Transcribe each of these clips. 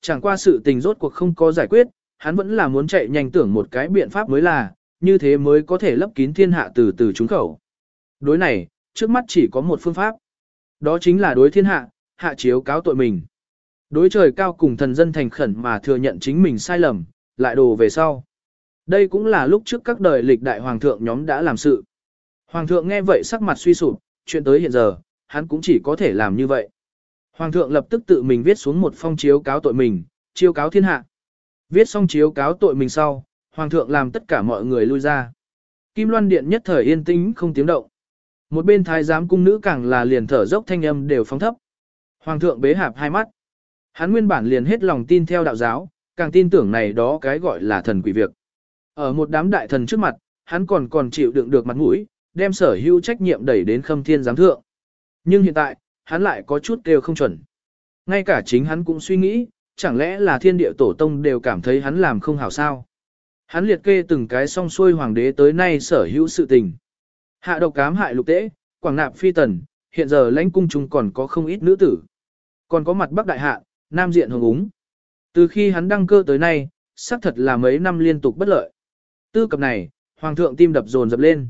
Chẳng qua sự tình rốt cuộc không có giải quyết, hắn vẫn là muốn chạy nhanh tưởng một cái biện pháp mới là, như thế mới có thể lấp kín thiên hạ từ từ trúng khẩu. Đối này, trước mắt chỉ có một phương pháp. Đó chính là đối thiên hạ, hạ chiếu cáo tội mình. Đối trời cao cùng thần dân thành khẩn mà thừa nhận chính mình sai lầm, lại đồ về sau. Đây cũng là lúc trước các đời lịch đại hoàng thượng nhóm đã làm sự. Hoàng thượng nghe vậy sắc mặt suy sụp, chuyện tới hiện giờ, hắn cũng chỉ có thể làm như vậy. Hoàng thượng lập tức tự mình viết xuống một phong chiếu cáo tội mình, chiếu cáo thiên hạ. Viết xong chiếu cáo tội mình sau, Hoàng thượng làm tất cả mọi người lui ra. Kim Loan Điện nhất thời yên tĩnh không tiếng động. Một bên thái giám cung nữ càng là liền thở dốc thanh âm đều phóng thấp. Hoàng thượng bế hạp hai mắt. Hắn nguyên bản liền hết lòng tin theo đạo giáo, càng tin tưởng này đó cái gọi là thần quỷ việc. Ở một đám đại thần trước mặt, hắn còn còn chịu đựng được mặt mũi, đem sở hữu trách nhiệm đẩy đến khâm thiên giám thượng. Nhưng hiện tại, hắn lại có chút kêu không chuẩn. Ngay cả chính hắn cũng suy nghĩ, chẳng lẽ là thiên địa tổ tông đều cảm thấy hắn làm không hảo sao. Hắn liệt kê từng cái song xuôi hoàng đế tới nay sở hữu sự tình. Hạ độc cám hại lục tế, quảng nạp phi tần, hiện giờ lãnh cung chúng còn có không ít nữ tử. Còn có mặt bắc đại hạ, nam diện hồng úng. Từ khi hắn đăng cơ tới nay, xác thật là mấy năm liên tục bất lợi. Tư cập này, hoàng thượng tim đập dồn dập lên.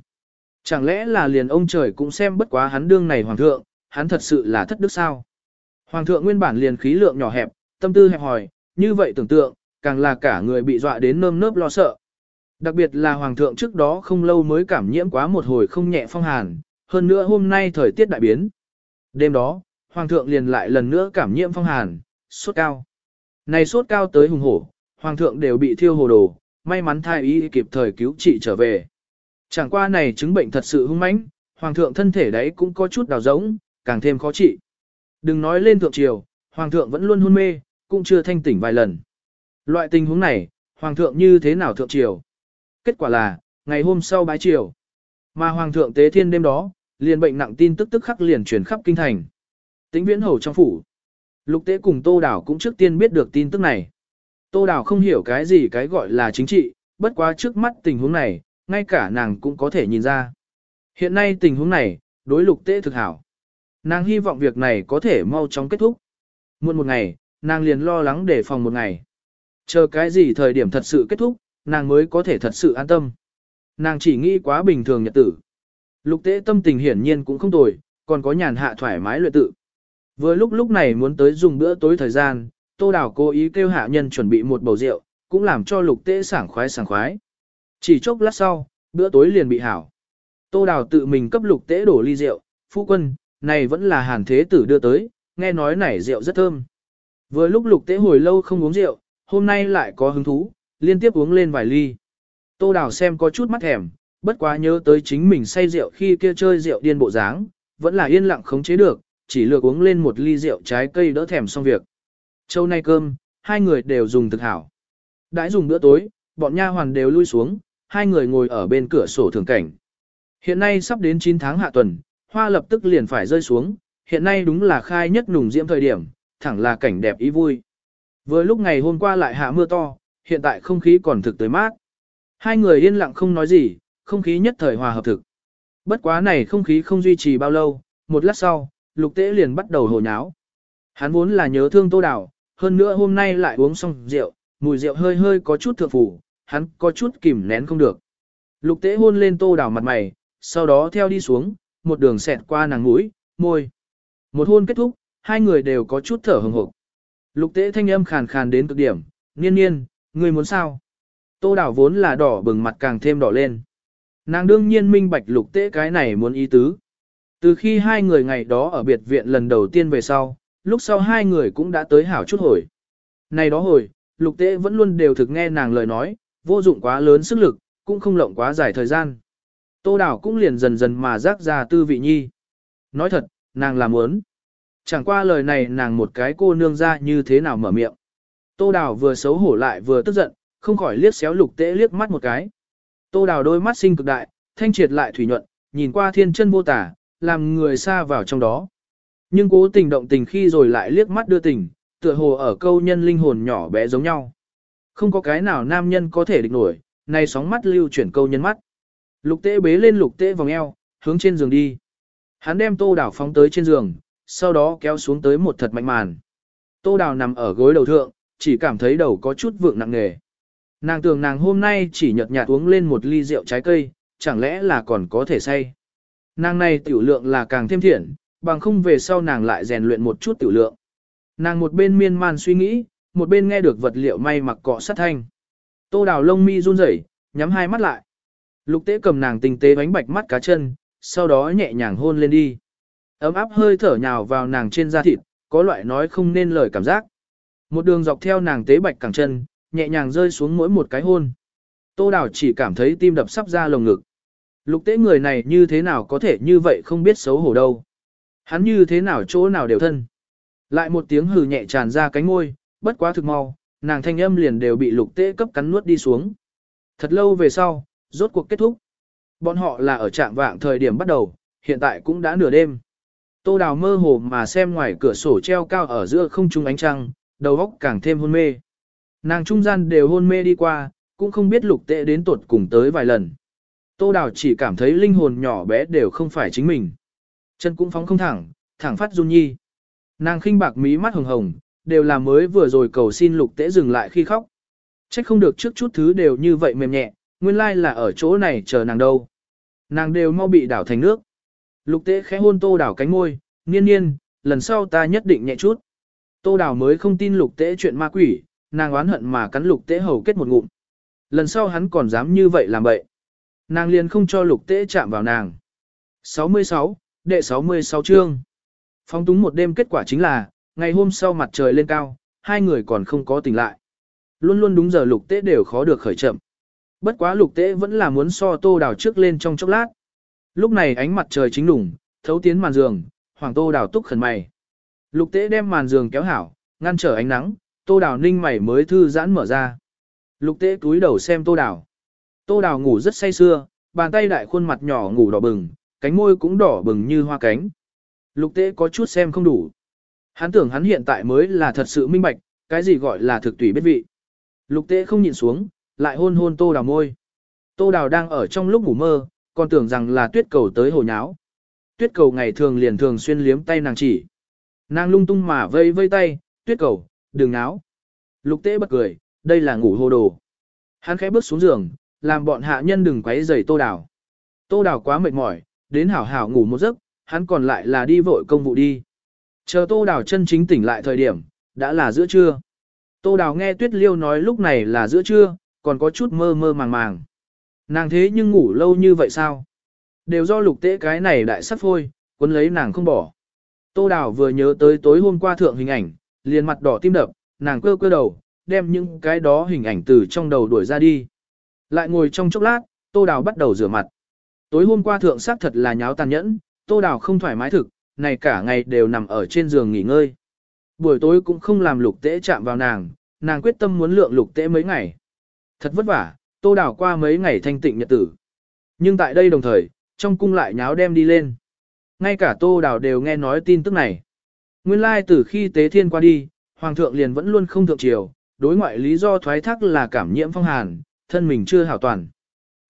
Chẳng lẽ là liền ông trời cũng xem bất quá hắn đương này hoàng thượng, hắn thật sự là thất đức sao? Hoàng thượng nguyên bản liền khí lượng nhỏ hẹp, tâm tư hẹp hòi, như vậy tưởng tượng, càng là cả người bị dọa đến nơm nớp lo sợ. Đặc biệt là hoàng thượng trước đó không lâu mới cảm nhiễm quá một hồi không nhẹ phong hàn, hơn nữa hôm nay thời tiết đại biến. Đêm đó, hoàng thượng liền lại lần nữa cảm nhiễm phong hàn, sốt cao. Này sốt cao tới hùng hổ, hoàng thượng đều bị thiêu hồ đồ, may mắn thai y kịp thời cứu trị trở về. Chẳng qua này chứng bệnh thật sự hung mãnh, hoàng thượng thân thể đấy cũng có chút đào giống, càng thêm khó trị. Đừng nói lên thượng triều, hoàng thượng vẫn luôn hôn mê, cũng chưa thanh tỉnh vài lần. Loại tình huống này, hoàng thượng như thế nào thượng triều? Kết quả là, ngày hôm sau bái triều, mà hoàng thượng tế thiên đêm đó, liền bệnh nặng tin tức tức khắc liền truyền khắp kinh thành. Tĩnh viễn hầu trong phủ. Lục tế cùng Tô Đảo cũng trước tiên biết được tin tức này. Tô Đảo không hiểu cái gì cái gọi là chính trị, bất quá trước mắt tình huống này, ngay cả nàng cũng có thể nhìn ra. Hiện nay tình huống này, đối lục tế thực hảo. Nàng hy vọng việc này có thể mau chóng kết thúc. Muộn một ngày, nàng liền lo lắng để phòng một ngày. Chờ cái gì thời điểm thật sự kết thúc, nàng mới có thể thật sự an tâm. Nàng chỉ nghĩ quá bình thường nhật tử. Lục tế tâm tình hiển nhiên cũng không tồi, còn có nhàn hạ thoải mái luyện tự. Vừa lúc lúc này muốn tới dùng bữa tối thời gian, tô Đào cố ý kêu hạ nhân chuẩn bị một bầu rượu, cũng làm cho lục tế sảng khoái sảng khoái. Chỉ chốc lát sau, bữa tối liền bị hảo. Tô đào tự mình cấp lục tế đổ ly rượu, phu quân, này vẫn là hàn thế tử đưa tới, nghe nói này rượu rất thơm. Vừa lúc lục tế hồi lâu không uống rượu, hôm nay lại có hứng thú, liên tiếp uống lên vài ly. Tô đào xem có chút mắt thèm, bất quá nhớ tới chính mình say rượu khi kia chơi rượu điên bộ dáng, vẫn là yên lặng khống chế được, chỉ lược uống lên một ly rượu trái cây đỡ thèm xong việc. Châu nay cơm, hai người đều dùng thực hảo. Đãi dùng bữa tối, bọn nha hoàn đều lui xuống, hai người ngồi ở bên cửa sổ thường cảnh. Hiện nay sắp đến 9 tháng hạ tuần, hoa lập tức liền phải rơi xuống, hiện nay đúng là khai nhất nùng diễm thời điểm, thẳng là cảnh đẹp ý vui. Vừa lúc ngày hôm qua lại hạ mưa to, hiện tại không khí còn thực tới mát. Hai người yên lặng không nói gì, không khí nhất thời hòa hợp thực. Bất quá này không khí không duy trì bao lâu, một lát sau, lục tế liền bắt đầu hồ nháo. Hắn vốn là nhớ thương tô đào, hơn nữa hôm nay lại uống xong rượu, mùi rượu hơi hơi có chút thượng phủ, hắn có chút kìm nén không được. Lục tế hôn lên tô đào mặt mày, sau đó theo đi xuống, một đường xẹt qua nàng mũi, môi. Một hôn kết thúc, hai người đều có chút thở hừng hực. Lục tế thanh âm khàn khàn đến cực điểm, niên niên, người muốn sao? Tô đảo vốn là đỏ bừng mặt càng thêm đỏ lên. Nàng đương nhiên minh bạch lục tế cái này muốn ý tứ. Từ khi hai người ngày đó ở biệt viện lần đầu tiên về sau, lúc sau hai người cũng đã tới hảo chút hồi. Này đó hồi, lục tế vẫn luôn đều thực nghe nàng lời nói, vô dụng quá lớn sức lực, cũng không lộng quá dài thời gian. Tô đảo cũng liền dần dần mà rác ra tư vị nhi. Nói thật, nàng làm muốn. Chẳng qua lời này nàng một cái cô nương ra như thế nào mở miệng. Tô đào vừa xấu hổ lại vừa tức giận, không khỏi liếc xéo lục tễ liếc mắt một cái. Tô đào đôi mắt sinh cực đại, thanh triệt lại thủy nhuận, nhìn qua thiên chân vô tả, làm người xa vào trong đó. Nhưng cố tình động tình khi rồi lại liếc mắt đưa tình, tựa hồ ở câu nhân linh hồn nhỏ bé giống nhau. Không có cái nào nam nhân có thể địch nổi, này sóng mắt lưu chuyển câu nhân mắt. Lục tế bế lên lục tế vòng eo, hướng trên giường đi. Hắn đem tô đảo phóng tới trên giường, sau đó kéo xuống tới một thật mạnh màn. Tô đào nằm ở gối đầu thượng, chỉ cảm thấy đầu có chút vượng nặng nề. Nàng tưởng nàng hôm nay chỉ nhợt nhạt uống lên một ly rượu trái cây, chẳng lẽ là còn có thể say. Nàng này tiểu lượng là càng thêm thiện, bằng không về sau nàng lại rèn luyện một chút tiểu lượng. Nàng một bên miên man suy nghĩ, một bên nghe được vật liệu may mặc cọ sát thanh. Tô đào lông mi run rẩy, nhắm hai mắt lại. Lục tế cầm nàng tinh tế bánh bạch mắt cá chân, sau đó nhẹ nhàng hôn lên đi. Ấm áp hơi thở nhào vào nàng trên da thịt, có loại nói không nên lời cảm giác. Một đường dọc theo nàng tế bạch cẳng chân, nhẹ nhàng rơi xuống mỗi một cái hôn. Tô Đào chỉ cảm thấy tim đập sắp ra lồng ngực. Lục tế người này như thế nào có thể như vậy không biết xấu hổ đâu. Hắn như thế nào chỗ nào đều thân. Lại một tiếng hừ nhẹ tràn ra cánh môi, bất quá thực mau, nàng thanh âm liền đều bị lục tế cấp cắn nuốt đi xuống. Thật lâu về sau, rốt cuộc kết thúc. Bọn họ là ở trạng vạng thời điểm bắt đầu, hiện tại cũng đã nửa đêm. Tô đào mơ hồ mà xem ngoài cửa sổ treo cao ở giữa không trung ánh trăng, đầu óc càng thêm hôn mê. Nàng trung gian đều hôn mê đi qua, cũng không biết lục tệ đến tột cùng tới vài lần. Tô đào chỉ cảm thấy linh hồn nhỏ bé đều không phải chính mình. Chân cũng phóng không thẳng, thẳng phát run nhi. Nàng khinh bạc mí mắt hồng hồng, đều là mới vừa rồi cầu xin lục tễ dừng lại khi khóc. Trách không được trước chút thứ đều như vậy mềm nhẹ, nguyên lai là ở chỗ này chờ nàng đâu. Nàng đều mau bị đảo thành nước. Lục tế khẽ hôn tô đảo cánh môi, niên niên, lần sau ta nhất định nhẹ chút. Tô đảo mới không tin lục tế chuyện ma quỷ, nàng oán hận mà cắn lục tế hầu kết một ngụm. Lần sau hắn còn dám như vậy làm bậy. Nàng liền không cho lục tế chạm vào nàng. 66, đệ 66 chương. Phong túng một đêm kết quả chính là, ngày hôm sau mặt trời lên cao, hai người còn không có tỉnh lại. Luôn luôn đúng giờ lục tế đều khó được khởi chậm. Bất quá lục tế vẫn là muốn so tô đào trước lên trong chốc lát. Lúc này ánh mặt trời chính đủng, thấu tiến màn giường, hoàng tô đào túc khẩn mày. Lục tế đem màn giường kéo hảo, ngăn trở ánh nắng, tô đào ninh mày mới thư giãn mở ra. Lục tế túi đầu xem tô đào. Tô đào ngủ rất say sưa, bàn tay đại khuôn mặt nhỏ ngủ đỏ bừng, cánh môi cũng đỏ bừng như hoa cánh. Lục tế có chút xem không đủ. Hắn tưởng hắn hiện tại mới là thật sự minh bạch, cái gì gọi là thực tùy biết vị. Lục tế không nhìn xuống, lại hôn hôn tô đào môi. Tô đào đang ở trong lúc ngủ mơ, còn tưởng rằng là tuyết cầu tới hồ nháo. Tuyết cầu ngày thường liền thường xuyên liếm tay nàng chỉ. Nàng lung tung mà vây vây tay, tuyết cầu, đừng náo. Lục tế bật cười, đây là ngủ hồ đồ. Hắn khẽ bước xuống giường, làm bọn hạ nhân đừng quấy rầy tô đào. Tô đào quá mệt mỏi, đến hảo hảo ngủ một giấc, hắn còn lại là đi vội công vụ đi. Chờ tô đào chân chính tỉnh lại thời điểm, đã là giữa trưa. Tô đào nghe tuyết liêu nói lúc này là giữa trưa, còn có chút mơ mơ màng màng. Nàng thế nhưng ngủ lâu như vậy sao? Đều do lục tế cái này đại sắp phôi, quấn lấy nàng không bỏ. Tô Đào vừa nhớ tới tối hôm qua thượng hình ảnh, liền mặt đỏ tim đập, nàng cơ cơ đầu, đem những cái đó hình ảnh từ trong đầu đuổi ra đi. Lại ngồi trong chốc lát, Tô Đào bắt đầu rửa mặt. Tối hôm qua thượng xác thật là nháo tàn nhẫn, Tô Đào không thoải mái thực, này cả ngày đều nằm ở trên giường nghỉ ngơi. Buổi tối cũng không làm lục tế chạm vào nàng, nàng quyết tâm muốn lượng lục tế mấy ngày. Thật vất vả, tô đảo qua mấy ngày thanh tịnh nhật tử. Nhưng tại đây đồng thời, trong cung lại nháo đem đi lên. Ngay cả tô đảo đều nghe nói tin tức này. Nguyên lai từ khi tế thiên qua đi, hoàng thượng liền vẫn luôn không thượng triều, đối ngoại lý do thoái thác là cảm nhiễm phong hàn, thân mình chưa hảo toàn.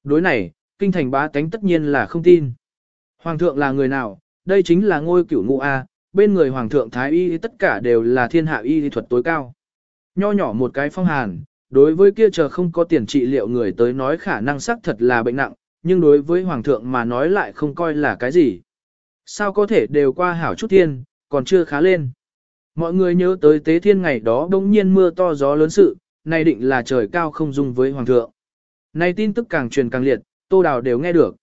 Đối này, kinh thành bá tánh tất nhiên là không tin. Hoàng thượng là người nào, đây chính là ngôi cửu ngũ A, bên người hoàng thượng thái y tất cả đều là thiên hạ y thuật tối cao. Nho nhỏ một cái phong hàn, đối với kia chờ không có tiền trị liệu người tới nói khả năng xác thật là bệnh nặng, nhưng đối với hoàng thượng mà nói lại không coi là cái gì. Sao có thể đều qua hảo chút thiên, còn chưa khá lên. Mọi người nhớ tới tế thiên ngày đó đông nhiên mưa to gió lớn sự, này định là trời cao không dung với hoàng thượng. Này tin tức càng truyền càng liệt, tô đào đều nghe được.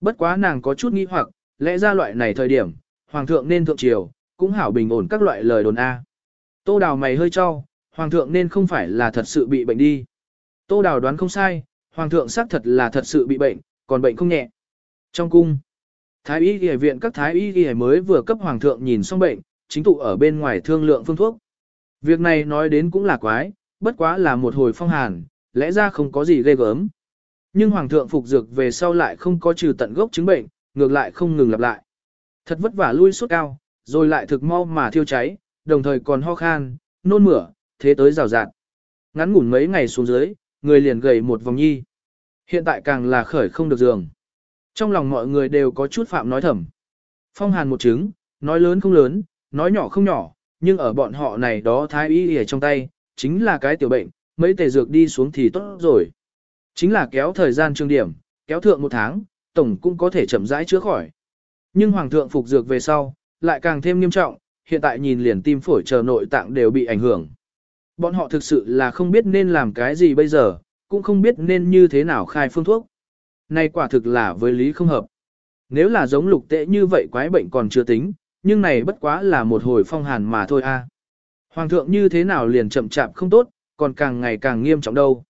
Bất quá nàng có chút nghi hoặc, lẽ ra loại này thời điểm, hoàng thượng nên thượng triều, cũng hảo bình ổn các loại lời đồn A. Tô đào mày hơi cho, hoàng thượng nên không phải là thật sự bị bệnh đi. Tô Đào đoán không sai, hoàng thượng xác thật là thật sự bị bệnh, còn bệnh không nhẹ. Trong cung, thái y y viện các thái y y mới vừa cấp hoàng thượng nhìn xong bệnh, chính tụ ở bên ngoài thương lượng phương thuốc. Việc này nói đến cũng là quái, bất quá là một hồi phong hàn, lẽ ra không có gì ghê gớm. Nhưng hoàng thượng phục dược về sau lại không có trừ tận gốc chứng bệnh, ngược lại không ngừng lặp lại. Thật vất vả lui suốt cao, rồi lại thực mau mà thiêu cháy, đồng thời còn ho khan, nôn mửa, thế tới rào rạt. Ngắn ngủn mấy ngày xuống dưới, người liền gầy một vòng nhi. Hiện tại càng là khởi không được giường. Trong lòng mọi người đều có chút phạm nói thầm. Phong hàn một trứng, nói lớn không lớn, nói nhỏ không nhỏ, nhưng ở bọn họ này đó thái y ở trong tay, chính là cái tiểu bệnh, mấy tề dược đi xuống thì tốt rồi. Chính là kéo thời gian trương điểm, kéo thượng một tháng, tổng cũng có thể chậm rãi chữa khỏi. Nhưng hoàng thượng phục dược về sau, lại càng thêm nghiêm trọng, hiện tại nhìn liền tim phổi chờ nội tạng đều bị ảnh hưởng. Bọn họ thực sự là không biết nên làm cái gì bây giờ, cũng không biết nên như thế nào khai phương thuốc. Này quả thực là với lý không hợp. Nếu là giống lục tệ như vậy quái bệnh còn chưa tính, nhưng này bất quá là một hồi phong hàn mà thôi a. Hoàng thượng như thế nào liền chậm chạp không tốt, còn càng ngày càng nghiêm trọng đâu.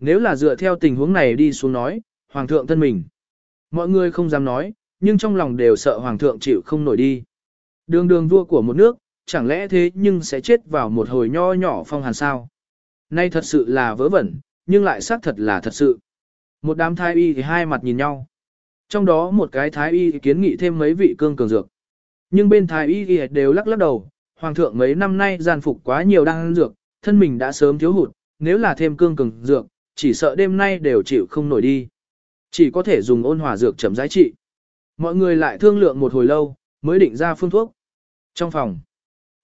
Nếu là dựa theo tình huống này đi xuống nói, hoàng thượng thân mình. Mọi người không dám nói, nhưng trong lòng đều sợ hoàng thượng chịu không nổi đi. Đường đường vua của một nước, chẳng lẽ thế nhưng sẽ chết vào một hồi nho nhỏ phong hàn sao? Nay thật sự là vớ vẩn, nhưng lại xác thật là thật sự. Một đám thái y thì hai mặt nhìn nhau. Trong đó một cái thái y kiến nghị thêm mấy vị cương cường dược. Nhưng bên thái y đều lắc lắc đầu, hoàng thượng mấy năm nay gian phục quá nhiều đang dược, thân mình đã sớm thiếu hụt, nếu là thêm cương cường dược, chỉ sợ đêm nay đều chịu không nổi đi. Chỉ có thể dùng ôn hòa dược chấm giá trị. Mọi người lại thương lượng một hồi lâu, mới định ra phương thuốc. Trong phòng,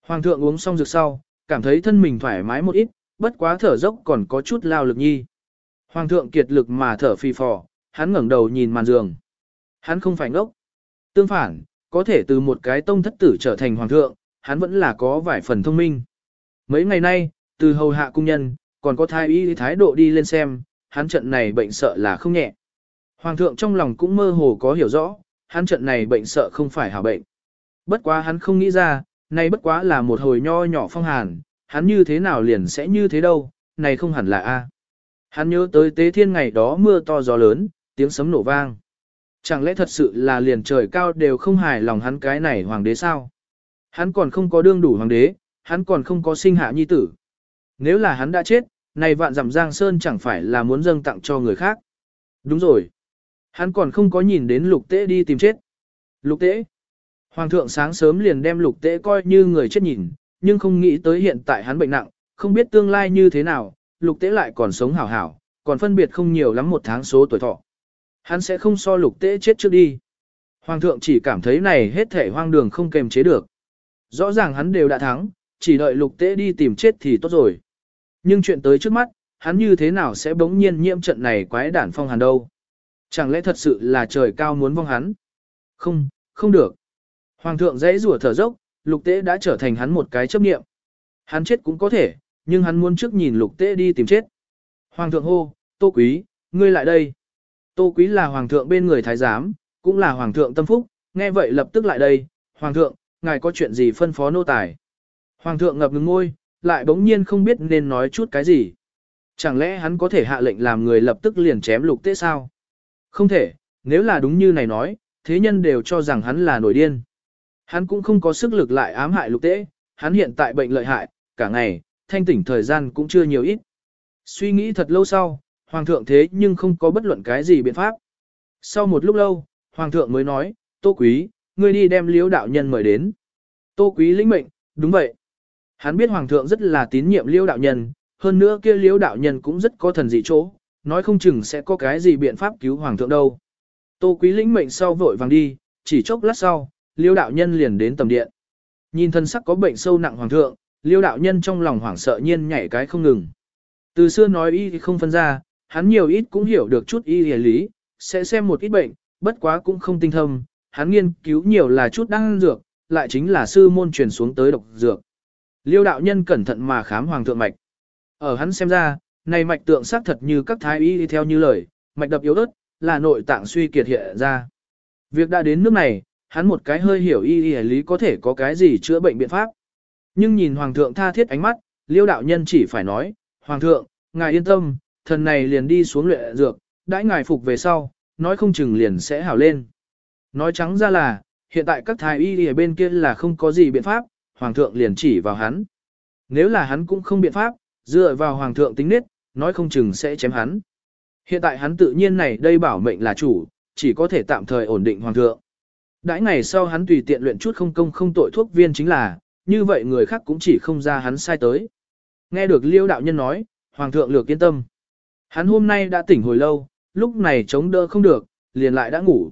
hoàng thượng uống xong dược sau, cảm thấy thân mình thoải mái một ít, bất quá thở dốc còn có chút lao lực nhi. Hoàng thượng kiệt lực mà thở phì phò, hắn ngẩng đầu nhìn màn giường. Hắn không phải ngốc. Tương phản, có thể từ một cái tông thất tử trở thành hoàng thượng, hắn vẫn là có vài phần thông minh. Mấy ngày nay, từ hầu hạ cung nhân, còn có thái y thái độ đi lên xem, hắn trận này bệnh sợ là không nhẹ. Hoàng thượng trong lòng cũng mơ hồ có hiểu rõ, hắn trận này bệnh sợ không phải hảo bệnh. Bất quá hắn không nghĩ ra, nay bất quá là một hồi nho nhỏ phong hàn, hắn như thế nào liền sẽ như thế đâu, này không hẳn là A. Hắn nhớ tới tế thiên ngày đó mưa to gió lớn, tiếng sấm nổ vang. Chẳng lẽ thật sự là liền trời cao đều không hài lòng hắn cái này hoàng đế sao? Hắn còn không có đương đủ hoàng đế, hắn còn không có sinh hạ nhi tử. Nếu là hắn đã chết, này vạn dặm giang sơn chẳng phải là muốn dâng tặng cho người khác. Đúng rồi. Hắn còn không có nhìn đến lục tế đi tìm chết. Lục tế. Hoàng thượng sáng sớm liền đem lục tế coi như người chết nhìn, nhưng không nghĩ tới hiện tại hắn bệnh nặng, không biết tương lai như thế nào, lục tế lại còn sống hảo hảo, còn phân biệt không nhiều lắm một tháng số tuổi thọ. Hắn sẽ không so lục tế chết trước đi. Hoàng thượng chỉ cảm thấy này hết thể hoang đường không kềm chế được. Rõ ràng hắn đều đã thắng, chỉ đợi lục tế đi tìm chết thì tốt rồi. Nhưng chuyện tới trước mắt, hắn như thế nào sẽ bỗng nhiên nhiễm trận này quái đản phong hàn đâu. Chẳng lẽ thật sự là trời cao muốn vong hắn? Không, không được. Hoàng thượng dãy rủa thở dốc, lục tế đã trở thành hắn một cái chấp niệm. Hắn chết cũng có thể, nhưng hắn muốn trước nhìn lục tế đi tìm chết. Hoàng thượng hô, tô quý, ngươi lại đây. Tô quý là hoàng thượng bên người thái giám, cũng là hoàng thượng tâm phúc, nghe vậy lập tức lại đây. Hoàng thượng, ngài có chuyện gì phân phó nô tài? Hoàng thượng ngập ngừng ngôi, lại bỗng nhiên không biết nên nói chút cái gì. Chẳng lẽ hắn có thể hạ lệnh làm người lập tức liền chém lục tế sao? Không thể, nếu là đúng như này nói, thế nhân đều cho rằng hắn là nổi điên. Hắn cũng không có sức lực lại ám hại lục tế, hắn hiện tại bệnh lợi hại, cả ngày, thanh tỉnh thời gian cũng chưa nhiều ít. Suy nghĩ thật lâu sau, Hoàng thượng thế nhưng không có bất luận cái gì biện pháp. Sau một lúc lâu, Hoàng thượng mới nói, Tô Quý, ngươi đi đem liễu đạo nhân mời đến. Tô Quý lĩnh mệnh, đúng vậy. Hắn biết Hoàng thượng rất là tín nhiệm liễu đạo nhân, hơn nữa kia liễu đạo nhân cũng rất có thần dị chỗ, nói không chừng sẽ có cái gì biện pháp cứu Hoàng thượng đâu. Tô Quý lĩnh mệnh sau vội vàng đi, chỉ chốc lát sau, Liêu đạo nhân liền đến tầm điện. Nhìn thân sắc có bệnh sâu nặng Hoàng thượng, Liêu đạo nhân trong lòng hoảng sợ nhiên nhảy cái không ngừng. Từ xưa nói y thì không phân ra, hắn nhiều ít cũng hiểu được chút y lý, sẽ xem một ít bệnh, bất quá cũng không tinh thâm, hắn nghiên cứu nhiều là chút đăng dược, lại chính là sư môn truyền xuống tới độc dược. Liêu đạo nhân cẩn thận mà khám hoàng thượng mạch. Ở hắn xem ra, này mạch tượng xác thật như các thái y theo như lời, mạch đập yếu ớt, là nội tạng suy kiệt hiện ra. Việc đã đến nước này, hắn một cái hơi hiểu y y lý có thể có cái gì chữa bệnh biện pháp. Nhưng nhìn hoàng thượng tha thiết ánh mắt, liêu đạo nhân chỉ phải nói, hoàng thượng, ngài yên tâm, thần này liền đi xuống luyện dược, đãi ngài phục về sau, nói không chừng liền sẽ hảo lên. Nói trắng ra là, hiện tại các thái y ở bên kia là không có gì biện pháp, hoàng thượng liền chỉ vào hắn. Nếu là hắn cũng không biện pháp, dựa vào hoàng thượng tính nết, nói không chừng sẽ chém hắn. Hiện tại hắn tự nhiên này đây bảo mệnh là chủ, chỉ có thể tạm thời ổn định hoàng thượng. Đãi ngày sau hắn tùy tiện luyện chút không công không tội thuốc viên chính là, như vậy người khác cũng chỉ không ra hắn sai tới. Nghe được liêu đạo nhân nói, hoàng thượng lược yên tâm. Hắn hôm nay đã tỉnh hồi lâu, lúc này chống đỡ không được, liền lại đã ngủ.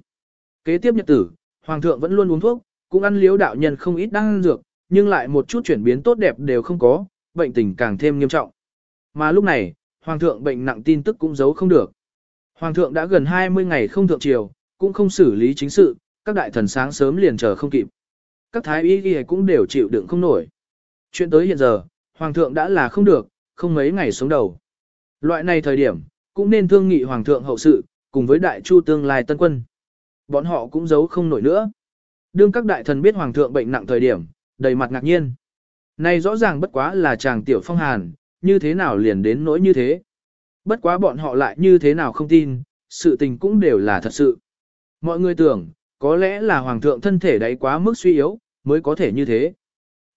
Kế tiếp nhật tử, hoàng thượng vẫn luôn uống thuốc, cũng ăn liêu đạo nhân không ít đang dược, nhưng lại một chút chuyển biến tốt đẹp đều không có, bệnh tình càng thêm nghiêm trọng. Mà lúc này, Hoàng thượng bệnh nặng tin tức cũng giấu không được. Hoàng thượng đã gần 20 ngày không thượng triều, cũng không xử lý chính sự, các đại thần sáng sớm liền chờ không kịp. Các thái y y cũng đều chịu đựng không nổi. Chuyện tới hiện giờ, Hoàng thượng đã là không được, không mấy ngày sống đầu. Loại này thời điểm, cũng nên thương nghị Hoàng thượng hậu sự, cùng với đại chu tương lai tân quân. Bọn họ cũng giấu không nổi nữa. Đương các đại thần biết Hoàng thượng bệnh nặng thời điểm, đầy mặt ngạc nhiên. Này rõ ràng bất quá là chàng tiểu phong hàn, như thế nào liền đến nỗi như thế. Bất quá bọn họ lại như thế nào không tin, sự tình cũng đều là thật sự. Mọi người tưởng, có lẽ là hoàng thượng thân thể đấy quá mức suy yếu, mới có thể như thế.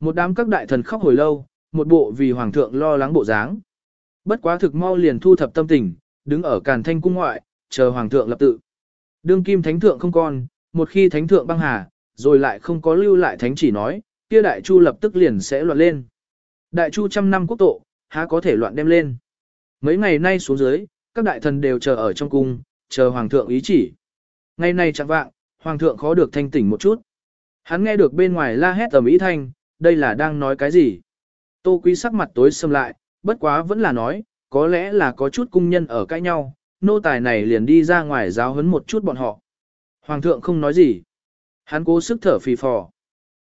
Một đám các đại thần khóc hồi lâu, một bộ vì hoàng thượng lo lắng bộ dáng. Bất quá thực mau liền thu thập tâm tình, đứng ở càn thanh cung ngoại, chờ hoàng thượng lập tự. Đương kim thánh thượng không còn, một khi thánh thượng băng hà, rồi lại không có lưu lại thánh chỉ nói, kia đại chu lập tức liền sẽ loạn lên. Đại chu trăm năm quốc tổ, há có thể loạn đem lên. Mấy ngày nay xuống dưới, các đại thần đều chờ ở trong cung, chờ hoàng thượng ý chỉ. Ngày nay chẳng vạng, hoàng thượng khó được thanh tỉnh một chút. Hắn nghe được bên ngoài la hét tầm ý thanh, đây là đang nói cái gì? Tô quý sắc mặt tối xâm lại, bất quá vẫn là nói, có lẽ là có chút cung nhân ở cãi nhau, nô tài này liền đi ra ngoài giáo huấn một chút bọn họ. Hoàng thượng không nói gì. Hắn cố sức thở phì phò.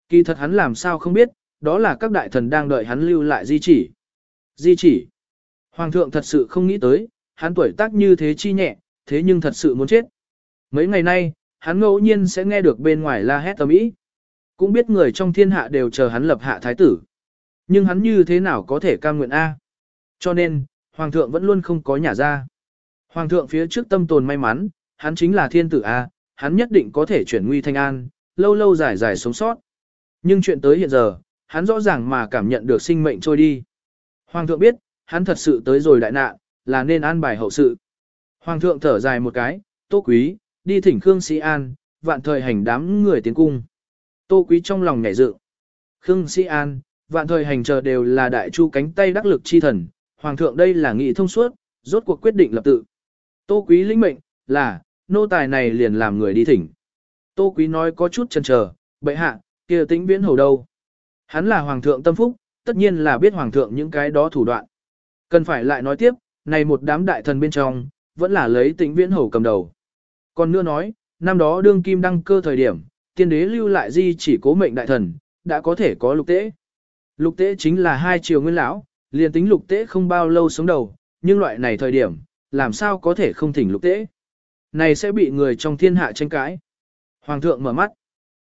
Kỳ thật hắn làm sao không biết, đó là các đại thần đang đợi hắn lưu lại di chỉ. Di chỉ. Hoàng thượng thật sự không nghĩ tới, hắn tuổi tác như thế chi nhẹ, thế nhưng thật sự muốn chết. Mấy ngày nay, hắn ngẫu nhiên sẽ nghe được bên ngoài la hét tầm ý. Cũng biết người trong thiên hạ đều chờ hắn lập hạ thái tử. Nhưng hắn như thế nào có thể cam nguyện A. Cho nên, Hoàng thượng vẫn luôn không có nhà ra. Hoàng thượng phía trước tâm tồn may mắn, hắn chính là thiên tử A, hắn nhất định có thể chuyển nguy thanh an, lâu lâu dài dài sống sót. Nhưng chuyện tới hiện giờ, hắn rõ ràng mà cảm nhận được sinh mệnh trôi đi. Hoàng thượng biết, hắn thật sự tới rồi đại nạn, là nên an bài hậu sự. Hoàng thượng thở dài một cái, tô quý, đi thỉnh Khương Sĩ An, vạn thời hành đám người tiến cung. Tô quý trong lòng nhảy dự. Khương Sĩ An, vạn thời hành chờ đều là đại chu cánh tay đắc lực chi thần, Hoàng thượng đây là nghị thông suốt, rốt cuộc quyết định lập tự. Tô quý lĩnh mệnh, là, nô tài này liền làm người đi thỉnh. Tô quý nói có chút chần chờ, bệ hạ, kia tính viễn hầu đâu. Hắn là Hoàng thượng tâm phúc, tất nhiên là biết Hoàng thượng những cái đó thủ đoạn. Cần phải lại nói tiếp, này một đám đại thần bên trong, vẫn là lấy tính viễn hầu cầm đầu. Còn nữa nói, năm đó đương kim đăng cơ thời điểm, tiên đế lưu lại di chỉ cố mệnh đại thần, đã có thể có lục tế. Lục tế chính là hai triều nguyên lão, liền tính lục tế không bao lâu sống đầu, nhưng loại này thời điểm, làm sao có thể không thỉnh lục tế. Này sẽ bị người trong thiên hạ tranh cãi. Hoàng thượng mở mắt.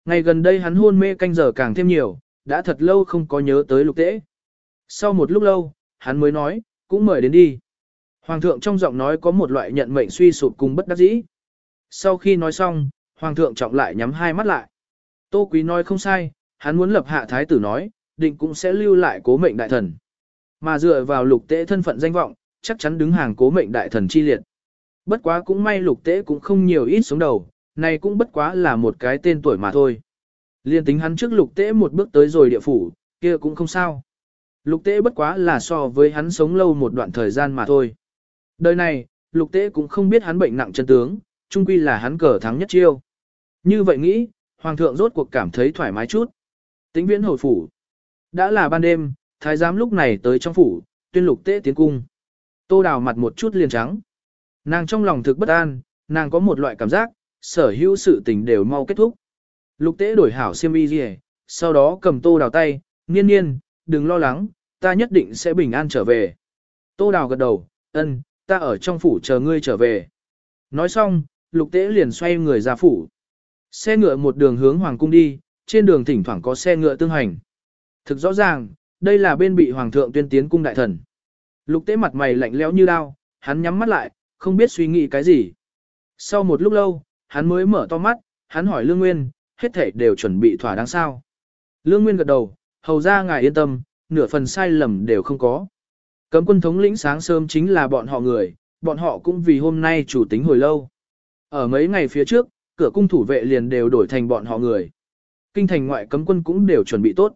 Ngày gần đây hắn hôn mê canh giờ càng thêm nhiều, đã thật lâu không có nhớ tới lục tế. Sau một lúc lâu, hắn mới nói, cũng mời đến đi. Hoàng thượng trong giọng nói có một loại nhận mệnh suy sụp cùng bất đắc dĩ. Sau khi nói xong, Hoàng thượng trọng lại nhắm hai mắt lại. Tô Quý nói không sai, hắn muốn lập hạ thái tử nói, định cũng sẽ lưu lại cố mệnh đại thần. Mà dựa vào lục tế thân phận danh vọng, chắc chắn đứng hàng cố mệnh đại thần chi liệt. Bất quá cũng may lục tế cũng không nhiều ít xuống đầu, này cũng bất quá là một cái tên tuổi mà thôi. Liên tính hắn trước lục tế một bước tới rồi địa phủ, kia cũng không sao. Lục tế bất quá là so với hắn sống lâu một đoạn thời gian mà thôi. Đời này, lục tế cũng không biết hắn bệnh nặng chân tướng, Trung quy là hắn cờ thắng nhất chiêu. Như vậy nghĩ, hoàng thượng rốt cuộc cảm thấy thoải mái chút. Tính viễn hồi phủ. Đã là ban đêm, thái giám lúc này tới trong phủ, tuyên lục tế tiến cung. Tô đào mặt một chút liền trắng. Nàng trong lòng thực bất an, nàng có một loại cảm giác, sở hữu sự tình đều mau kết thúc. Lục tế đổi hảo xiêm y gì, sau đó cầm tô đào tay, nghiên nhiên, đừng lo lắng, ta nhất định sẽ bình an trở về. Tô đào gật đầu, ân, ta ở trong phủ chờ ngươi trở về. Nói xong, lục tế liền xoay người ra phủ. Xe ngựa một đường hướng hoàng cung đi, trên đường thỉnh thoảng có xe ngựa tương hành. Thực rõ ràng, đây là bên bị hoàng thượng tuyên tiến cung đại thần. Lục tế mặt mày lạnh lẽo như đao, hắn nhắm mắt lại, không biết suy nghĩ cái gì. Sau một lúc lâu, hắn mới mở to mắt, hắn hỏi Lương Nguyên, hết thể đều chuẩn bị thỏa đáng sao. Lương Nguyên gật đầu, hầu ra ngài yên tâm, nửa phần sai lầm đều không có. Cấm quân thống lĩnh sáng sớm chính là bọn họ người, bọn họ cũng vì hôm nay chủ tính hồi lâu. Ở mấy ngày phía trước, cửa cung thủ vệ liền đều đổi thành bọn họ người. Kinh thành ngoại cấm quân cũng đều chuẩn bị tốt.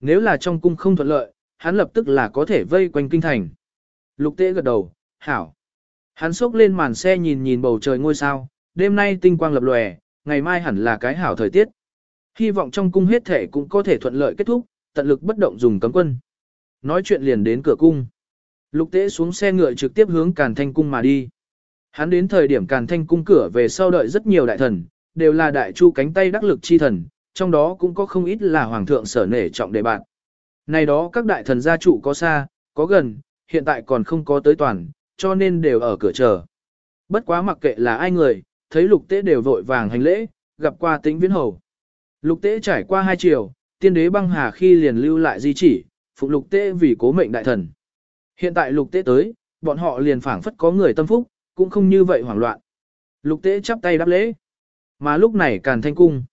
Nếu là trong cung không thuận lợi, hắn lập tức là có thể vây quanh kinh thành. Lục tế gật đầu, hảo. Hắn xốc lên màn xe nhìn nhìn bầu trời ngôi sao, đêm nay tinh quang lập lòe, ngày mai hẳn là cái hảo thời tiết. Hy vọng trong cung hết thể cũng có thể thuận lợi kết thúc, tận lực bất động dùng cấm quân. nói chuyện liền đến cửa cung. Lục tế xuống xe ngựa trực tiếp hướng Càn Thanh cung mà đi. Hắn đến thời điểm Càn Thanh cung cửa về sau đợi rất nhiều đại thần, đều là đại chu cánh tay đắc lực chi thần, trong đó cũng có không ít là hoàng thượng sở nể trọng đề bạn. Này đó các đại thần gia trụ có xa, có gần, hiện tại còn không có tới toàn, cho nên đều ở cửa chờ. Bất quá mặc kệ là ai người, thấy lục tế đều vội vàng hành lễ, gặp qua tĩnh viễn hầu. Lục tế trải qua hai chiều, tiên đế băng hà khi liền lưu lại di chỉ, phụ lục tế vì cố mệnh đại thần. Hiện tại lục tế tới, bọn họ liền phảng phất có người tâm phúc, cũng không như vậy hoảng loạn. Lục tế chắp tay đáp lễ. Mà lúc này càn thanh cung.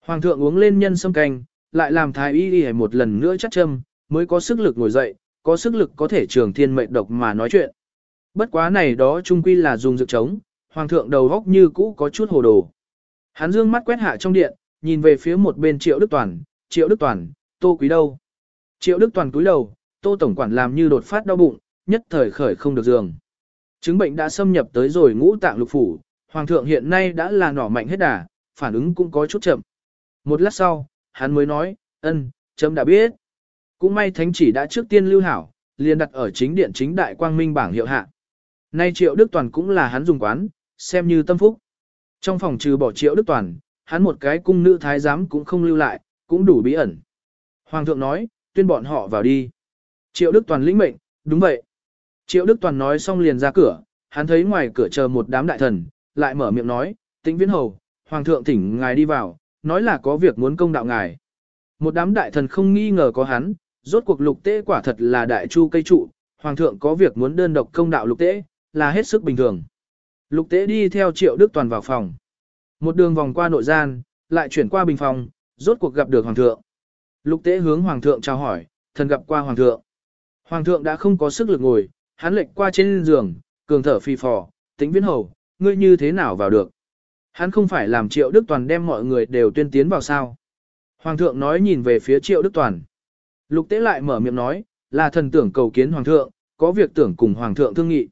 Hoàng thượng uống lên nhân sâm canh, lại làm thái y đi một lần nữa chắc châm, mới có sức lực ngồi dậy, có sức lực có thể trường thiên mệnh độc mà nói chuyện. Bất quá này đó trung quy là dùng dược chống, hoàng thượng đầu góc như cũ có chút hồ đồ. Hắn dương mắt quét hạ trong điện, nhìn về phía một bên triệu đức toàn, triệu đức toàn, tô quý đâu. Triệu đức toàn cúi đầu, tô tổng quản làm như đột phát đau bụng, nhất thời khởi không được giường. Chứng bệnh đã xâm nhập tới rồi ngũ tạng lục phủ, hoàng thượng hiện nay đã là nỏ mạnh hết đà, phản ứng cũng có chút chậm. Một lát sau, hắn mới nói, ân, chấm đã biết. Cũng may thánh chỉ đã trước tiên lưu hảo, liền đặt ở chính điện chính đại quang minh bảng hiệu hạ. Nay triệu đức toàn cũng là hắn dùng quán, xem như tâm phúc. Trong phòng trừ bỏ triệu đức toàn, hắn một cái cung nữ thái giám cũng không lưu lại, cũng đủ bí ẩn. Hoàng thượng nói, tuyên bọn họ vào đi. Triệu đức toàn lĩnh mệnh, đúng vậy. Triệu đức toàn nói xong liền ra cửa, hắn thấy ngoài cửa chờ một đám đại thần, lại mở miệng nói, tĩnh viễn hầu, hoàng thượng thỉnh ngài đi vào, nói là có việc muốn công đạo ngài. Một đám đại thần không nghi ngờ có hắn, rốt cuộc lục tế quả thật là đại chu cây trụ, hoàng thượng có việc muốn đơn độc công đạo lục tế, là hết sức bình thường. Lục tế đi theo triệu đức toàn vào phòng. Một đường vòng qua nội gian, lại chuyển qua bình phòng, rốt cuộc gặp được hoàng thượng. Lục tế hướng hoàng thượng chào hỏi, thần gặp qua hoàng thượng. Hoàng thượng đã không có sức lực ngồi, hắn lệch qua trên giường, cường thở phì phò, tính viễn hầu, ngươi như thế nào vào được. Hắn không phải làm triệu đức toàn đem mọi người đều tuyên tiến vào sao. Hoàng thượng nói nhìn về phía triệu đức toàn. Lục tế lại mở miệng nói, là thần tưởng cầu kiến hoàng thượng, có việc tưởng cùng hoàng thượng thương nghị.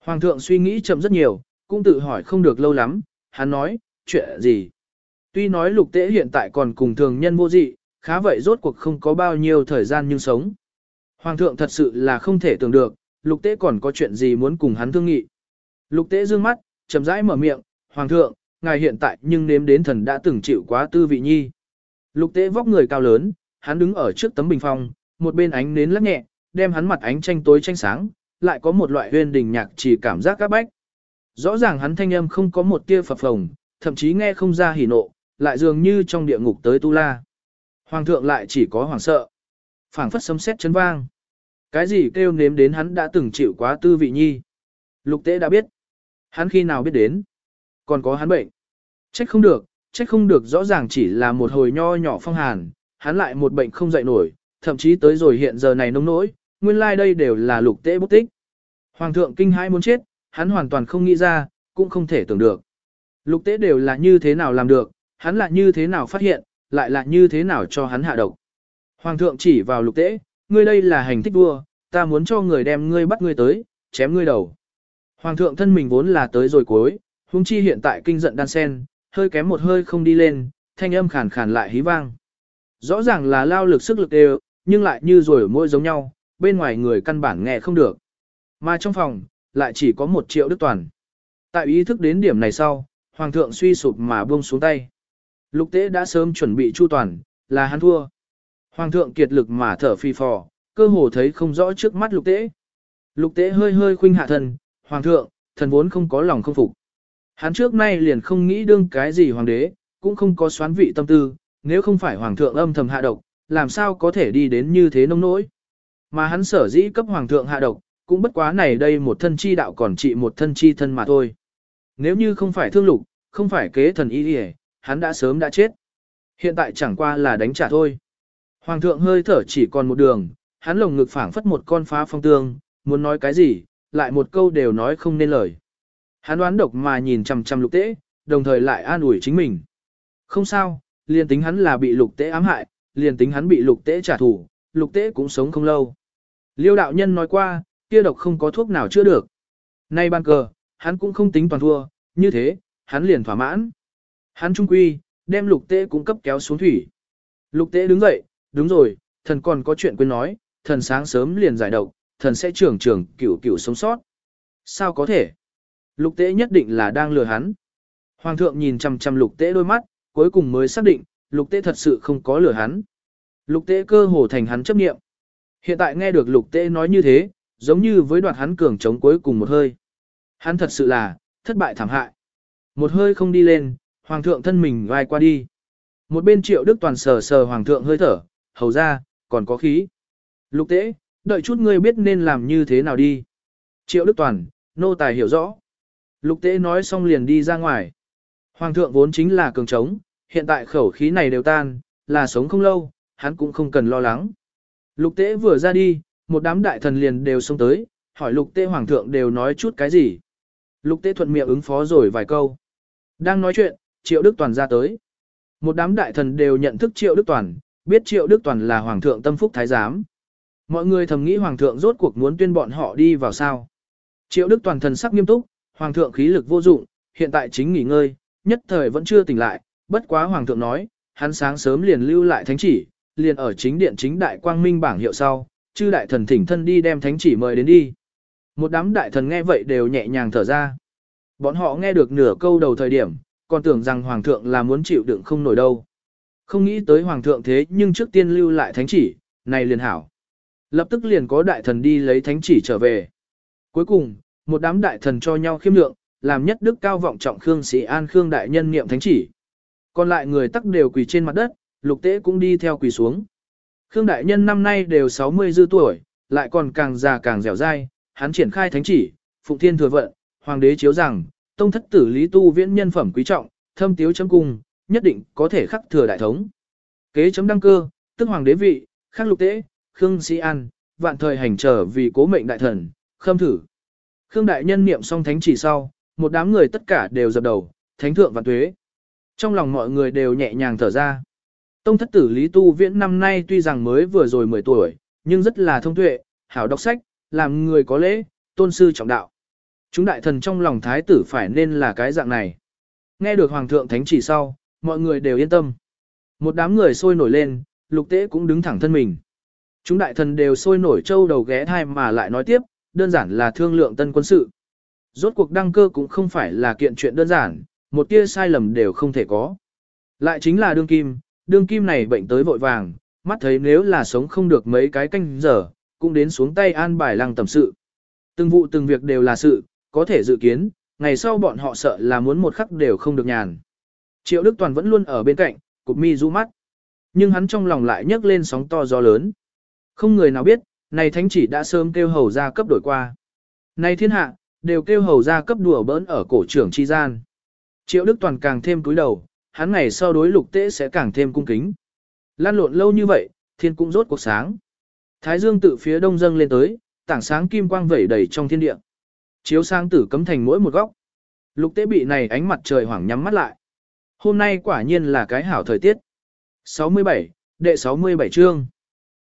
Hoàng thượng suy nghĩ chậm rất nhiều, cũng tự hỏi không được lâu lắm, hắn nói, chuyện gì. Tuy nói lục tế hiện tại còn cùng thường nhân vô dị, khá vậy rốt cuộc không có bao nhiêu thời gian nhưng sống. Hoàng thượng thật sự là không thể tưởng được, lục tế còn có chuyện gì muốn cùng hắn thương nghị. Lục tế dương mắt, chậm rãi mở miệng, Hoàng thượng, ngài hiện tại nhưng nếm đến thần đã từng chịu quá tư vị nhi. Lục tế vóc người cao lớn, hắn đứng ở trước tấm bình phong, một bên ánh nến lắc nhẹ, đem hắn mặt ánh tranh tối tranh sáng, lại có một loại huyên đình nhạc chỉ cảm giác các bách. Rõ ràng hắn thanh âm không có một tia phập phồng, thậm chí nghe không ra hỉ nộ, lại dường như trong địa ngục tới tu la. Hoàng thượng lại chỉ có hoàng sợ. phảng phất sấm sét chấn vang. Cái gì kêu nếm đến hắn đã từng chịu quá tư vị nhi. Lục tế đã biết. Hắn khi nào biết đến. Còn có hắn bệnh. Trách không được, trách không được rõ ràng chỉ là một hồi nho nhỏ phong hàn, hắn lại một bệnh không dậy nổi, thậm chí tới rồi hiện giờ này nông nỗi, nguyên lai like đây đều là lục tế bút tích. Hoàng thượng kinh hãi muốn chết, hắn hoàn toàn không nghĩ ra, cũng không thể tưởng được. Lục tế đều là như thế nào làm được, hắn là như thế nào phát hiện, lại là như thế nào cho hắn hạ độc. Hoàng thượng chỉ vào lục tế, ngươi đây là hành thích vua, ta muốn cho người đem ngươi bắt ngươi tới, chém ngươi đầu. Hoàng thượng thân mình vốn là tới rồi cuối, huống chi hiện tại kinh giận đan sen, hơi kém một hơi không đi lên, thanh âm khàn khàn lại hí vang. Rõ ràng là lao lực sức lực đều, nhưng lại như rồi môi giống nhau, bên ngoài người căn bản nghe không được. Mà trong phòng, lại chỉ có một triệu đức toàn. Tại ý thức đến điểm này sau, hoàng thượng suy sụp mà buông xuống tay. Lục tế đã sớm chuẩn bị chu toàn, là hắn thua. Hoàng thượng kiệt lực mà thở phi phò, cơ hồ thấy không rõ trước mắt lục tế. Lục tế hơi hơi khuynh hạ thần, hoàng thượng, thần vốn không có lòng không phục. Hắn trước nay liền không nghĩ đương cái gì hoàng đế, cũng không có xoán vị tâm tư, nếu không phải hoàng thượng âm thầm hạ độc, làm sao có thể đi đến như thế nông nỗi. Mà hắn sở dĩ cấp hoàng thượng hạ độc, cũng bất quá này đây một thân chi đạo còn trị một thân chi thân mà thôi. Nếu như không phải thương lục, không phải kế thần y đi hắn đã sớm đã chết. Hiện tại chẳng qua là đánh trả thôi. Hoàng thượng hơi thở chỉ còn một đường, hắn lồng ngực phảng phất một con phá phong tương, muốn nói cái gì, lại một câu đều nói không nên lời. Hắn đoán độc mà nhìn chằm chằm lục tế, đồng thời lại an ủi chính mình. Không sao, liền tính hắn là bị lục tế ám hại, liền tính hắn bị lục tế trả thù, lục tế cũng sống không lâu. Liêu đạo nhân nói qua, kia độc không có thuốc nào chữa được. Nay ban cờ, hắn cũng không tính toàn thua, như thế, hắn liền thỏa mãn. Hắn trung quy, đem lục tế cũng cấp kéo xuống thủy. Lục tế đứng dậy, đúng rồi, thần còn có chuyện quên nói, thần sáng sớm liền giải độc, thần sẽ trưởng trưởng cửu cửu sống sót. Sao có thể? Lục tế nhất định là đang lừa hắn. Hoàng thượng nhìn chằm chằm lục tế đôi mắt, cuối cùng mới xác định, lục tế thật sự không có lừa hắn. Lục tế cơ hồ thành hắn chấp nghiệm. Hiện tại nghe được lục tế nói như thế, giống như với đoạt hắn cường chống cuối cùng một hơi. Hắn thật sự là, thất bại thảm hại. Một hơi không đi lên, hoàng thượng thân mình vai qua đi. Một bên triệu đức toàn sờ sờ hoàng thượng hơi thở, hầu ra, còn có khí. Lục tế, đợi chút ngươi biết nên làm như thế nào đi. Triệu đức toàn, nô tài hiểu rõ. Lục tế nói xong liền đi ra ngoài. Hoàng thượng vốn chính là cường trống, hiện tại khẩu khí này đều tan, là sống không lâu, hắn cũng không cần lo lắng. Lục tế vừa ra đi, một đám đại thần liền đều xông tới, hỏi lục tế hoàng thượng đều nói chút cái gì. Lục tế thuận miệng ứng phó rồi vài câu. Đang nói chuyện, triệu đức toàn ra tới. Một đám đại thần đều nhận thức triệu đức toàn, biết triệu đức toàn là hoàng thượng tâm phúc thái giám. Mọi người thầm nghĩ hoàng thượng rốt cuộc muốn tuyên bọn họ đi vào sao. Triệu đức toàn thần sắc nghiêm túc, hoàng thượng khí lực vô dụng, hiện tại chính nghỉ ngơi, nhất thời vẫn chưa tỉnh lại, bất quá hoàng thượng nói, hắn sáng sớm liền lưu lại thánh chỉ, liền ở chính điện chính đại quang minh bảng hiệu sau, chư đại thần thỉnh thân đi đem thánh chỉ mời đến đi. Một đám đại thần nghe vậy đều nhẹ nhàng thở ra. Bọn họ nghe được nửa câu đầu thời điểm, còn tưởng rằng hoàng thượng là muốn chịu đựng không nổi đâu. Không nghĩ tới hoàng thượng thế nhưng trước tiên lưu lại thánh chỉ, này liền hảo. Lập tức liền có đại thần đi lấy thánh chỉ trở về. Cuối cùng, một đám đại thần cho nhau khiêm lượng, làm nhất đức cao vọng trọng Khương Sĩ An Khương đại nhân niệm thánh chỉ. Còn lại người tắc đều quỳ trên mặt đất, lục tế cũng đi theo quỳ xuống. Khương đại nhân năm nay đều 60 dư tuổi, lại còn càng già càng dẻo dai, hắn triển khai thánh chỉ, phụng thiên thừa vận, hoàng đế chiếu rằng, tông thất tử lý tu viễn nhân phẩm quý trọng, thâm tiếu chấm cung, nhất định có thể khắc thừa đại thống. Kế chấm đăng cơ, tức hoàng đế vị, khắc lục tế, khương sĩ an, vạn thời hành trở vì cố mệnh đại thần, khâm thử. Khương đại nhân niệm xong thánh chỉ sau, một đám người tất cả đều dập đầu, thánh thượng vạn tuế. Trong lòng mọi người đều nhẹ nhàng thở ra. Tông thất tử Lý Tu Viễn năm nay tuy rằng mới vừa rồi 10 tuổi, nhưng rất là thông tuệ, hảo đọc sách, làm người có lễ, tôn sư trọng đạo. Chúng đại thần trong lòng thái tử phải nên là cái dạng này. Nghe được hoàng thượng thánh chỉ sau, mọi người đều yên tâm. Một đám người sôi nổi lên, lục tế cũng đứng thẳng thân mình. Chúng đại thần đều sôi nổi trâu đầu ghé thai mà lại nói tiếp, đơn giản là thương lượng tân quân sự. Rốt cuộc đăng cơ cũng không phải là kiện chuyện đơn giản, một tia sai lầm đều không thể có. Lại chính là đương kim, đương kim này bệnh tới vội vàng, mắt thấy nếu là sống không được mấy cái canh giờ, cũng đến xuống tay an bài lăng tầm sự. Từng vụ từng việc đều là sự, có thể dự kiến, ngày sau bọn họ sợ là muốn một khắc đều không được nhàn. Triệu Đức Toàn vẫn luôn ở bên cạnh, cụp mi du mắt. Nhưng hắn trong lòng lại nhấc lên sóng to gió lớn. Không người nào biết, này thánh chỉ đã sớm kêu hầu ra cấp đổi qua. Này thiên hạ, đều kêu hầu ra cấp đùa bỡn ở cổ trưởng chi gian. Triệu Đức Toàn càng thêm cúi đầu, hắn ngày sau đối lục tế sẽ càng thêm cung kính. Lan lộn lâu như vậy, thiên cũng rốt cuộc sáng. Thái dương tự phía đông dâng lên tới, tảng sáng kim quang vẩy đầy trong thiên địa. Chiếu sang tử cấm thành mỗi một góc. Lục tế bị này ánh mặt trời hoảng nhắm mắt lại. Hôm nay quả nhiên là cái hảo thời tiết. 67, đệ 67 chương.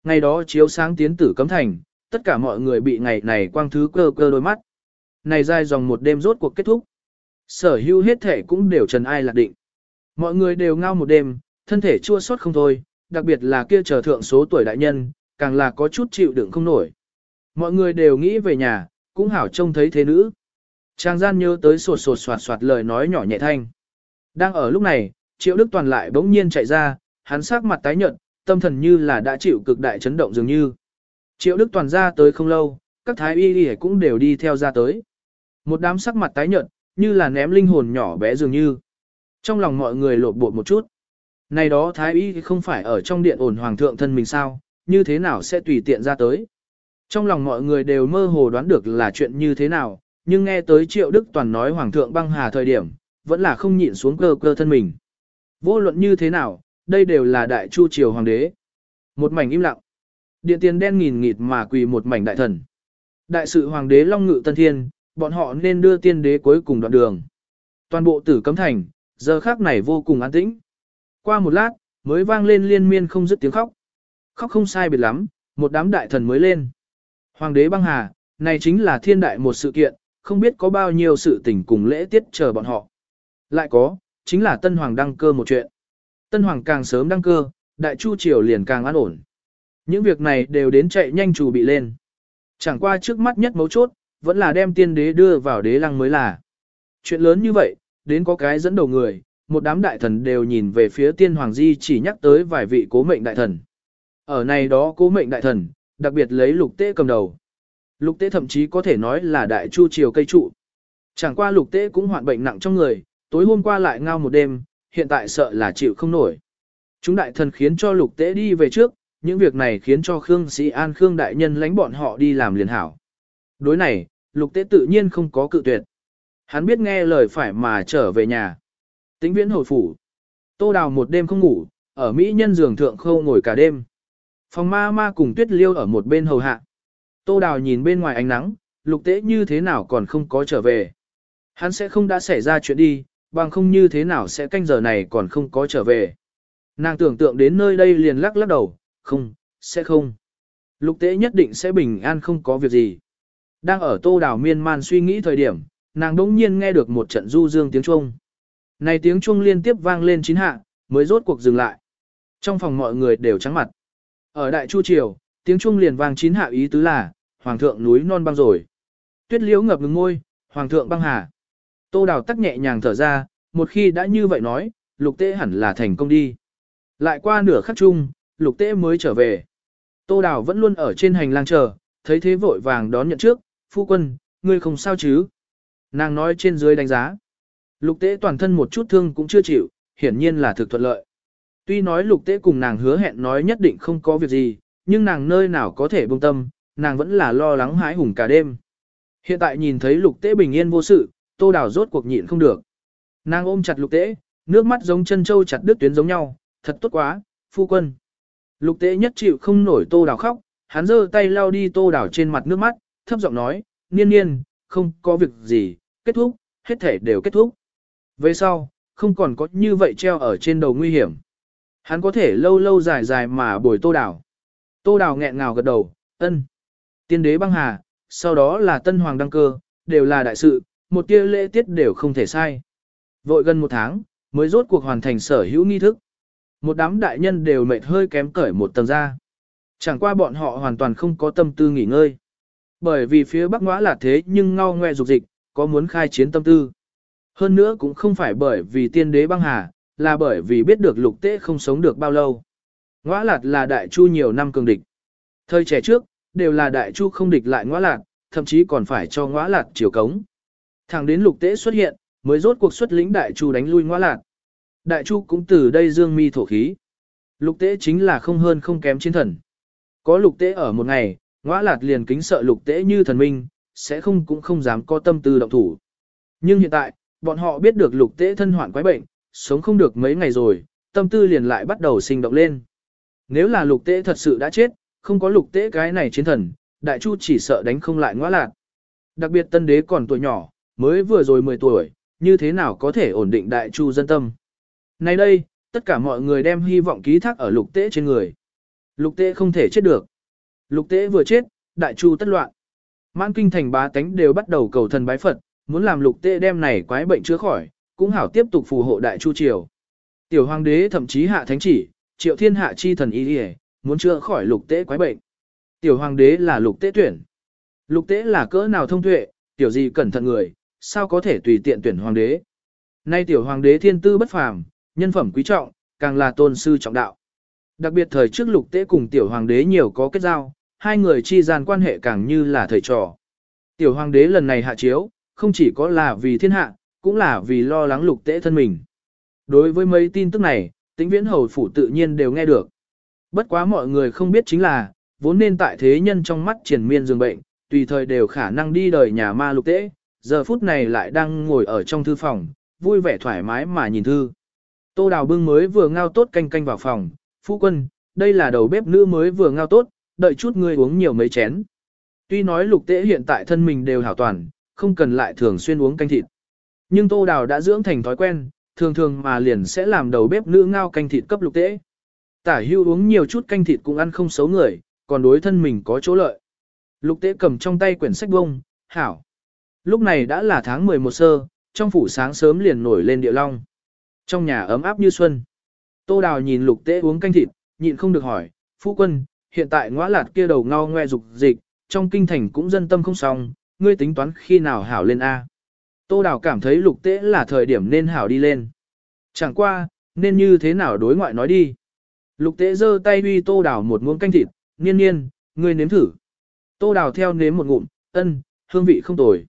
Ngày đó chiếu sáng tiến tử cấm thành, tất cả mọi người bị ngày này quang thứ cơ cơ đôi mắt. Này dài dòng một đêm rốt cuộc kết thúc. Sở hữu hết thể cũng đều trần ai lạc định. Mọi người đều ngao một đêm, thân thể chua xót không thôi, đặc biệt là kia chờ thượng số tuổi đại nhân, càng là có chút chịu đựng không nổi. Mọi người đều nghĩ về nhà, cũng hảo trông thấy thế nữ. Trang gian nhớ tới sột sột soạt soạt lời nói nhỏ nhẹ thanh. Đang ở lúc này, Triệu Đức Toàn lại bỗng nhiên chạy ra, hắn sắc mặt tái nhợt, tâm thần như là đã chịu cực đại chấn động dường như. Triệu Đức Toàn ra tới không lâu, các thái y y cũng đều đi theo ra tới. Một đám sắc mặt tái nhợt, như là ném linh hồn nhỏ bé dường như. Trong lòng mọi người lột bột một chút. Này đó thái y không phải ở trong điện ổn hoàng thượng thân mình sao, như thế nào sẽ tùy tiện ra tới. Trong lòng mọi người đều mơ hồ đoán được là chuyện như thế nào, nhưng nghe tới Triệu Đức Toàn nói Hoàng thượng băng hà thời điểm, vẫn là không nhịn xuống cơ cơ thân mình. Vô luận như thế nào, đây đều là đại chu triều hoàng đế. Một mảnh im lặng. Điện tiền đen nghìn nghịt mà quỳ một mảnh đại thần. Đại sự hoàng đế Long Ngự Tân Thiên, bọn họ nên đưa tiên đế cuối cùng đoạn đường. Toàn bộ tử cấm thành, giờ khác này vô cùng an tĩnh. Qua một lát, mới vang lên liên miên không dứt tiếng khóc. Khóc không sai biệt lắm, một đám đại thần mới lên. Hoàng đế băng hà, này chính là thiên đại một sự kiện, không biết có bao nhiêu sự tình cùng lễ tiết chờ bọn họ. Lại có, chính là Tân Hoàng đăng cơ một chuyện. Tân Hoàng càng sớm đăng cơ, đại chu triều liền càng an ổn. Những việc này đều đến chạy nhanh chủ bị lên. Chẳng qua trước mắt nhất mấu chốt, vẫn là đem tiên đế đưa vào đế lăng mới là. Chuyện lớn như vậy, đến có cái dẫn đầu người, một đám đại thần đều nhìn về phía tiên hoàng di chỉ nhắc tới vài vị cố mệnh đại thần. Ở này đó cố mệnh đại thần, đặc biệt lấy lục tế cầm đầu. Lục tế thậm chí có thể nói là đại chu triều cây trụ. Chẳng qua lục tế cũng hoạn bệnh nặng trong người, tối hôm qua lại ngao một đêm, hiện tại sợ là chịu không nổi. Chúng đại thần khiến cho lục tế đi về trước, những việc này khiến cho Khương Sĩ An Khương đại nhân lánh bọn họ đi làm liền hảo. Đối này, lục tế tự nhiên không có cự tuyệt. Hắn biết nghe lời phải mà trở về nhà. Tĩnh viễn hồi phủ. Tô đào một đêm không ngủ, ở Mỹ nhân giường thượng khâu ngồi cả đêm. Phòng ma ma cùng tuyết liêu ở một bên hầu hạ. Tô đào nhìn bên ngoài ánh nắng, lục tế như thế nào còn không có trở về. Hắn sẽ không đã xảy ra chuyện đi, bằng không như thế nào sẽ canh giờ này còn không có trở về. Nàng tưởng tượng đến nơi đây liền lắc lắc đầu, không, sẽ không. Lục tế nhất định sẽ bình an không có việc gì. Đang ở tô đào miên man suy nghĩ thời điểm, nàng đỗng nhiên nghe được một trận du dương tiếng chuông. Này tiếng chuông liên tiếp vang lên chín hạ, mới rốt cuộc dừng lại. Trong phòng mọi người đều trắng mặt. Ở Đại Chu Triều, tiếng chuông liền vang chín hạ ý tứ là, Hoàng thượng núi non băng rồi. Tuyết liễu ngập ngừng ngôi, Hoàng thượng băng hà. Tô Đào tắc nhẹ nhàng thở ra, một khi đã như vậy nói, lục tế hẳn là thành công đi. Lại qua nửa khắc chung, lục tế mới trở về. Tô Đào vẫn luôn ở trên hành lang chờ, thấy thế vội vàng đón nhận trước, phu quân, ngươi không sao chứ. Nàng nói trên dưới đánh giá. Lục tế toàn thân một chút thương cũng chưa chịu, hiển nhiên là thực thuận lợi. Tuy nói lục tế cùng nàng hứa hẹn nói nhất định không có việc gì, nhưng nàng nơi nào có thể buông tâm, nàng vẫn là lo lắng hái hùng cả đêm. Hiện tại nhìn thấy lục tế bình yên vô sự, tô đào rốt cuộc nhịn không được. Nàng ôm chặt lục tế, nước mắt giống chân châu chặt đứt tuyến giống nhau, thật tốt quá, phu quân. Lục tế nhất chịu không nổi tô đào khóc, hắn giơ tay lau đi tô đào trên mặt nước mắt, thấp giọng nói, niên niên, không có việc gì, kết thúc, hết thể đều kết thúc. Về sau, không còn có như vậy treo ở trên đầu nguy hiểm. Hắn có thể lâu lâu dài dài mà bồi tô đào. Tô đào nghẹn ngào gật đầu, ân. Tiên đế băng hà, sau đó là tân hoàng đăng cơ, đều là đại sự, một tia lễ tiết đều không thể sai. Vội gần một tháng, mới rốt cuộc hoàn thành sở hữu nghi thức. Một đám đại nhân đều mệt hơi kém cởi một tầng ra. Chẳng qua bọn họ hoàn toàn không có tâm tư nghỉ ngơi. Bởi vì phía Bắc ngõa là thế nhưng ngao ngoe dục dịch, có muốn khai chiến tâm tư. Hơn nữa cũng không phải bởi vì tiên đế băng hà, là bởi vì biết được lục tế không sống được bao lâu. Ngõa lạt là đại chu nhiều năm cường địch. Thời trẻ trước, đều là đại chu không địch lại ngõa lạt, thậm chí còn phải cho ngõa lạt chiều cống. Thẳng đến lục tế xuất hiện, mới rốt cuộc xuất lĩnh đại chu đánh lui ngoa lạt. Đại chu cũng từ đây dương mi thổ khí. Lục tế chính là không hơn không kém chiến thần. Có lục tế ở một ngày, ngoa lạt liền kính sợ lục tế như thần minh, sẽ không cũng không dám có tâm tư động thủ. Nhưng hiện tại, bọn họ biết được lục tế thân hoạn quái bệnh, sống không được mấy ngày rồi, tâm tư liền lại bắt đầu sinh động lên. Nếu là lục tế thật sự đã chết, không có lục tế cái này chiến thần, đại chu chỉ sợ đánh không lại ngoa lạc. Đặc biệt tân đế còn tuổi nhỏ, mới vừa rồi 10 tuổi, như thế nào có thể ổn định đại chu dân tâm. Nay đây, tất cả mọi người đem hy vọng ký thác ở lục tế trên người. Lục tế không thể chết được. Lục tế vừa chết, đại chu tất loạn. Mãn kinh thành bá tánh đều bắt đầu cầu thần bái Phật, muốn làm lục tế đem này quái bệnh chữa khỏi, cũng hảo tiếp tục phù hộ đại chu triều. Tiểu hoàng đế thậm chí hạ thánh chỉ, triệu thiên hạ chi thần y đi muốn chữa khỏi lục tế quái bệnh. Tiểu hoàng đế là lục tế tuyển. Lục tế là cỡ nào thông tuệ, tiểu gì cẩn thận người, sao có thể tùy tiện tuyển hoàng đế. Nay tiểu hoàng đế thiên tư bất phàm, nhân phẩm quý trọng, càng là tôn sư trọng đạo. Đặc biệt thời trước lục tế cùng tiểu hoàng đế nhiều có kết giao, hai người chi gian quan hệ càng như là thầy trò. Tiểu hoàng đế lần này hạ chiếu, không chỉ có là vì thiên hạ, cũng là vì lo lắng lục tế thân mình. Đối với mấy tin tức này, tính viễn hầu phủ tự nhiên đều nghe được. Bất quá mọi người không biết chính là, vốn nên tại thế nhân trong mắt triển miên dường bệnh, tùy thời đều khả năng đi đời nhà ma lục tế, giờ phút này lại đang ngồi ở trong thư phòng, vui vẻ thoải mái mà nhìn thư. Tô đào bưng mới vừa ngao tốt canh canh vào phòng, phu quân, đây là đầu bếp nữ mới vừa ngao tốt, đợi chút ngươi uống nhiều mấy chén. Tuy nói lục tế hiện tại thân mình đều hảo toàn, không cần lại thường xuyên uống canh thịt. Nhưng tô đào đã dưỡng thành thói quen, thường thường mà liền sẽ làm đầu bếp nữ ngao canh thịt cấp lục tế. Tả hưu uống nhiều chút canh thịt cũng ăn không xấu người, còn đối thân mình có chỗ lợi. Lục tế cầm trong tay quyển sách bông, hảo. Lúc này đã là tháng 11 sơ, trong phủ sáng sớm liền nổi lên địa long. Trong nhà ấm áp như xuân. Tô đào nhìn lục tế uống canh thịt, nhịn không được hỏi, phu quân, hiện tại ngõ lạt kia đầu ngao ngoe dục dịch, trong kinh thành cũng dân tâm không xong, ngươi tính toán khi nào hảo lên A. Tô Đào cảm thấy lục tế là thời điểm nên hảo đi lên. Chẳng qua, nên như thế nào đối ngoại nói đi. Lục tế giơ tay uy Tô Đào một muỗng canh thịt, niên niên, ngươi nếm thử. Tô Đào theo nếm một ngụm, ân, hương vị không tồi.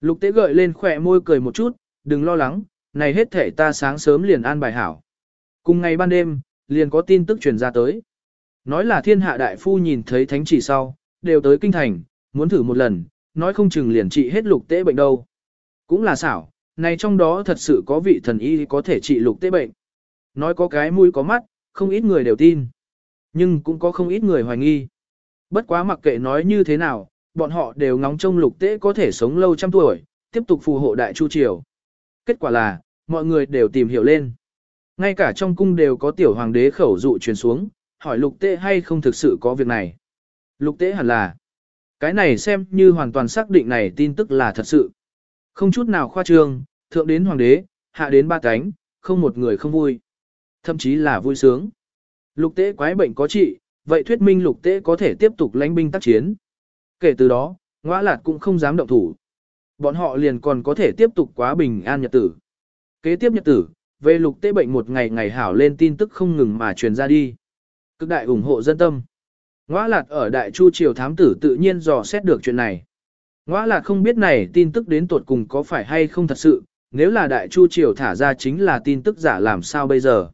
Lục tế gợi lên khỏe môi cười một chút, đừng lo lắng, này hết thể ta sáng sớm liền an bài hảo. Cùng ngày ban đêm, liền có tin tức truyền ra tới. Nói là thiên hạ đại phu nhìn thấy thánh chỉ sau, đều tới kinh thành, muốn thử một lần, nói không chừng liền trị hết lục tế bệnh đâu. Cũng là xảo, này trong đó thật sự có vị thần y có thể trị lục tế bệnh. Nói có cái mũi có mắt, không ít người đều tin. Nhưng cũng có không ít người hoài nghi. Bất quá mặc kệ nói như thế nào, bọn họ đều ngóng trông lục tế có thể sống lâu trăm tuổi, tiếp tục phù hộ đại chu triều. Kết quả là, mọi người đều tìm hiểu lên. Ngay cả trong cung đều có tiểu hoàng đế khẩu dụ truyền xuống, hỏi lục tế hay không thực sự có việc này. Lục tế hẳn là, cái này xem như hoàn toàn xác định này tin tức là thật sự. Không chút nào khoa trương, thượng đến hoàng đế, hạ đến ba cánh, không một người không vui. Thậm chí là vui sướng. Lục tế quái bệnh có trị, vậy thuyết minh lục tế có thể tiếp tục lãnh binh tác chiến. Kể từ đó, ngõ lạt cũng không dám động thủ. Bọn họ liền còn có thể tiếp tục quá bình an nhật tử. Kế tiếp nhật tử, về lục tế bệnh một ngày ngày hảo lên tin tức không ngừng mà truyền ra đi. Cực đại ủng hộ dân tâm. Ngoã lạt ở đại chu triều thám tử tự nhiên dò xét được chuyện này. Ngoã lạt không biết này tin tức đến tuột cùng có phải hay không thật sự, nếu là đại chu triều thả ra chính là tin tức giả làm sao bây giờ.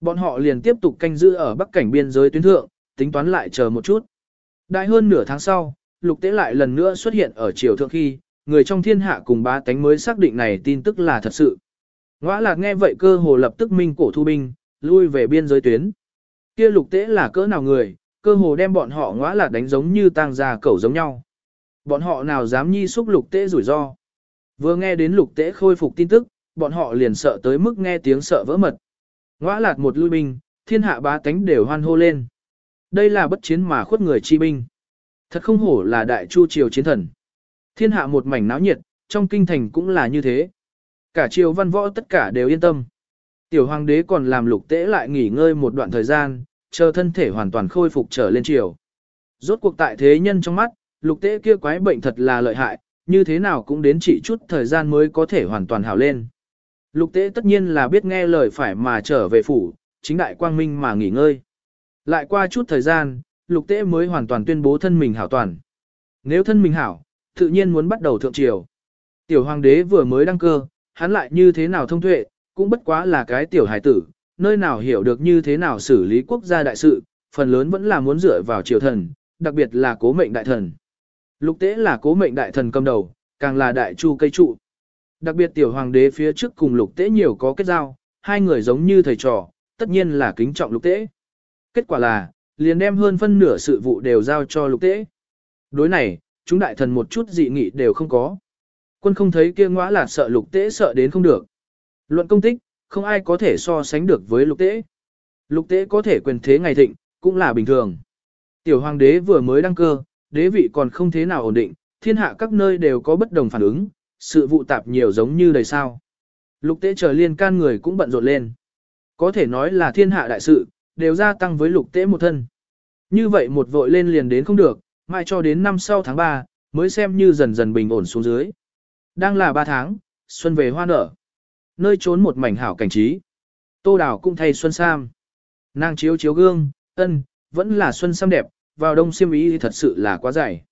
Bọn họ liền tiếp tục canh giữ ở bắc cảnh biên giới tuyến thượng, tính toán lại chờ một chút. Đại hơn nửa tháng sau, lục tế lại lần nữa xuất hiện ở triều thượng khi, người trong thiên hạ cùng bá tánh mới xác định này tin tức là thật sự. Ngoã lạc nghe vậy cơ hồ lập tức minh cổ thu binh, lui về biên giới tuyến. Kia lục tế là cỡ nào người, cơ hồ đem bọn họ ngõa lạc đánh giống như tang già cẩu giống nhau. Bọn họ nào dám nhi xúc lục tế rủi ro. Vừa nghe đến lục tế khôi phục tin tức, bọn họ liền sợ tới mức nghe tiếng sợ vỡ mật. Ngõa lạc một lui binh, thiên hạ bá tánh đều hoan hô lên. Đây là bất chiến mà khuất người chi binh. Thật không hổ là đại chu triều chiến thần. Thiên hạ một mảnh náo nhiệt, trong kinh thành cũng là như thế. Cả triều văn võ tất cả đều yên tâm. Tiểu hoàng đế còn làm lục tễ lại nghỉ ngơi một đoạn thời gian, chờ thân thể hoàn toàn khôi phục trở lên triều. Rốt cuộc tại thế nhân trong mắt, lục tễ kia quái bệnh thật là lợi hại, như thế nào cũng đến chỉ chút thời gian mới có thể hoàn toàn hảo lên. Lục tế tất nhiên là biết nghe lời phải mà trở về phủ, chính đại quang minh mà nghỉ ngơi. Lại qua chút thời gian, lục tế mới hoàn toàn tuyên bố thân mình hảo toàn. Nếu thân mình hảo, tự nhiên muốn bắt đầu thượng triều. Tiểu hoàng đế vừa mới đăng cơ, hắn lại như thế nào thông tuệ, cũng bất quá là cái tiểu hài tử, nơi nào hiểu được như thế nào xử lý quốc gia đại sự, phần lớn vẫn là muốn dựa vào triều thần, đặc biệt là cố mệnh đại thần. Lục tế là cố mệnh đại thần cầm đầu, càng là đại chu cây trụ. Đặc biệt tiểu hoàng đế phía trước cùng lục tế nhiều có kết giao, hai người giống như thầy trò, tất nhiên là kính trọng lục tế. Kết quả là, liền đem hơn phân nửa sự vụ đều giao cho lục tế. Đối này, chúng đại thần một chút dị nghị đều không có. Quân không thấy kia ngõa là sợ lục tế sợ đến không được. Luận công tích, không ai có thể so sánh được với lục tế. Lục tế có thể quyền thế ngày thịnh, cũng là bình thường. Tiểu hoàng đế vừa mới đăng cơ, đế vị còn không thế nào ổn định, thiên hạ các nơi đều có bất đồng phản ứng, sự vụ tạp nhiều giống như đầy sao. Lục tế chờ liên can người cũng bận rộn lên. Có thể nói là thiên hạ đại sự, đều gia tăng với lục tế một thân. Như vậy một vội lên liền đến không được, mai cho đến năm sau tháng 3, mới xem như dần dần bình ổn xuống dưới. Đang là 3 tháng, xuân về hoa nở. Nơi trốn một mảnh hảo cảnh trí. Tô Đào cũng thay xuân sam. Nàng chiếu chiếu gương, ân, vẫn là xuân sam đẹp, vào đông xiêm ý thì thật sự là quá dày.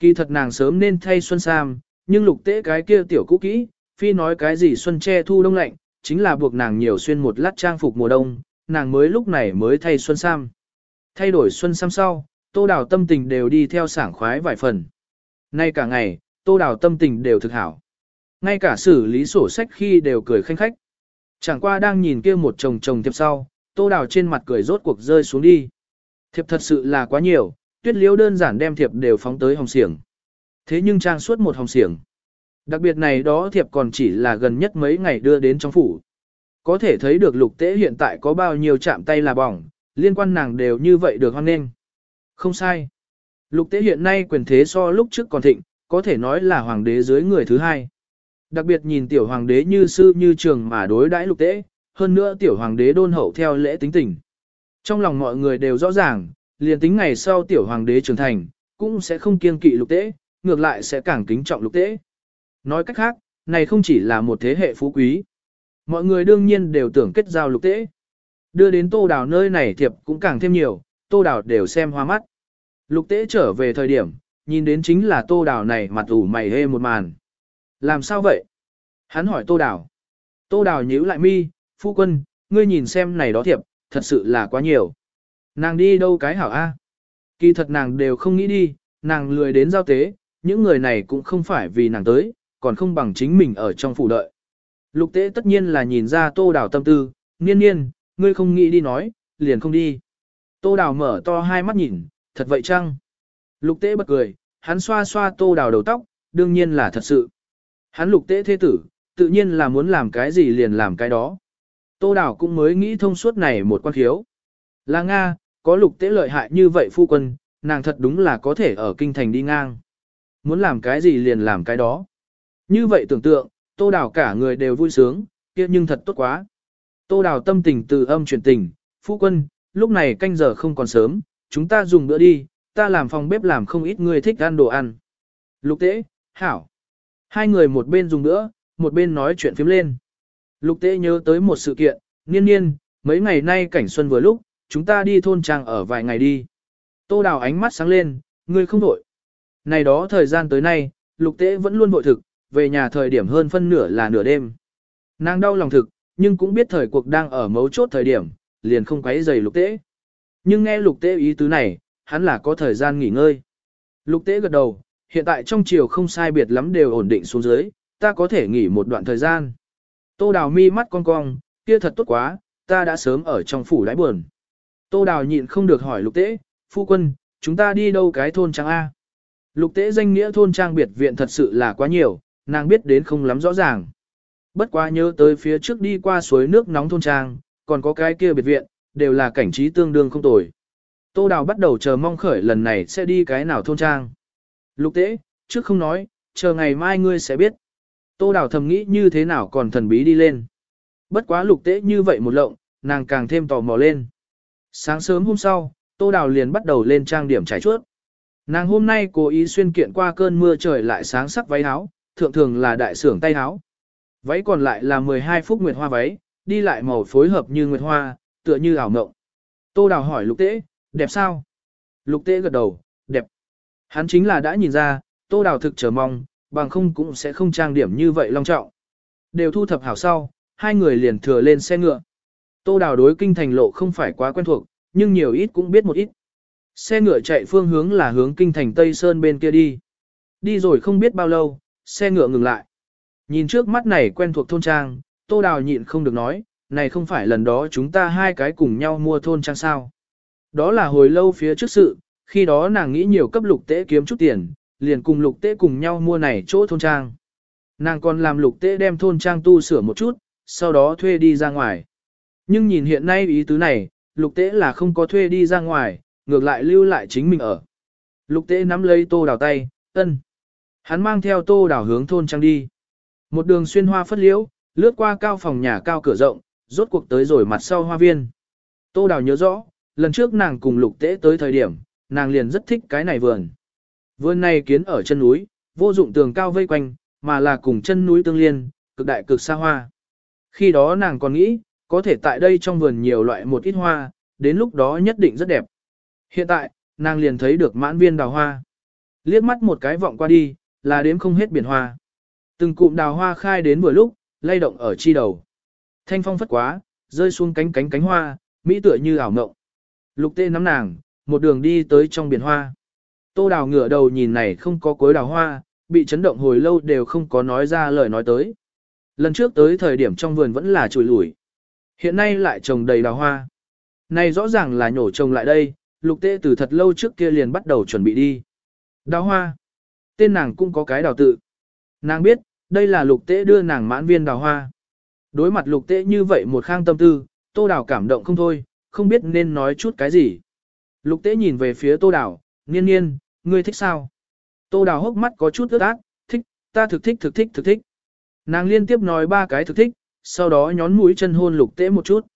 Kỳ thật nàng sớm nên thay xuân sam, nhưng lục tế cái kia tiểu cũ kỹ, phi nói cái gì xuân che thu đông lạnh, chính là buộc nàng nhiều xuyên một lát trang phục mùa đông, nàng mới lúc này mới thay xuân sam. Thay đổi xuân sam sau, tô đào tâm tình đều đi theo sảng khoái vài phần. Nay cả ngày, tô đào tâm tình đều thực hảo. Ngay cả xử lý sổ sách khi đều cười khanh khách. Chẳng qua đang nhìn kia một chồng chồng thiệp sau, tô đào trên mặt cười rốt cuộc rơi xuống đi. Thiệp thật sự là quá nhiều, tuyết liễu đơn giản đem thiệp đều phóng tới hồng xiềng. Thế nhưng trang suốt một hồng xiềng. Đặc biệt này đó thiệp còn chỉ là gần nhất mấy ngày đưa đến trong phủ. Có thể thấy được lục tế hiện tại có bao nhiêu chạm tay là bỏng, liên quan nàng đều như vậy được hoan nghênh. Không sai. Lục tế hiện nay quyền thế so lúc trước còn thịnh, có thể nói là hoàng đế dưới người thứ hai. Đặc biệt nhìn tiểu hoàng đế như sư như trường mà đối đãi lục tế, hơn nữa tiểu hoàng đế đôn hậu theo lễ tính tình. Trong lòng mọi người đều rõ ràng, liền tính ngày sau tiểu hoàng đế trưởng thành, cũng sẽ không kiêng kỵ lục tế, ngược lại sẽ càng kính trọng lục tế. Nói cách khác, này không chỉ là một thế hệ phú quý. Mọi người đương nhiên đều tưởng kết giao lục tế. Đưa đến tô đào nơi này thiệp cũng càng thêm nhiều, tô đào đều xem hoa mắt. Lục tế trở về thời điểm, nhìn đến chính là tô đào này mặt ủ mày hê một màn. Làm sao vậy? Hắn hỏi tô đào. Tô đào nhíu lại mi, phu quân, ngươi nhìn xem này đó thiệp, thật sự là quá nhiều. Nàng đi đâu cái hảo A? Kỳ thật nàng đều không nghĩ đi, nàng lười đến giao tế, những người này cũng không phải vì nàng tới, còn không bằng chính mình ở trong phủ đợi. Lục tế tất nhiên là nhìn ra tô đào tâm tư, nhiên nhiên, ngươi không nghĩ đi nói, liền không đi. Tô đào mở to hai mắt nhìn, thật vậy chăng? Lục tế bật cười, hắn xoa xoa tô đào đầu tóc, đương nhiên là thật sự. Hắn lục tế thế tử, tự nhiên là muốn làm cái gì liền làm cái đó. Tô đào cũng mới nghĩ thông suốt này một quan khiếu. Là Nga, có lục tế lợi hại như vậy phu quân, nàng thật đúng là có thể ở kinh thành đi ngang. Muốn làm cái gì liền làm cái đó. Như vậy tưởng tượng, tô đào cả người đều vui sướng, kia nhưng thật tốt quá. Tô đào tâm tình từ âm chuyển tình, phu quân, lúc này canh giờ không còn sớm, chúng ta dùng bữa đi, ta làm phòng bếp làm không ít người thích ăn đồ ăn. Lục tế, hảo. Hai người một bên dùng bữa, một bên nói chuyện phím lên. Lục tế nhớ tới một sự kiện, niên niên, mấy ngày nay cảnh xuân vừa lúc, chúng ta đi thôn trang ở vài ngày đi. Tô đào ánh mắt sáng lên, ngươi không đổi. Này đó thời gian tới nay, lục tế vẫn luôn vội thực, về nhà thời điểm hơn phân nửa là nửa đêm. Nàng đau lòng thực, nhưng cũng biết thời cuộc đang ở mấu chốt thời điểm, liền không quấy giày lục tế. Nhưng nghe lục tế ý tứ này, hắn là có thời gian nghỉ ngơi. Lục tế gật đầu, hiện tại trong chiều không sai biệt lắm đều ổn định xuống dưới, ta có thể nghỉ một đoạn thời gian. Tô đào mi mắt cong cong, kia thật tốt quá, ta đã sớm ở trong phủ đáy buồn. Tô đào nhịn không được hỏi lục tế, phu quân, chúng ta đi đâu cái thôn trang A. Lục tế danh nghĩa thôn trang biệt viện thật sự là quá nhiều, nàng biết đến không lắm rõ ràng. Bất quá nhớ tới phía trước đi qua suối nước nóng thôn trang, còn có cái kia biệt viện, đều là cảnh trí tương đương không tồi. Tô Đào bắt đầu chờ mong khởi lần này sẽ đi cái nào thôn trang. Lục tế, trước không nói, chờ ngày mai ngươi sẽ biết. Tô Đào thầm nghĩ như thế nào còn thần bí đi lên. Bất quá lục tế như vậy một lộng, nàng càng thêm tò mò lên. Sáng sớm hôm sau, Tô Đào liền bắt đầu lên trang điểm trải chuốt. Nàng hôm nay cố ý xuyên kiện qua cơn mưa trời lại sáng sắc váy áo, thượng thường là đại sưởng tay áo. Váy còn lại là 12 phút nguyệt hoa váy, đi lại màu phối hợp như nguyệt hoa, tựa như ảo mộng. Tô Đào hỏi Lục Tế, đẹp sao? Lục Tế gật đầu, đẹp. Hắn chính là đã nhìn ra, Tô Đào thực chờ mong, bằng không cũng sẽ không trang điểm như vậy long trọng. Đều thu thập hảo sau, hai người liền thừa lên xe ngựa. Tô Đào đối kinh thành lộ không phải quá quen thuộc, nhưng nhiều ít cũng biết một ít. Xe ngựa chạy phương hướng là hướng kinh thành Tây Sơn bên kia đi. Đi rồi không biết bao lâu, xe ngựa ngừng lại. Nhìn trước mắt này quen thuộc thôn trang, Tô Đào nhịn không được nói, này không phải lần đó chúng ta hai cái cùng nhau mua thôn trang sao. Đó là hồi lâu phía trước sự, khi đó nàng nghĩ nhiều cấp lục tế kiếm chút tiền, liền cùng lục tế cùng nhau mua này chỗ thôn trang. Nàng còn làm lục tế đem thôn trang tu sửa một chút, sau đó thuê đi ra ngoài. Nhưng nhìn hiện nay ý tứ này, lục tế là không có thuê đi ra ngoài, ngược lại lưu lại chính mình ở. Lục tế nắm lấy tô đào tay, ân. Hắn mang theo tô đào hướng thôn trang đi. Một đường xuyên hoa phất liễu, lướt qua cao phòng nhà cao cửa rộng, rốt cuộc tới rồi mặt sau hoa viên. Tô đào nhớ rõ, lần trước nàng cùng lục tế tới thời điểm, nàng liền rất thích cái này vườn. Vườn này kiến ở chân núi, vô dụng tường cao vây quanh, mà là cùng chân núi tương liên, cực đại cực xa hoa. Khi đó nàng còn nghĩ, có thể tại đây trong vườn nhiều loại một ít hoa, đến lúc đó nhất định rất đẹp. Hiện tại, nàng liền thấy được mãn viên đào hoa. Liếc mắt một cái vọng qua đi, là đếm không hết biển hoa. Từng cụm đào hoa khai đến vừa lúc, lay động ở chi đầu. Thanh phong phất quá, rơi xuống cánh cánh cánh hoa, mỹ tựa như ảo mộng. Lục tê nắm nàng, một đường đi tới trong biển hoa. Tô đào ngửa đầu nhìn này không có cối đào hoa, bị chấn động hồi lâu đều không có nói ra lời nói tới. Lần trước tới thời điểm trong vườn vẫn là chùi lủi. Hiện nay lại trồng đầy đào hoa. Này rõ ràng là nhổ trồng lại đây, lục tê từ thật lâu trước kia liền bắt đầu chuẩn bị đi. Đào hoa. Tên nàng cũng có cái đào tự. Nàng biết, đây là lục Tế đưa nàng mãn viên đào hoa. Đối mặt lục Tế như vậy một khang tâm tư, tô đào cảm động không thôi, không biết nên nói chút cái gì. Lục Tế nhìn về phía tô đào, niên niên, ngươi thích sao? Tô đào hốc mắt có chút ướt át, thích, ta thực thích thực thích thực thích. Nàng liên tiếp nói ba cái thực thích, sau đó nhón mũi chân hôn lục Tế một chút.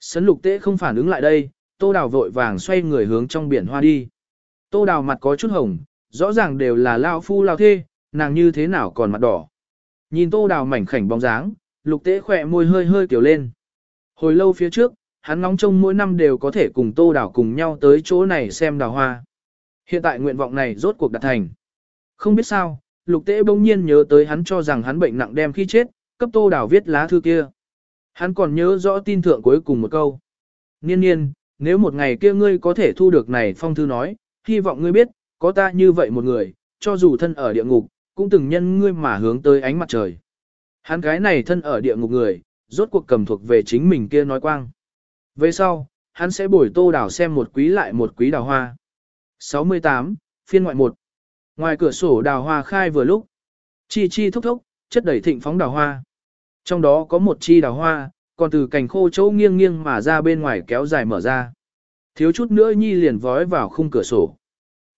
Sấn lục Tế không phản ứng lại đây, tô đào vội vàng xoay người hướng trong biển hoa đi. Tô đào mặt có chút hồng, rõ ràng đều là lao phu lao thê, nàng như thế nào còn mặt đỏ. Nhìn tô đào mảnh khảnh bóng dáng, lục tế khỏe môi hơi hơi kiểu lên. Hồi lâu phía trước, hắn ngóng trông mỗi năm đều có thể cùng tô đào cùng nhau tới chỗ này xem đào hoa. Hiện tại nguyện vọng này rốt cuộc đạt thành. Không biết sao, lục tế bỗng nhiên nhớ tới hắn cho rằng hắn bệnh nặng đem khi chết, cấp tô đào viết lá thư kia. Hắn còn nhớ rõ tin thượng cuối cùng một câu. Niên niên, nếu một ngày kia ngươi có thể thu được này phong thư nói, hy vọng ngươi biết, có ta như vậy một người, cho dù thân ở địa ngục, cũng từng nhân ngươi mà hướng tới ánh mặt trời. Hắn cái này thân ở địa ngục người, rốt cuộc cầm thuộc về chính mình kia nói quang. Về sau, hắn sẽ bồi tô đào xem một quý lại một quý đào hoa. 68, phiên ngoại 1. Ngoài cửa sổ đào hoa khai vừa lúc. Chi chi thúc thúc, chất đầy thịnh phóng đào hoa. Trong đó có một chi đào hoa, còn từ cành khô chỗ nghiêng nghiêng mà ra bên ngoài kéo dài mở ra. Thiếu chút nữa nhi liền vói vào khung cửa sổ.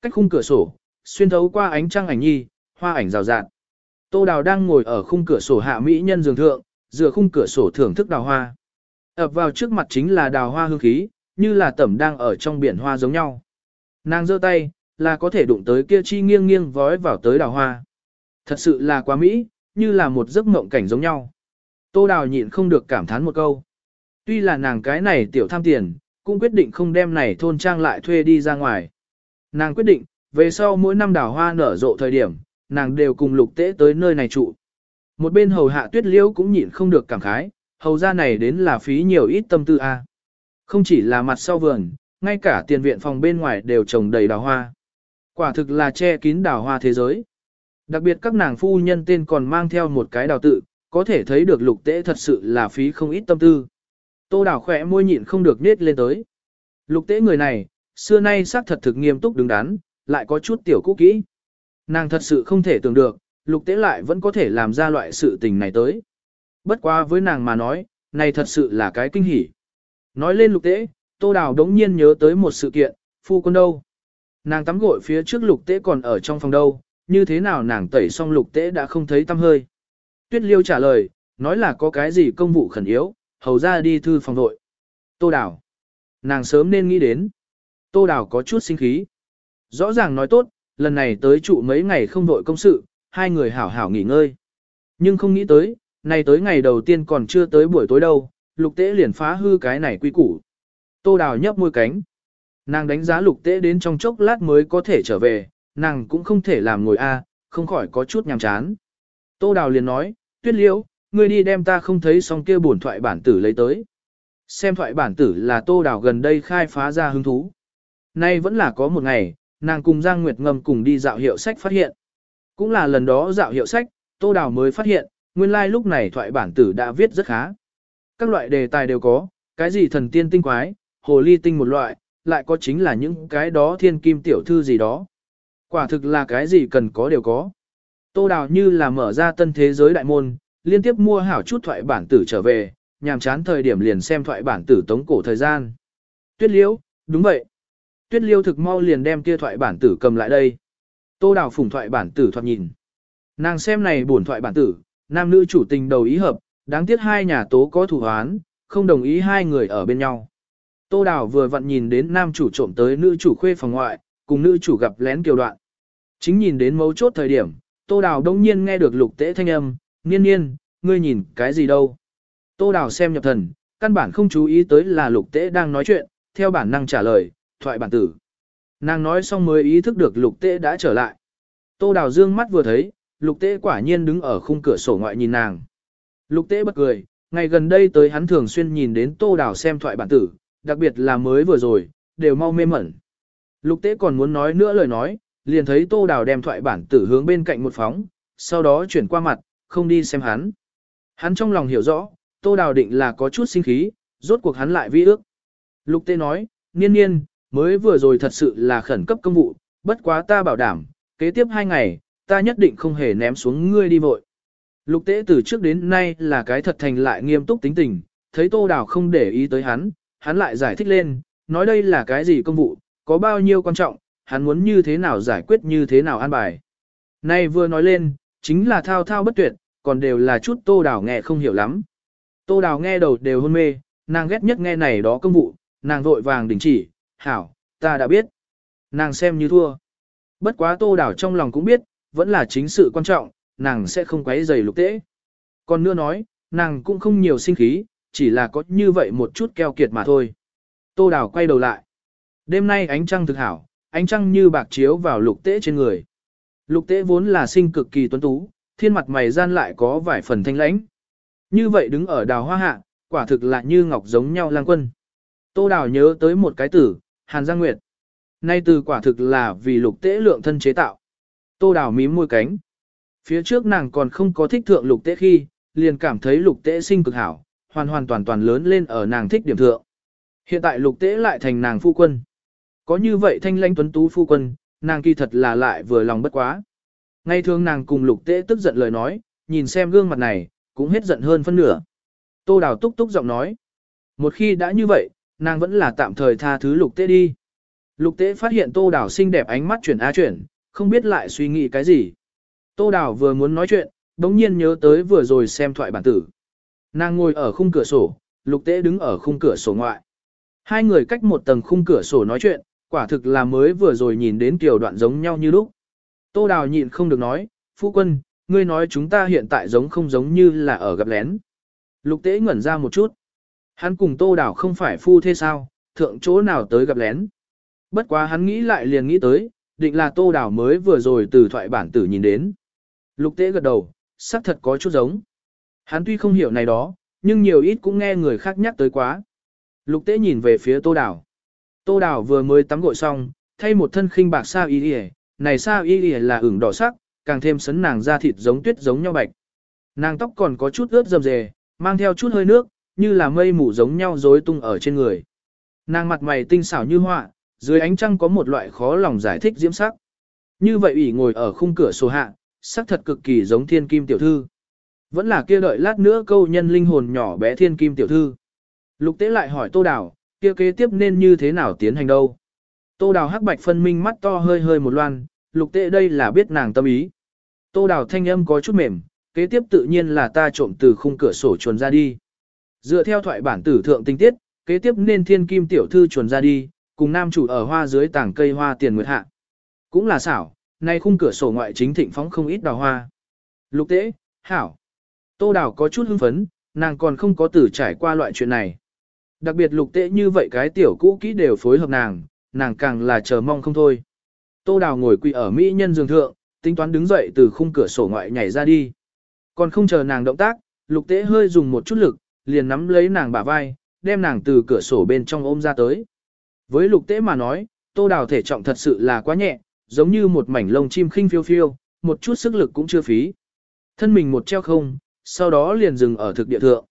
Cách khung cửa sổ, xuyên thấu qua ánh trăng ảnh nhi, hoa ảnh rào rạt. Tô Đào đang ngồi ở khung cửa sổ hạ mỹ nhân giường thượng, dựa khung cửa sổ thưởng thức đào hoa. Ập vào trước mặt chính là đào hoa hương khí, như là tẩm đang ở trong biển hoa giống nhau. Nàng giơ tay, là có thể đụng tới kia chi nghiêng nghiêng vói vào tới đào hoa. Thật sự là quá mỹ, như là một giấc mộng cảnh giống nhau. Tô Đào nhịn không được cảm thán một câu. Tuy là nàng cái này tiểu tham tiền, cũng quyết định không đem này thôn trang lại thuê đi ra ngoài. Nàng quyết định, về sau mỗi năm đào hoa nở rộ thời điểm, nàng đều cùng lục tế tới nơi này trụ. Một bên hầu hạ tuyết liễu cũng nhịn không được cảm khái, hầu ra này đến là phí nhiều ít tâm tư a. Không chỉ là mặt sau vườn, ngay cả tiền viện phòng bên ngoài đều trồng đầy đào hoa. Quả thực là che kín đào hoa thế giới. Đặc biệt các nàng phu nhân tên còn mang theo một cái đào tự, có thể thấy được lục tế thật sự là phí không ít tâm tư. Tô đào khỏe môi nhịn không được nết lên tới. Lục tế người này, xưa nay xác thật thực nghiêm túc đứng đắn, lại có chút tiểu cũ kỹ. Nàng thật sự không thể tưởng được, lục tế lại vẫn có thể làm ra loại sự tình này tới. Bất quá với nàng mà nói, này thật sự là cái kinh hỉ. Nói lên lục tế, tô đào đống nhiên nhớ tới một sự kiện, phu quân đâu. Nàng tắm gội phía trước lục tế còn ở trong phòng đâu, như thế nào nàng tẩy xong lục tế đã không thấy tâm hơi. Tuyết liêu trả lời, nói là có cái gì công vụ khẩn yếu, hầu ra đi thư phòng đội. Tô đào. Nàng sớm nên nghĩ đến. Tô đào có chút sinh khí. Rõ ràng nói tốt, lần này tới trụ mấy ngày không đội công sự, hai người hảo hảo nghỉ ngơi. Nhưng không nghĩ tới, này tới ngày đầu tiên còn chưa tới buổi tối đâu, lục tế liền phá hư cái này quy củ. Tô đào nhấp môi cánh. Nàng đánh giá lục tế đến trong chốc lát mới có thể trở về, nàng cũng không thể làm ngồi a, không khỏi có chút nhàm chán. Tô đào liền nói, tuyết liễu, ngươi đi đem ta không thấy xong kia bổn thoại bản tử lấy tới. Xem thoại bản tử là tô đào gần đây khai phá ra hứng thú. Nay vẫn là có một ngày, nàng cùng Giang Nguyệt Ngâm cùng đi dạo hiệu sách phát hiện. Cũng là lần đó dạo hiệu sách, Tô Đào mới phát hiện, nguyên lai like lúc này thoại bản tử đã viết rất khá. Các loại đề tài đều có, cái gì thần tiên tinh quái, hồ ly tinh một loại, lại có chính là những cái đó thiên kim tiểu thư gì đó. Quả thực là cái gì cần có đều có. Tô Đào như là mở ra tân thế giới đại môn, liên tiếp mua hảo chút thoại bản tử trở về, nhàm chán thời điểm liền xem thoại bản tử tống cổ thời gian. Tuyết liễu, đúng vậy. Tuyết liêu thực mau liền đem kia thoại bản tử cầm lại đây. Tô đào phủng thoại bản tử thoạt nhìn. Nàng xem này buồn thoại bản tử, nam nữ chủ tình đầu ý hợp, đáng tiếc hai nhà tố có thủ hoán, không đồng ý hai người ở bên nhau. Tô đào vừa vặn nhìn đến nam chủ trộm tới nữ chủ khuê phòng ngoại, cùng nữ chủ gặp lén kiều đoạn. Chính nhìn đến mấu chốt thời điểm, tô đào đông nhiên nghe được lục tế thanh âm, nghiên nhiên, ngươi nhìn cái gì đâu. Tô đào xem nhập thần, căn bản không chú ý tới là lục tế đang nói chuyện, theo bản năng trả lời, thoại bản tử. Nàng nói xong mới ý thức được lục tế đã trở lại. Tô đào dương mắt vừa thấy, lục tế quả nhiên đứng ở khung cửa sổ ngoại nhìn nàng. Lục tế bật cười, ngày gần đây tới hắn thường xuyên nhìn đến tô đào xem thoại bản tử, đặc biệt là mới vừa rồi, đều mau mê mẩn. Lục tế còn muốn nói nữa lời nói, liền thấy tô đào đem thoại bản tử hướng bên cạnh một phóng, sau đó chuyển qua mặt, không đi xem hắn. Hắn trong lòng hiểu rõ, tô đào định là có chút sinh khí, rốt cuộc hắn lại vi ước. Lục tế nói, niên niên, mới vừa rồi thật sự là khẩn cấp công vụ, bất quá ta bảo đảm, kế tiếp hai ngày, ta nhất định không hề ném xuống ngươi đi vội. Lục tế từ trước đến nay là cái thật thành lại nghiêm túc tính tình, thấy tô đào không để ý tới hắn, hắn lại giải thích lên, nói đây là cái gì công vụ, có bao nhiêu quan trọng, hắn muốn như thế nào giải quyết như thế nào an bài. Nay vừa nói lên, chính là thao thao bất tuyệt, còn đều là chút tô đào nghe không hiểu lắm. Tô đào nghe đầu đều hôn mê, nàng ghét nhất nghe này đó công vụ, nàng vội vàng đình chỉ, hảo, ta đã biết. Nàng xem như thua. Bất quá tô đảo trong lòng cũng biết, vẫn là chính sự quan trọng, nàng sẽ không quấy giày lục tế. Còn nữa nói, nàng cũng không nhiều sinh khí, chỉ là có như vậy một chút keo kiệt mà thôi. Tô đảo quay đầu lại. Đêm nay ánh trăng thực hảo, ánh trăng như bạc chiếu vào lục tế trên người. Lục tế vốn là sinh cực kỳ tuấn tú, thiên mặt mày gian lại có vài phần thanh lãnh. Như vậy đứng ở đào hoa hạ, quả thực là như ngọc giống nhau lang quân. Tô đào nhớ tới một cái tử, Hàn Giang Nguyệt. Nay từ quả thực là vì lục tế lượng thân chế tạo. Tô đào mím môi cánh. Phía trước nàng còn không có thích thượng lục tế khi, liền cảm thấy lục tế sinh cực hảo, hoàn hoàn toàn toàn lớn lên ở nàng thích điểm thượng. Hiện tại lục tế lại thành nàng phu quân. Có như vậy thanh lãnh tuấn tú phu quân, nàng kỳ thật là lại vừa lòng bất quá. Ngay thường nàng cùng lục tế tức giận lời nói, nhìn xem gương mặt này, cũng hết giận hơn phân nửa. Tô đào túc túc giọng nói. Một khi đã như vậy, nàng vẫn là tạm thời tha thứ lục tế đi. Lục tế phát hiện tô Đảo xinh đẹp ánh mắt chuyển á chuyển, không biết lại suy nghĩ cái gì. Tô Đảo vừa muốn nói chuyện, đống nhiên nhớ tới vừa rồi xem thoại bản tử. Nàng ngồi ở khung cửa sổ, lục tế đứng ở khung cửa sổ ngoại. Hai người cách một tầng khung cửa sổ nói chuyện, quả thực là mới vừa rồi nhìn đến tiểu đoạn giống nhau như lúc. Tô Đào nhịn không được nói, phu quân, ngươi nói chúng ta hiện tại giống không giống như là ở gặp lén. Lục tế ngẩn ra một chút. Hắn cùng Tô đảo không phải phu thế sao, thượng chỗ nào tới gặp lén. Bất quá hắn nghĩ lại liền nghĩ tới, định là Tô đảo mới vừa rồi từ thoại bản tử nhìn đến. Lục tế gật đầu, xác thật có chút giống. Hắn tuy không hiểu này đó, nhưng nhiều ít cũng nghe người khác nhắc tới quá. Lục tế nhìn về phía Tô đảo. Tô đảo vừa mới tắm gội xong, thay một thân khinh bạc sao y đi này sao y đi là ửng đỏ sắc, càng thêm sấn nàng da thịt giống tuyết giống nhau bạch. Nàng tóc còn có chút ướt rầm rề, mang theo chút hơi nước, như là mây mù giống nhau rối tung ở trên người. Nàng mặt mày tinh xảo như họa, dưới ánh trăng có một loại khó lòng giải thích diễm sắc. Như vậy ủy ngồi ở khung cửa sổ hạ, sắc thật cực kỳ giống thiên kim tiểu thư. Vẫn là kia đợi lát nữa câu nhân linh hồn nhỏ bé thiên kim tiểu thư. Lục tế lại hỏi tô đào, kia kế tiếp nên như thế nào tiến hành đâu. Tô đào hắc bạch phân minh mắt to hơi hơi một loan, lục tế đây là biết nàng tâm ý. Tô đào thanh âm có chút mềm, kế tiếp tự nhiên là ta trộm từ khung cửa sổ chuồn ra đi. Dựa theo thoại bản tử thượng tinh tiết, kế tiếp nên thiên kim tiểu thư chuẩn ra đi, cùng nam chủ ở hoa dưới tảng cây hoa tiền nguyệt hạ. Cũng là xảo, nay khung cửa sổ ngoại chính thịnh phóng không ít đào hoa. Lục tế, hảo. Tô đào có chút hưng phấn, nàng còn không có tử trải qua loại chuyện này. Đặc biệt lục tế như vậy cái tiểu cũ kỹ đều phối hợp nàng, nàng càng là chờ mong không thôi. Tô đào ngồi quỳ ở mỹ nhân giường thượng, tính toán đứng dậy từ khung cửa sổ ngoại nhảy ra đi. Còn không chờ nàng động tác, lục tế hơi dùng một chút lực, liền nắm lấy nàng bả vai, đem nàng từ cửa sổ bên trong ôm ra tới. Với lục tế mà nói, tô đào thể trọng thật sự là quá nhẹ, giống như một mảnh lông chim khinh phiêu phiêu, một chút sức lực cũng chưa phí. Thân mình một treo không, sau đó liền dừng ở thực địa thượng.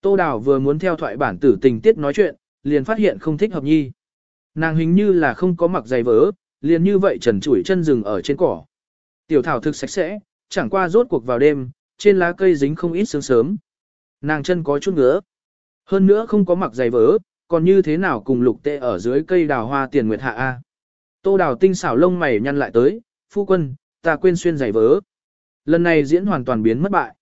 Tô Đào vừa muốn theo thoại bản tử tình tiết nói chuyện, liền phát hiện không thích hợp nhi. Nàng hình như là không có mặc giày vỡ, liền như vậy trần trụi chân rừng ở trên cỏ. Tiểu thảo thực sạch sẽ, chẳng qua rốt cuộc vào đêm, trên lá cây dính không ít sương sớm. Nàng chân có chút ngứa. Hơn nữa không có mặc giày vỡ, còn như thế nào cùng lục tệ ở dưới cây đào hoa tiền nguyệt hạ A. Tô đào tinh xảo lông mày nhăn lại tới, phu quân, ta quên xuyên giày vỡ. Lần này diễn hoàn toàn biến mất bại.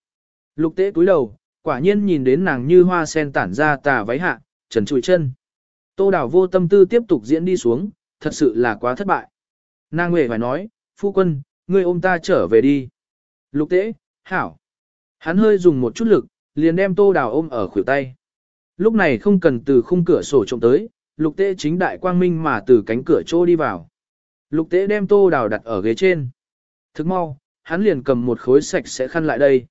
Lục tế cúi đầu, quả nhiên nhìn đến nàng như hoa sen tản ra tà váy hạ, trần trụi chân. Tô đào vô tâm tư tiếp tục diễn đi xuống, thật sự là quá thất bại. Nàng Huệ phải nói, phu quân, ngươi ôm ta trở về đi. Lục tế, hảo. Hắn hơi dùng một chút lực, liền đem tô đào ôm ở khuỷu tay. Lúc này không cần từ khung cửa sổ trộm tới, lục tế chính đại quang minh mà từ cánh cửa trô đi vào. Lục tế đem tô đào đặt ở ghế trên. Thức mau, hắn liền cầm một khối sạch sẽ khăn lại đây.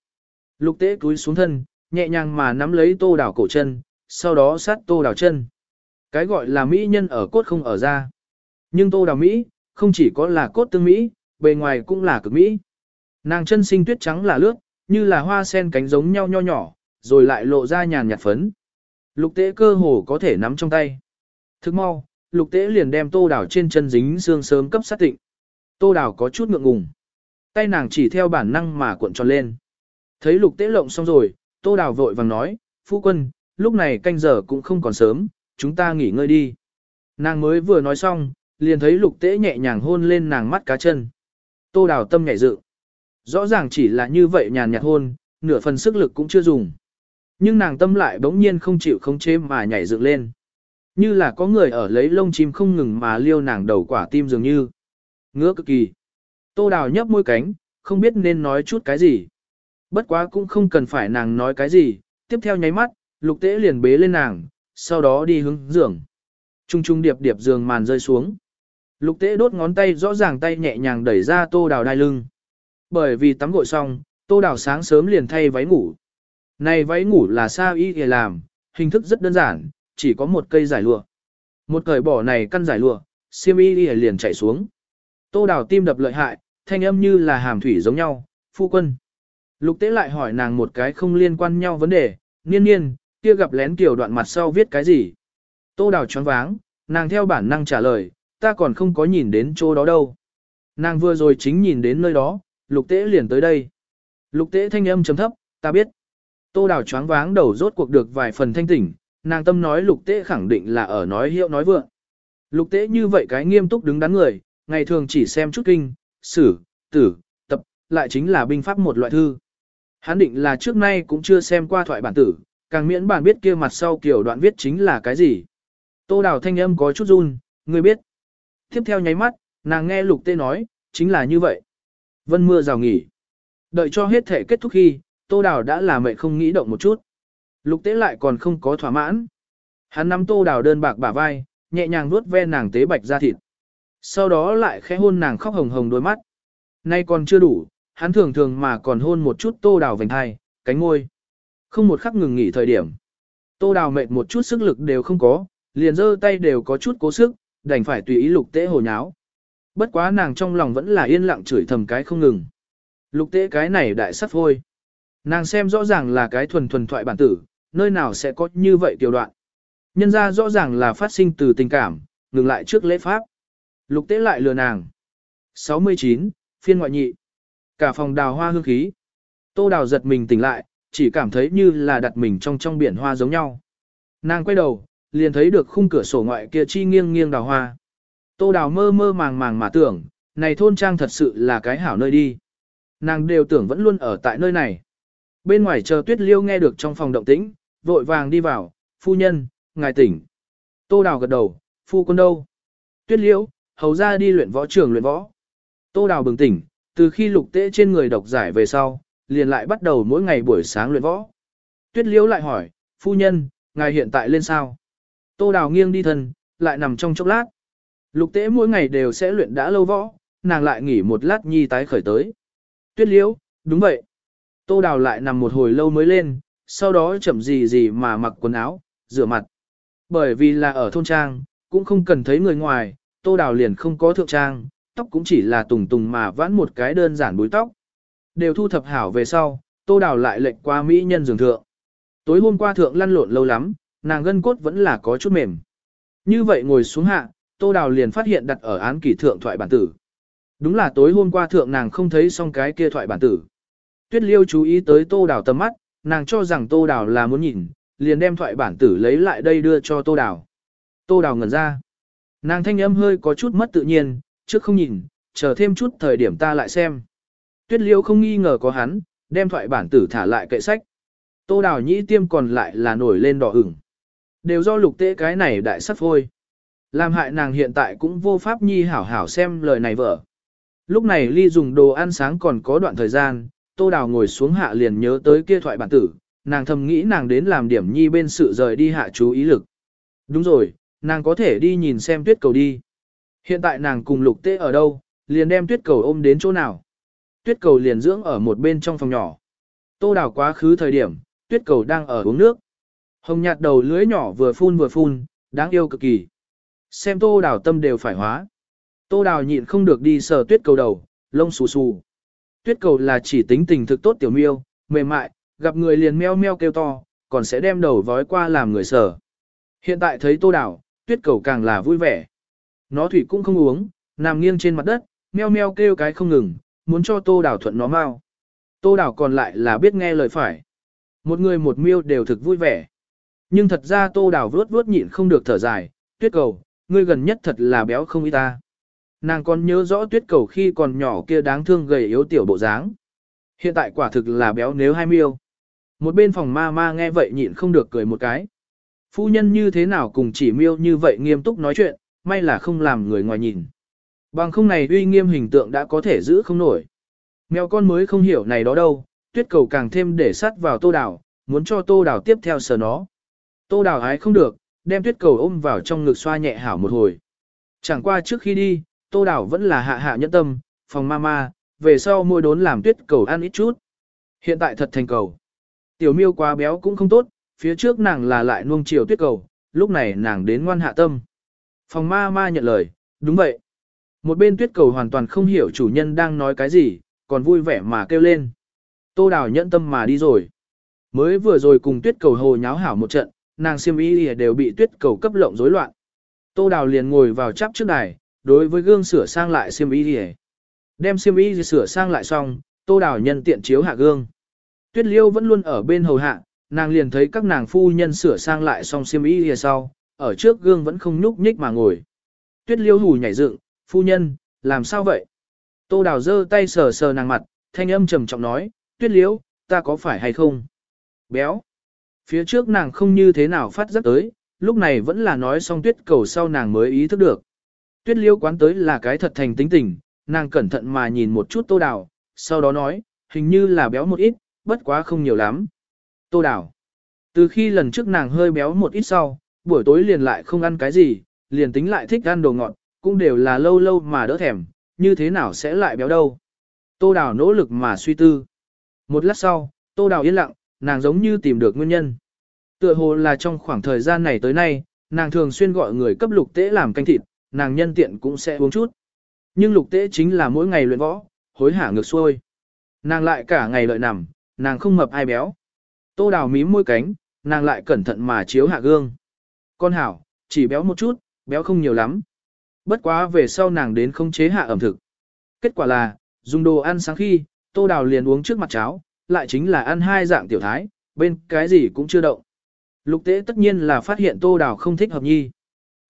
Lục tế cúi xuống thân, nhẹ nhàng mà nắm lấy tô đào cổ chân, sau đó sát tô đào chân. Cái gọi là mỹ nhân ở cốt không ở ra. Nhưng tô đào Mỹ, không chỉ có là cốt tương Mỹ, bề ngoài cũng là cực Mỹ. Nàng chân sinh tuyết trắng là lướt, như là hoa sen cánh giống nhau nho nhỏ, rồi lại lộ ra nhàn nhạt phấn. Lục tế cơ hồ có thể nắm trong tay. Thức mau, lục tế liền đem tô đào trên chân dính xương sớm cấp sát tịnh. Tô đào có chút ngượng ngùng. Tay nàng chỉ theo bản năng mà cuộn tròn lên. Thấy lục tế lộng xong rồi, tô đào vội vàng nói, phu quân, lúc này canh giờ cũng không còn sớm, chúng ta nghỉ ngơi đi. Nàng mới vừa nói xong, liền thấy lục tế nhẹ nhàng hôn lên nàng mắt cá chân. Tô đào tâm nhảy dự. Rõ ràng chỉ là như vậy nhàn nhạt hôn, nửa phần sức lực cũng chưa dùng. Nhưng nàng tâm lại bỗng nhiên không chịu khống chế mà nhảy dựng lên. Như là có người ở lấy lông chim không ngừng mà liêu nàng đầu quả tim dường như. Ngứa cực kỳ. Tô đào nhấp môi cánh, không biết nên nói chút cái gì. Bất quá cũng không cần phải nàng nói cái gì, tiếp theo nháy mắt, lục tế liền bế lên nàng, sau đó đi hướng giường. Trung trung điệp điệp giường màn rơi xuống. Lục tế đốt ngón tay rõ ràng tay nhẹ nhàng đẩy ra tô đào đai lưng. Bởi vì tắm gội xong, tô đào sáng sớm liền thay váy ngủ. Này váy ngủ là sao y để làm, hình thức rất đơn giản, chỉ có một cây giải lụa. Một cởi bỏ này căn giải lụa, xiêm y liền chạy xuống. Tô đào tim đập lợi hại, thanh âm như là hàm thủy giống nhau, phu quân. Lục tế lại hỏi nàng một cái không liên quan nhau vấn đề, niên niên, kia gặp lén kiểu đoạn mặt sau viết cái gì. Tô đào choáng váng, nàng theo bản năng trả lời, ta còn không có nhìn đến chỗ đó đâu. Nàng vừa rồi chính nhìn đến nơi đó, lục tế liền tới đây. Lục tế thanh âm chấm thấp, ta biết. Tô đào choáng váng đầu rốt cuộc được vài phần thanh tỉnh, nàng tâm nói lục tế khẳng định là ở nói hiệu nói vượng. Lục tế như vậy cái nghiêm túc đứng đắn người, ngày thường chỉ xem chút kinh, sử, tử, tập, lại chính là binh pháp một loại thư. Hắn định là trước nay cũng chưa xem qua thoại bản tử, càng miễn bản biết kia mặt sau kiểu đoạn viết chính là cái gì. Tô đào thanh âm có chút run, người biết. Tiếp theo nháy mắt, nàng nghe lục tê nói, chính là như vậy. Vân mưa rào nghỉ. Đợi cho hết thể kết thúc khi, tô đào đã là mệnh không nghĩ động một chút. Lục tế lại còn không có thỏa mãn. Hắn nắm tô đào đơn bạc bả vai, nhẹ nhàng vuốt ve nàng tế bạch ra thịt. Sau đó lại khẽ hôn nàng khóc hồng hồng đôi mắt. Nay còn chưa đủ, hắn thường thường mà còn hôn một chút tô đào vành hai, cánh môi. Không một khắc ngừng nghỉ thời điểm. Tô đào mệt một chút sức lực đều không có, liền giơ tay đều có chút cố sức, đành phải tùy ý lục tế hồ nháo. Bất quá nàng trong lòng vẫn là yên lặng chửi thầm cái không ngừng. Lục tế cái này đại sắp thôi. Nàng xem rõ ràng là cái thuần thuần thoại bản tử, nơi nào sẽ có như vậy tiểu đoạn. Nhân ra rõ ràng là phát sinh từ tình cảm, ngừng lại trước lễ pháp. Lục tế lại lừa nàng. 69, phiên ngoại nhị. Cả phòng đào hoa hương khí. Tô đào giật mình tỉnh lại, chỉ cảm thấy như là đặt mình trong trong biển hoa giống nhau. Nàng quay đầu, liền thấy được khung cửa sổ ngoại kia chi nghiêng nghiêng đào hoa. Tô đào mơ mơ màng màng mà tưởng, này thôn trang thật sự là cái hảo nơi đi. Nàng đều tưởng vẫn luôn ở tại nơi này. Bên ngoài chờ tuyết liêu nghe được trong phòng động tĩnh, vội vàng đi vào, phu nhân, ngài tỉnh. Tô đào gật đầu, phu quân đâu? Tuyết liêu, hầu ra đi luyện võ trường luyện võ. Tô đào bừng tỉnh, từ khi lục tế trên người độc giải về sau, liền lại bắt đầu mỗi ngày buổi sáng luyện võ. Tuyết liêu lại hỏi, phu nhân, ngài hiện tại lên sao? Tô đào nghiêng đi thân, lại nằm trong chốc lát. Lục tế mỗi ngày đều sẽ luyện đã lâu võ, nàng lại nghỉ một lát nhi tái khởi tới. Tuyết liễu, đúng vậy. Tô đào lại nằm một hồi lâu mới lên, sau đó chậm gì gì mà mặc quần áo, rửa mặt. Bởi vì là ở thôn trang, cũng không cần thấy người ngoài, tô đào liền không có thượng trang, tóc cũng chỉ là tùng tùng mà vãn một cái đơn giản búi tóc. Đều thu thập hảo về sau, tô đào lại lệnh qua mỹ nhân giường thượng. Tối hôm qua thượng lăn lộn lâu lắm, nàng gân cốt vẫn là có chút mềm. Như vậy ngồi xuống hạ, Tô Đào liền phát hiện đặt ở án kỷ thượng thoại bản tử. Đúng là tối hôm qua thượng nàng không thấy xong cái kia thoại bản tử. Tuyết Liêu chú ý tới Tô Đào tầm mắt, nàng cho rằng Tô Đào là muốn nhìn, liền đem thoại bản tử lấy lại đây đưa cho Tô Đào. Tô Đào ngẩn ra. Nàng thanh âm hơi có chút mất tự nhiên, trước không nhìn, chờ thêm chút thời điểm ta lại xem. Tuyết Liêu không nghi ngờ có hắn, đem thoại bản tử thả lại kệ sách. Tô Đào nhĩ tiêm còn lại là nổi lên đỏ ửng. Đều do lục tế cái này đại sắc phôi. Làm hại nàng hiện tại cũng vô pháp nhi hảo hảo xem lời này vợ. Lúc này ly dùng đồ ăn sáng còn có đoạn thời gian, tô đào ngồi xuống hạ liền nhớ tới kia thoại bản tử, nàng thầm nghĩ nàng đến làm điểm nhi bên sự rời đi hạ chú ý lực. Đúng rồi, nàng có thể đi nhìn xem tuyết cầu đi. Hiện tại nàng cùng lục tế ở đâu, liền đem tuyết cầu ôm đến chỗ nào. Tuyết cầu liền dưỡng ở một bên trong phòng nhỏ. Tô đào quá khứ thời điểm, tuyết cầu đang ở uống nước. Hồng nhạt đầu lưới nhỏ vừa phun vừa phun, đáng yêu cực kỳ. Xem tô đào tâm đều phải hóa. Tô đào nhịn không được đi sờ tuyết cầu đầu, lông xù xù. Tuyết cầu là chỉ tính tình thực tốt tiểu miêu, mềm mại, gặp người liền meo meo kêu to, còn sẽ đem đầu vói qua làm người sở. Hiện tại thấy tô đảo, tuyết cầu càng là vui vẻ. Nó thủy cũng không uống, nằm nghiêng trên mặt đất, meo meo kêu cái không ngừng, muốn cho tô đảo thuận nó mau. Tô đảo còn lại là biết nghe lời phải. Một người một miêu đều thực vui vẻ. Nhưng thật ra tô đảo vớt vớt nhịn không được thở dài, tuyết cầu, ngươi gần nhất thật là béo không ý ta. Nàng còn nhớ rõ tuyết cầu khi còn nhỏ kia đáng thương gầy yếu tiểu bộ dáng. Hiện tại quả thực là béo nếu hai miêu. Một bên phòng ma ma nghe vậy nhịn không được cười một cái. Phu nhân như thế nào cùng chỉ miêu như vậy nghiêm túc nói chuyện, may là không làm người ngoài nhìn. Bằng không này uy nghiêm hình tượng đã có thể giữ không nổi. Mèo con mới không hiểu này đó đâu, tuyết cầu càng thêm để sắt vào tô đào, muốn cho tô đào tiếp theo sờ nó. Tô đào hái không được, đem tuyết cầu ôm vào trong ngực xoa nhẹ hảo một hồi. Chẳng qua trước khi đi, tô Đảo vẫn là hạ hạ nhẫn tâm, phòng mama, về sau mua đốn làm tuyết cầu ăn ít chút. Hiện tại thật thành cầu. Tiểu miêu quá béo cũng không tốt, phía trước nàng là lại nuông chiều tuyết cầu, lúc này nàng đến ngoan hạ tâm. Phòng ma ma nhận lời, đúng vậy. Một bên tuyết cầu hoàn toàn không hiểu chủ nhân đang nói cái gì, còn vui vẻ mà kêu lên. Tô đào nhẫn tâm mà đi rồi. Mới vừa rồi cùng tuyết cầu hồ nháo hảo một trận, nàng siêm y đều bị tuyết cầu cấp lộng rối loạn. Tô đào liền ngồi vào chắp trước đài, đối với gương sửa sang lại xiêm y Đem xiêm y sửa sang lại xong, tô đào nhân tiện chiếu hạ gương. Tuyết liêu vẫn luôn ở bên hầu hạ, nàng liền thấy các nàng phu nhân sửa sang lại xong xiêm y lìa sau, ở trước gương vẫn không nhúc nhích mà ngồi. Tuyết liêu hù nhảy dựng, phu nhân, làm sao vậy? Tô đào giơ tay sờ sờ nàng mặt, thanh âm trầm trọng nói, tuyết liêu, ta có phải hay không? Béo. Phía trước nàng không như thế nào phát giác tới, lúc này vẫn là nói xong tuyết cầu sau nàng mới ý thức được. Tuyết liêu quán tới là cái thật thành tính tình, nàng cẩn thận mà nhìn một chút tô đào, sau đó nói, hình như là béo một ít, bất quá không nhiều lắm. Tô đào. Từ khi lần trước nàng hơi béo một ít sau, buổi tối liền lại không ăn cái gì, liền tính lại thích ăn đồ ngọt, cũng đều là lâu lâu mà đỡ thèm, như thế nào sẽ lại béo đâu. Tô đào nỗ lực mà suy tư. Một lát sau, tô đào yên lặng, nàng giống như tìm được nguyên nhân. Tựa hồ là trong khoảng thời gian này tới nay, nàng thường xuyên gọi người cấp lục tế làm canh thịt, nàng nhân tiện cũng sẽ uống chút. Nhưng lục tế chính là mỗi ngày luyện võ, hối hả ngược xuôi. Nàng lại cả ngày lợi nằm, nàng không mập ai béo. Tô đào mím môi cánh, nàng lại cẩn thận mà chiếu hạ gương. Con hảo, chỉ béo một chút, béo không nhiều lắm. Bất quá về sau nàng đến không chế hạ ẩm thực. Kết quả là, dùng đồ ăn sáng khi, tô đào liền uống trước mặt cháo, lại chính là ăn hai dạng tiểu thái, bên cái gì cũng chưa động. Lục tế tất nhiên là phát hiện tô đào không thích hợp nhi.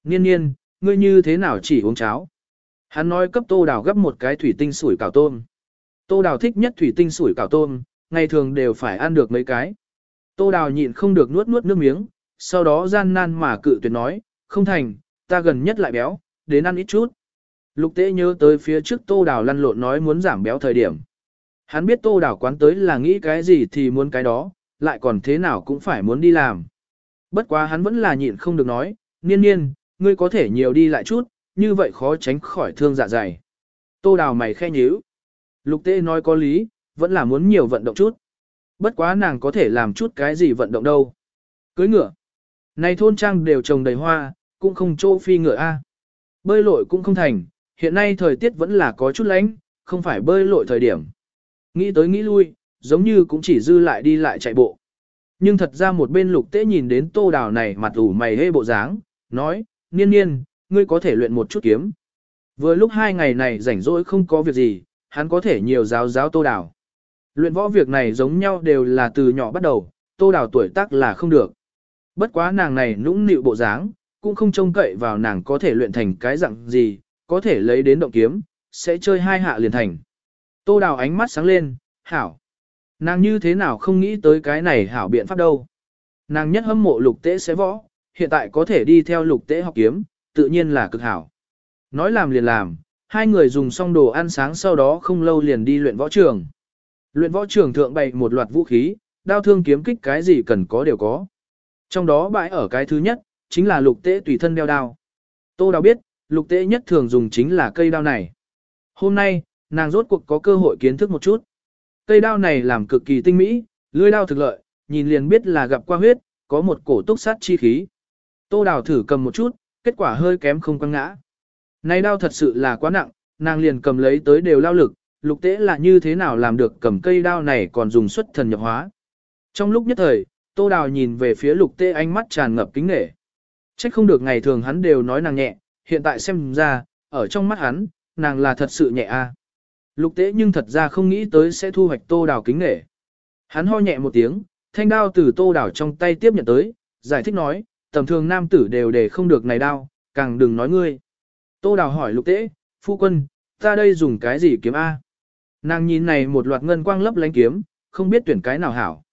Niên niên, ngươi như thế nào chỉ uống cháo? Hắn nói cấp tô đào gấp một cái thủy tinh sủi cảo tôm. Tô đào thích nhất thủy tinh sủi cảo tôm, ngày thường đều phải ăn được mấy cái. Tô đào nhịn không được nuốt nuốt nước miếng, sau đó gian nan mà cự tuyệt nói, không thành, ta gần nhất lại béo, đến ăn ít chút. Lục tế nhớ tới phía trước tô đào lăn lộn nói muốn giảm béo thời điểm. Hắn biết tô đào quán tới là nghĩ cái gì thì muốn cái đó, lại còn thế nào cũng phải muốn đi làm. Bất quá hắn vẫn là nhịn không được nói, niên niên, ngươi có thể nhiều đi lại chút, như vậy khó tránh khỏi thương dạ dày. Tô đào mày khe nhíu. Lục tế nói có lý, vẫn là muốn nhiều vận động chút. Bất quá nàng có thể làm chút cái gì vận động đâu. Cưới ngựa. Này thôn trang đều trồng đầy hoa, cũng không chỗ phi ngựa a. Bơi lội cũng không thành, hiện nay thời tiết vẫn là có chút lạnh, không phải bơi lội thời điểm. Nghĩ tới nghĩ lui, giống như cũng chỉ dư lại đi lại chạy bộ. Nhưng thật ra một bên lục tế nhìn đến tô đào này mặt ủ mày hê bộ dáng, nói, niên niên, ngươi có thể luyện một chút kiếm. Vừa lúc hai ngày này rảnh rỗi không có việc gì, hắn có thể nhiều giáo giáo tô đào. Luyện võ việc này giống nhau đều là từ nhỏ bắt đầu, tô đào tuổi tác là không được. Bất quá nàng này nũng nịu bộ dáng, cũng không trông cậy vào nàng có thể luyện thành cái dạng gì, có thể lấy đến động kiếm, sẽ chơi hai hạ liền thành. Tô đào ánh mắt sáng lên, hảo. Nàng như thế nào không nghĩ tới cái này hảo biện pháp đâu. Nàng nhất hâm mộ lục tế sẽ võ, hiện tại có thể đi theo lục tế học kiếm, tự nhiên là cực hảo. Nói làm liền làm, hai người dùng xong đồ ăn sáng sau đó không lâu liền đi luyện võ trường. Luyện võ trường thượng bày một loạt vũ khí, đao thương kiếm kích cái gì cần có đều có. Trong đó bãi ở cái thứ nhất, chính là lục tế tùy thân đeo đao. Tô đào biết, lục tế nhất thường dùng chính là cây đao này. Hôm nay, nàng rốt cuộc có cơ hội kiến thức một chút. Cây đao này làm cực kỳ tinh mỹ, lưỡi đao thực lợi, nhìn liền biết là gặp qua huyết, có một cổ túc sát chi khí. Tô đào thử cầm một chút, kết quả hơi kém không quăng ngã. Này đao thật sự là quá nặng, nàng liền cầm lấy tới đều lao lực, lục tế là như thế nào làm được cầm cây đao này còn dùng xuất thần nhập hóa. Trong lúc nhất thời, tô đào nhìn về phía lục tế ánh mắt tràn ngập kính nghệ. Trách không được ngày thường hắn đều nói nàng nhẹ, hiện tại xem ra, ở trong mắt hắn, nàng là thật sự nhẹ a. Lục tế nhưng thật ra không nghĩ tới sẽ thu hoạch tô đào kính nghệ. Hắn ho nhẹ một tiếng, thanh đao từ tô đào trong tay tiếp nhận tới, giải thích nói, tầm thường nam tử đều để không được này đao, càng đừng nói ngươi. Tô đào hỏi lục tế, phu quân, ta đây dùng cái gì kiếm A? Nàng nhìn này một loạt ngân quang lấp lánh kiếm, không biết tuyển cái nào hảo.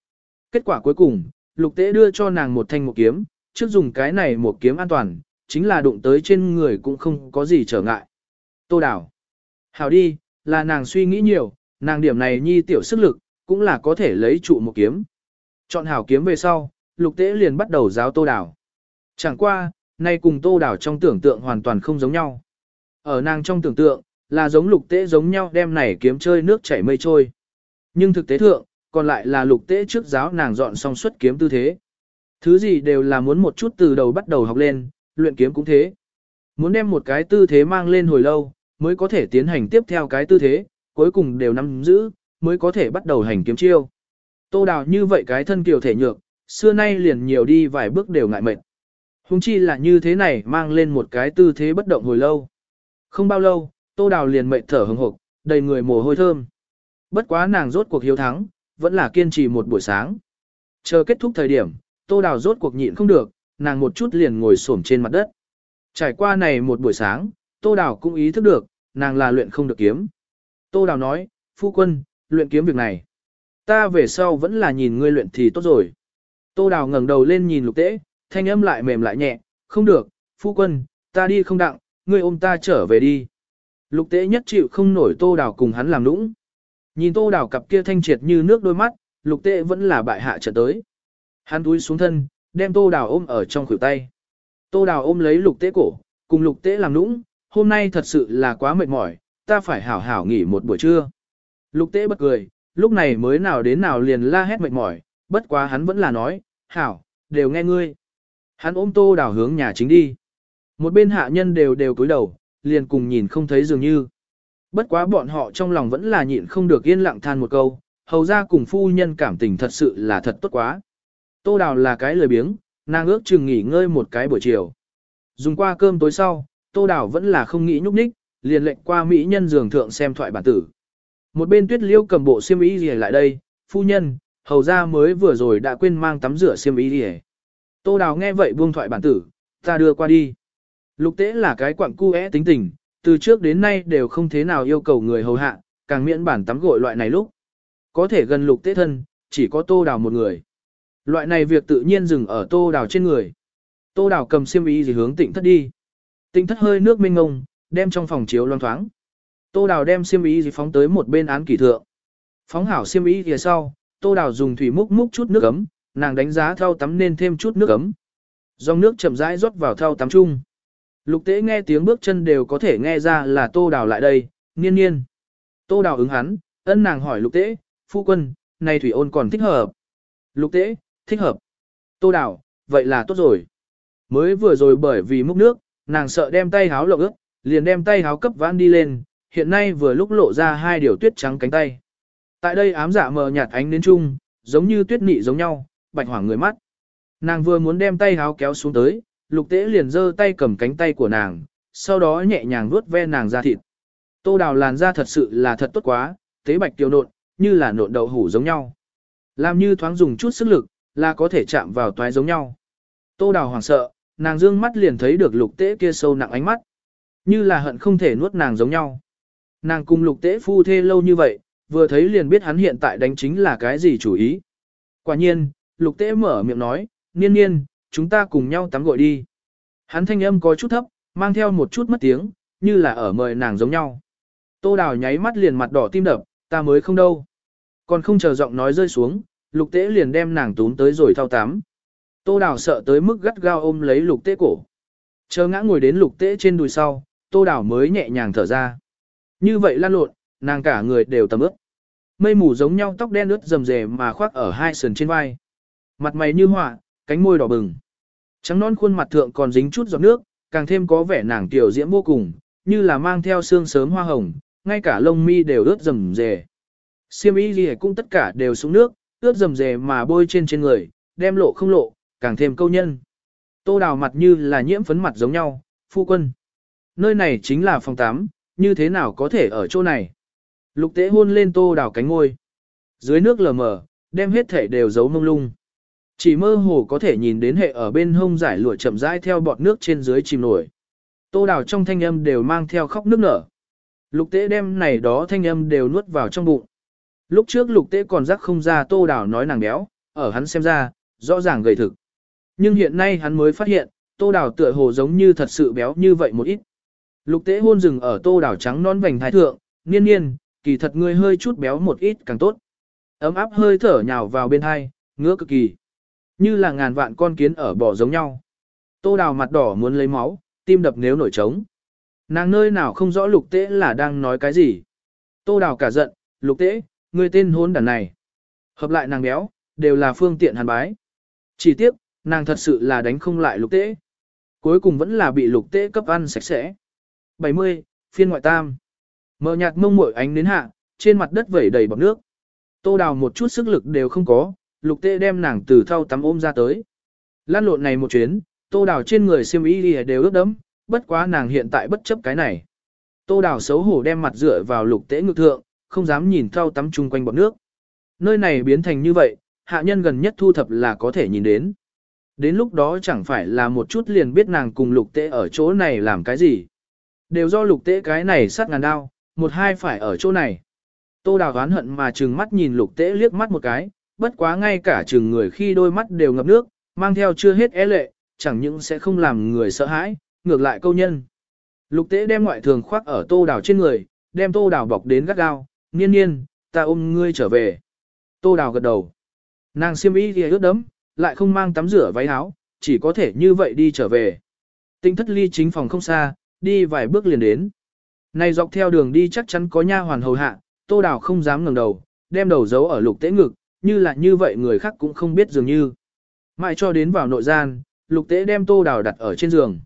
Kết quả cuối cùng, lục tế đưa cho nàng một thanh một kiếm, trước dùng cái này một kiếm an toàn, chính là đụng tới trên người cũng không có gì trở ngại. Tô Đào. Hảo đi, là nàng suy nghĩ nhiều, nàng điểm này nhi tiểu sức lực, cũng là có thể lấy trụ một kiếm. Chọn hảo kiếm về sau, lục tế liền bắt đầu giáo Tô Đào. Chẳng qua, nay cùng Tô Đào trong tưởng tượng hoàn toàn không giống nhau. Ở nàng trong tưởng tượng, là giống lục tế giống nhau đem này kiếm chơi nước chảy mây trôi. Nhưng thực tế thượng, còn lại là lục tế trước giáo nàng dọn xong xuất kiếm tư thế. Thứ gì đều là muốn một chút từ đầu bắt đầu học lên, luyện kiếm cũng thế. Muốn đem một cái tư thế mang lên hồi lâu, mới có thể tiến hành tiếp theo cái tư thế, cuối cùng đều nắm giữ, mới có thể bắt đầu hành kiếm chiêu. Tô đào như vậy cái thân kiều thể nhược, xưa nay liền nhiều đi vài bước đều ngại mệt. Hùng chi là như thế này mang lên một cái tư thế bất động hồi lâu. Không bao lâu, tô đào liền mệt thở hừng hực, đầy người mồ hôi thơm. Bất quá nàng rốt cuộc hiếu thắng, vẫn là kiên trì một buổi sáng. Chờ kết thúc thời điểm, tô đào rốt cuộc nhịn không được, nàng một chút liền ngồi xổm trên mặt đất. Trải qua này một buổi sáng, tô đào cũng ý thức được, nàng là luyện không được kiếm. Tô đào nói, phu quân, luyện kiếm việc này. Ta về sau vẫn là nhìn ngươi luyện thì tốt rồi. Tô đào ngẩng đầu lên nhìn lục tễ, thanh âm lại mềm lại nhẹ, không được, phu quân, ta đi không đặng, ngươi ôm ta trở về đi. Lục tế nhất chịu không nổi tô đào cùng hắn làm nũng. Nhìn tô đào cặp kia thanh triệt như nước đôi mắt, lục tế vẫn là bại hạ trở tới. Hắn túi xuống thân, đem tô đào ôm ở trong khuỷu tay. Tô đào ôm lấy lục tế cổ, cùng lục tế làm nũng, hôm nay thật sự là quá mệt mỏi, ta phải hảo hảo nghỉ một buổi trưa. Lục tế bật cười, lúc này mới nào đến nào liền la hét mệt mỏi, bất quá hắn vẫn là nói, hảo, đều nghe ngươi. Hắn ôm tô đào hướng nhà chính đi. Một bên hạ nhân đều đều cúi đầu, liền cùng nhìn không thấy dường như. Bất quá bọn họ trong lòng vẫn là nhịn không được yên lặng than một câu, hầu ra cùng phu nhân cảm tình thật sự là thật tốt quá. Tô đào là cái lười biếng, nàng ước chừng nghỉ ngơi một cái buổi chiều. Dùng qua cơm tối sau, tô đào vẫn là không nghĩ nhúc nhích, liền lệnh qua mỹ nhân giường thượng xem thoại bản tử. Một bên tuyết liêu cầm bộ xiêm y gì lại đây, phu nhân, hầu ra mới vừa rồi đã quên mang tắm rửa xiêm y gì Tô đào nghe vậy buông thoại bản tử, ta đưa qua đi. Lục tế là cái quặng cu é tính tình, từ trước đến nay đều không thế nào yêu cầu người hầu hạ, càng miễn bản tắm gội loại này lúc. Có thể gần lục tế thân, chỉ có tô đào một người. Loại này việc tự nhiên dừng ở tô đào trên người. Tô đào cầm xiêm y gì hướng tịnh thất đi. Tịnh thất hơi nước minh ngông, đem trong phòng chiếu loang thoáng. Tô đào đem xiêm y gì phóng tới một bên án kỷ thượng. Phóng hảo xiêm y gì sau, tô đào dùng thủy múc múc chút nước ấm, nàng đánh giá thau tắm nên thêm chút nước ấm. Dòng nước chậm rãi rót vào thau tắm chung. Lục tế nghe tiếng bước chân đều có thể nghe ra là tô đào lại đây, nghiên nghiên. Tô đào ứng hắn, ân nàng hỏi lục tế, phu quân, này thủy ôn còn thích hợp. Lục tế, thích hợp. Tô đào, vậy là tốt rồi. Mới vừa rồi bởi vì múc nước, nàng sợ đem tay háo lộng ướt, liền đem tay háo cấp vãn đi lên, hiện nay vừa lúc lộ ra hai điều tuyết trắng cánh tay. Tại đây ám dạ mờ nhạt ánh đến chung, giống như tuyết nị giống nhau, bạch hoảng người mắt. Nàng vừa muốn đem tay háo kéo xuống tới, lục tế liền giơ tay cầm cánh tay của nàng, sau đó nhẹ nhàng vuốt ve nàng ra thịt. Tô đào làn da thật sự là thật tốt quá, tế bạch tiêu nộn, như là nộn đậu hủ giống nhau. Làm như thoáng dùng chút sức lực, là có thể chạm vào toái giống nhau. Tô đào hoảng sợ, nàng dương mắt liền thấy được lục tế kia sâu nặng ánh mắt. Như là hận không thể nuốt nàng giống nhau. Nàng cùng lục tế phu thê lâu như vậy, vừa thấy liền biết hắn hiện tại đánh chính là cái gì chủ ý. Quả nhiên, lục tế mở miệng nói, niên niên, chúng ta cùng nhau tắm gội đi. Hắn thanh âm có chút thấp, mang theo một chút mất tiếng, như là ở mời nàng giống nhau. Tô đào nháy mắt liền mặt đỏ tim đập, ta mới không đâu. Còn không chờ giọng nói rơi xuống, lục tế liền đem nàng tún tới rồi thao tắm. Tô đào sợ tới mức gắt gao ôm lấy lục tế cổ. Chờ ngã ngồi đến lục tế trên đùi sau, tô đào mới nhẹ nhàng thở ra. Như vậy lan lộn, nàng cả người đều tầm ướt. Mây mù giống nhau tóc đen ướt rầm rề mà khoác ở hai sườn trên vai. Mặt mày như họa, cánh môi đỏ bừng. Trắng non khuôn mặt thượng còn dính chút giọt nước, càng thêm có vẻ nàng tiểu diễm vô cùng, như là mang theo xương sớm hoa hồng, ngay cả lông mi đều ướt rầm rề. Siêm y gì cũng tất cả đều xuống nước, ướt rầm rề mà bôi trên trên người, đem lộ không lộ, càng thêm câu nhân. Tô đào mặt như là nhiễm phấn mặt giống nhau, phu quân. Nơi này chính là phòng 8, như thế nào có thể ở chỗ này? Lục tế hôn lên tô đào cánh ngôi. Dưới nước lờ mờ, đem hết thể đều giấu mông lung. Chỉ mơ hồ có thể nhìn đến hệ ở bên hông giải lụa chậm rãi theo bọt nước trên dưới chìm nổi. Tô đào trong thanh âm đều mang theo khóc nước nở. Lục tế đem này đó thanh âm đều nuốt vào trong bụng. Lúc trước lục tế còn rắc không ra tô đào nói nàng béo, ở hắn xem ra, rõ ràng gầy thực. Nhưng hiện nay hắn mới phát hiện, tô đào tựa hồ giống như thật sự béo như vậy một ít. Lục tế hôn rừng ở tô đào trắng non vành thái thượng, niên niên, kỳ thật ngươi hơi chút béo một ít càng tốt. Ấm áp hơi thở nhào vào bên hai, ngứa cực kỳ. Như là ngàn vạn con kiến ở bò giống nhau. Tô đào mặt đỏ muốn lấy máu, tim đập nếu nổi trống. Nàng nơi nào không rõ lục tế là đang nói cái gì. Tô đào cả giận, lục tế, người tên hôn đàn này. Hợp lại nàng béo, đều là phương tiện hàn bái. Chỉ tiếc, nàng thật sự là đánh không lại lục tế. Cuối cùng vẫn là bị lục tế cấp ăn sạch sẽ. 70. Phiên ngoại tam. Mở nhạt mông mội ánh đến hạ, trên mặt đất vẩy đầy bọc nước. Tô đào một chút sức lực đều không có, lục tế đem nàng từ thau tắm ôm ra tới. Lan lộn này một chuyến, tô đào trên người xiêm y đều ướt đẫm, bất quá nàng hiện tại bất chấp cái này. Tô đào xấu hổ đem mặt dựa vào lục tế ngực thượng, không dám nhìn thau tắm chung quanh bọt nước. Nơi này biến thành như vậy, hạ nhân gần nhất thu thập là có thể nhìn đến. Đến lúc đó chẳng phải là một chút liền biết nàng cùng lục tế ở chỗ này làm cái gì. Đều do lục tế cái này sát ngàn đao, một hai phải ở chỗ này. Tô đào oán hận mà trừng mắt nhìn lục tế liếc mắt một cái, bất quá ngay cả chừng người khi đôi mắt đều ngập nước, mang theo chưa hết é lệ, chẳng những sẽ không làm người sợ hãi, ngược lại câu nhân. Lục tế đem ngoại thường khoác ở tô đào trên người, đem tô đào bọc đến gắt gao, nghiên nhiên, ta ôm ngươi trở về. Tô đào gật đầu. Nàng xiêm y thì ướt đấm, lại không mang tắm rửa váy áo, chỉ có thể như vậy đi trở về. Tinh thất ly chính phòng không xa, đi vài bước liền đến. Này dọc theo đường đi chắc chắn có nha hoàn hầu hạ, tô đào không dám ngẩng đầu, đem đầu giấu ở lục tế ngực, như là như vậy người khác cũng không biết dường như. Mãi cho đến vào nội gian, lục tế đem tô đào đặt ở trên giường.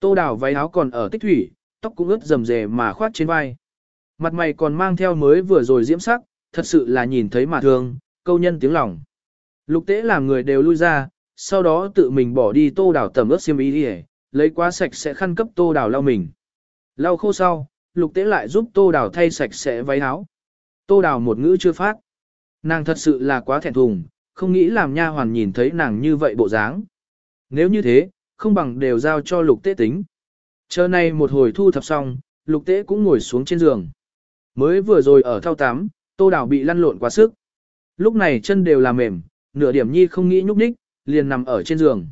Tô đào váy áo còn ở tích thủy, tóc cũng ướt rầm rề mà khoát trên vai. Mặt mày còn mang theo mới vừa rồi diễm sắc, thật sự là nhìn thấy mà thương, câu nhân tiếng lòng. Lục tế làm người đều lui ra, sau đó tự mình bỏ đi tô đào tầm ướt xiêm y đi lấy quá sạch sẽ khăn cấp tô đào lau mình. Lau khô sau, lục tế lại giúp tô đào thay sạch sẽ váy áo. Tô đào một ngữ chưa phát. Nàng thật sự là quá thẹn thùng, không nghĩ làm nha hoàn nhìn thấy nàng như vậy bộ dáng. Nếu như thế, không bằng đều giao cho lục tế tính. Chờ nay một hồi thu thập xong, lục tế cũng ngồi xuống trên giường. Mới vừa rồi ở thao tắm, tô đào bị lăn lộn quá sức. Lúc này chân đều là mềm, nửa điểm nhi không nghĩ nhúc nhích, liền nằm ở trên giường.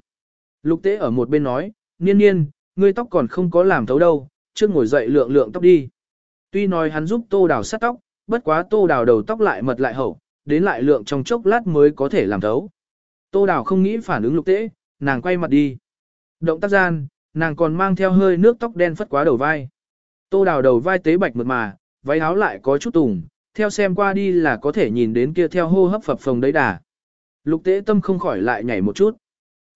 Lục tế ở một bên nói, niên niên, ngươi tóc còn không có làm thấu đâu, trước ngồi dậy lượng lượng tóc đi. Tuy nói hắn giúp tô đào sát tóc, bất quá tô đào đầu tóc lại mật lại hậu, đến lại lượng trong chốc lát mới có thể làm thấu. Tô đào không nghĩ phản ứng lục tế, nàng quay mặt đi. Động tác gian, nàng còn mang theo hơi nước tóc đen phất quá đầu vai. Tô đào đầu vai tế bạch mượt mà, váy áo lại có chút tùng, theo xem qua đi là có thể nhìn đến kia theo hô hấp phập phồng đấy đà. Lục tế tâm không khỏi lại nhảy một chút.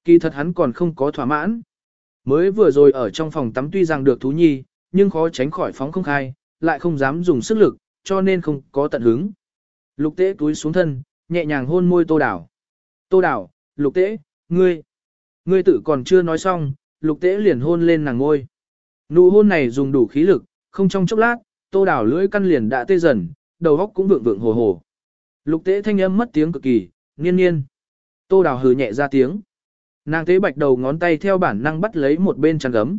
Kỳ thật hắn còn không có thỏa mãn. Mới vừa rồi ở trong phòng tắm tuy rằng được thú nhi, nhưng khó tránh khỏi phóng không khai, lại không dám dùng sức lực, cho nên không có tận hứng. Lục tế túi xuống thân, nhẹ nhàng hôn môi tô đảo. Tô đảo, lục tế, ngươi, ngươi tự còn chưa nói xong, lục tế liền hôn lên nàng ngôi. Nụ hôn này dùng đủ khí lực, không trong chốc lát, tô đảo lưỡi căn liền đã tê dần, đầu óc cũng vượng vượng hồ hồ. Lục tế thanh âm mất tiếng cực kỳ, niên niên. Tô đảo hừ nhẹ ra tiếng. Nàng tế bạch đầu ngón tay theo bản năng bắt lấy một bên chăn gấm.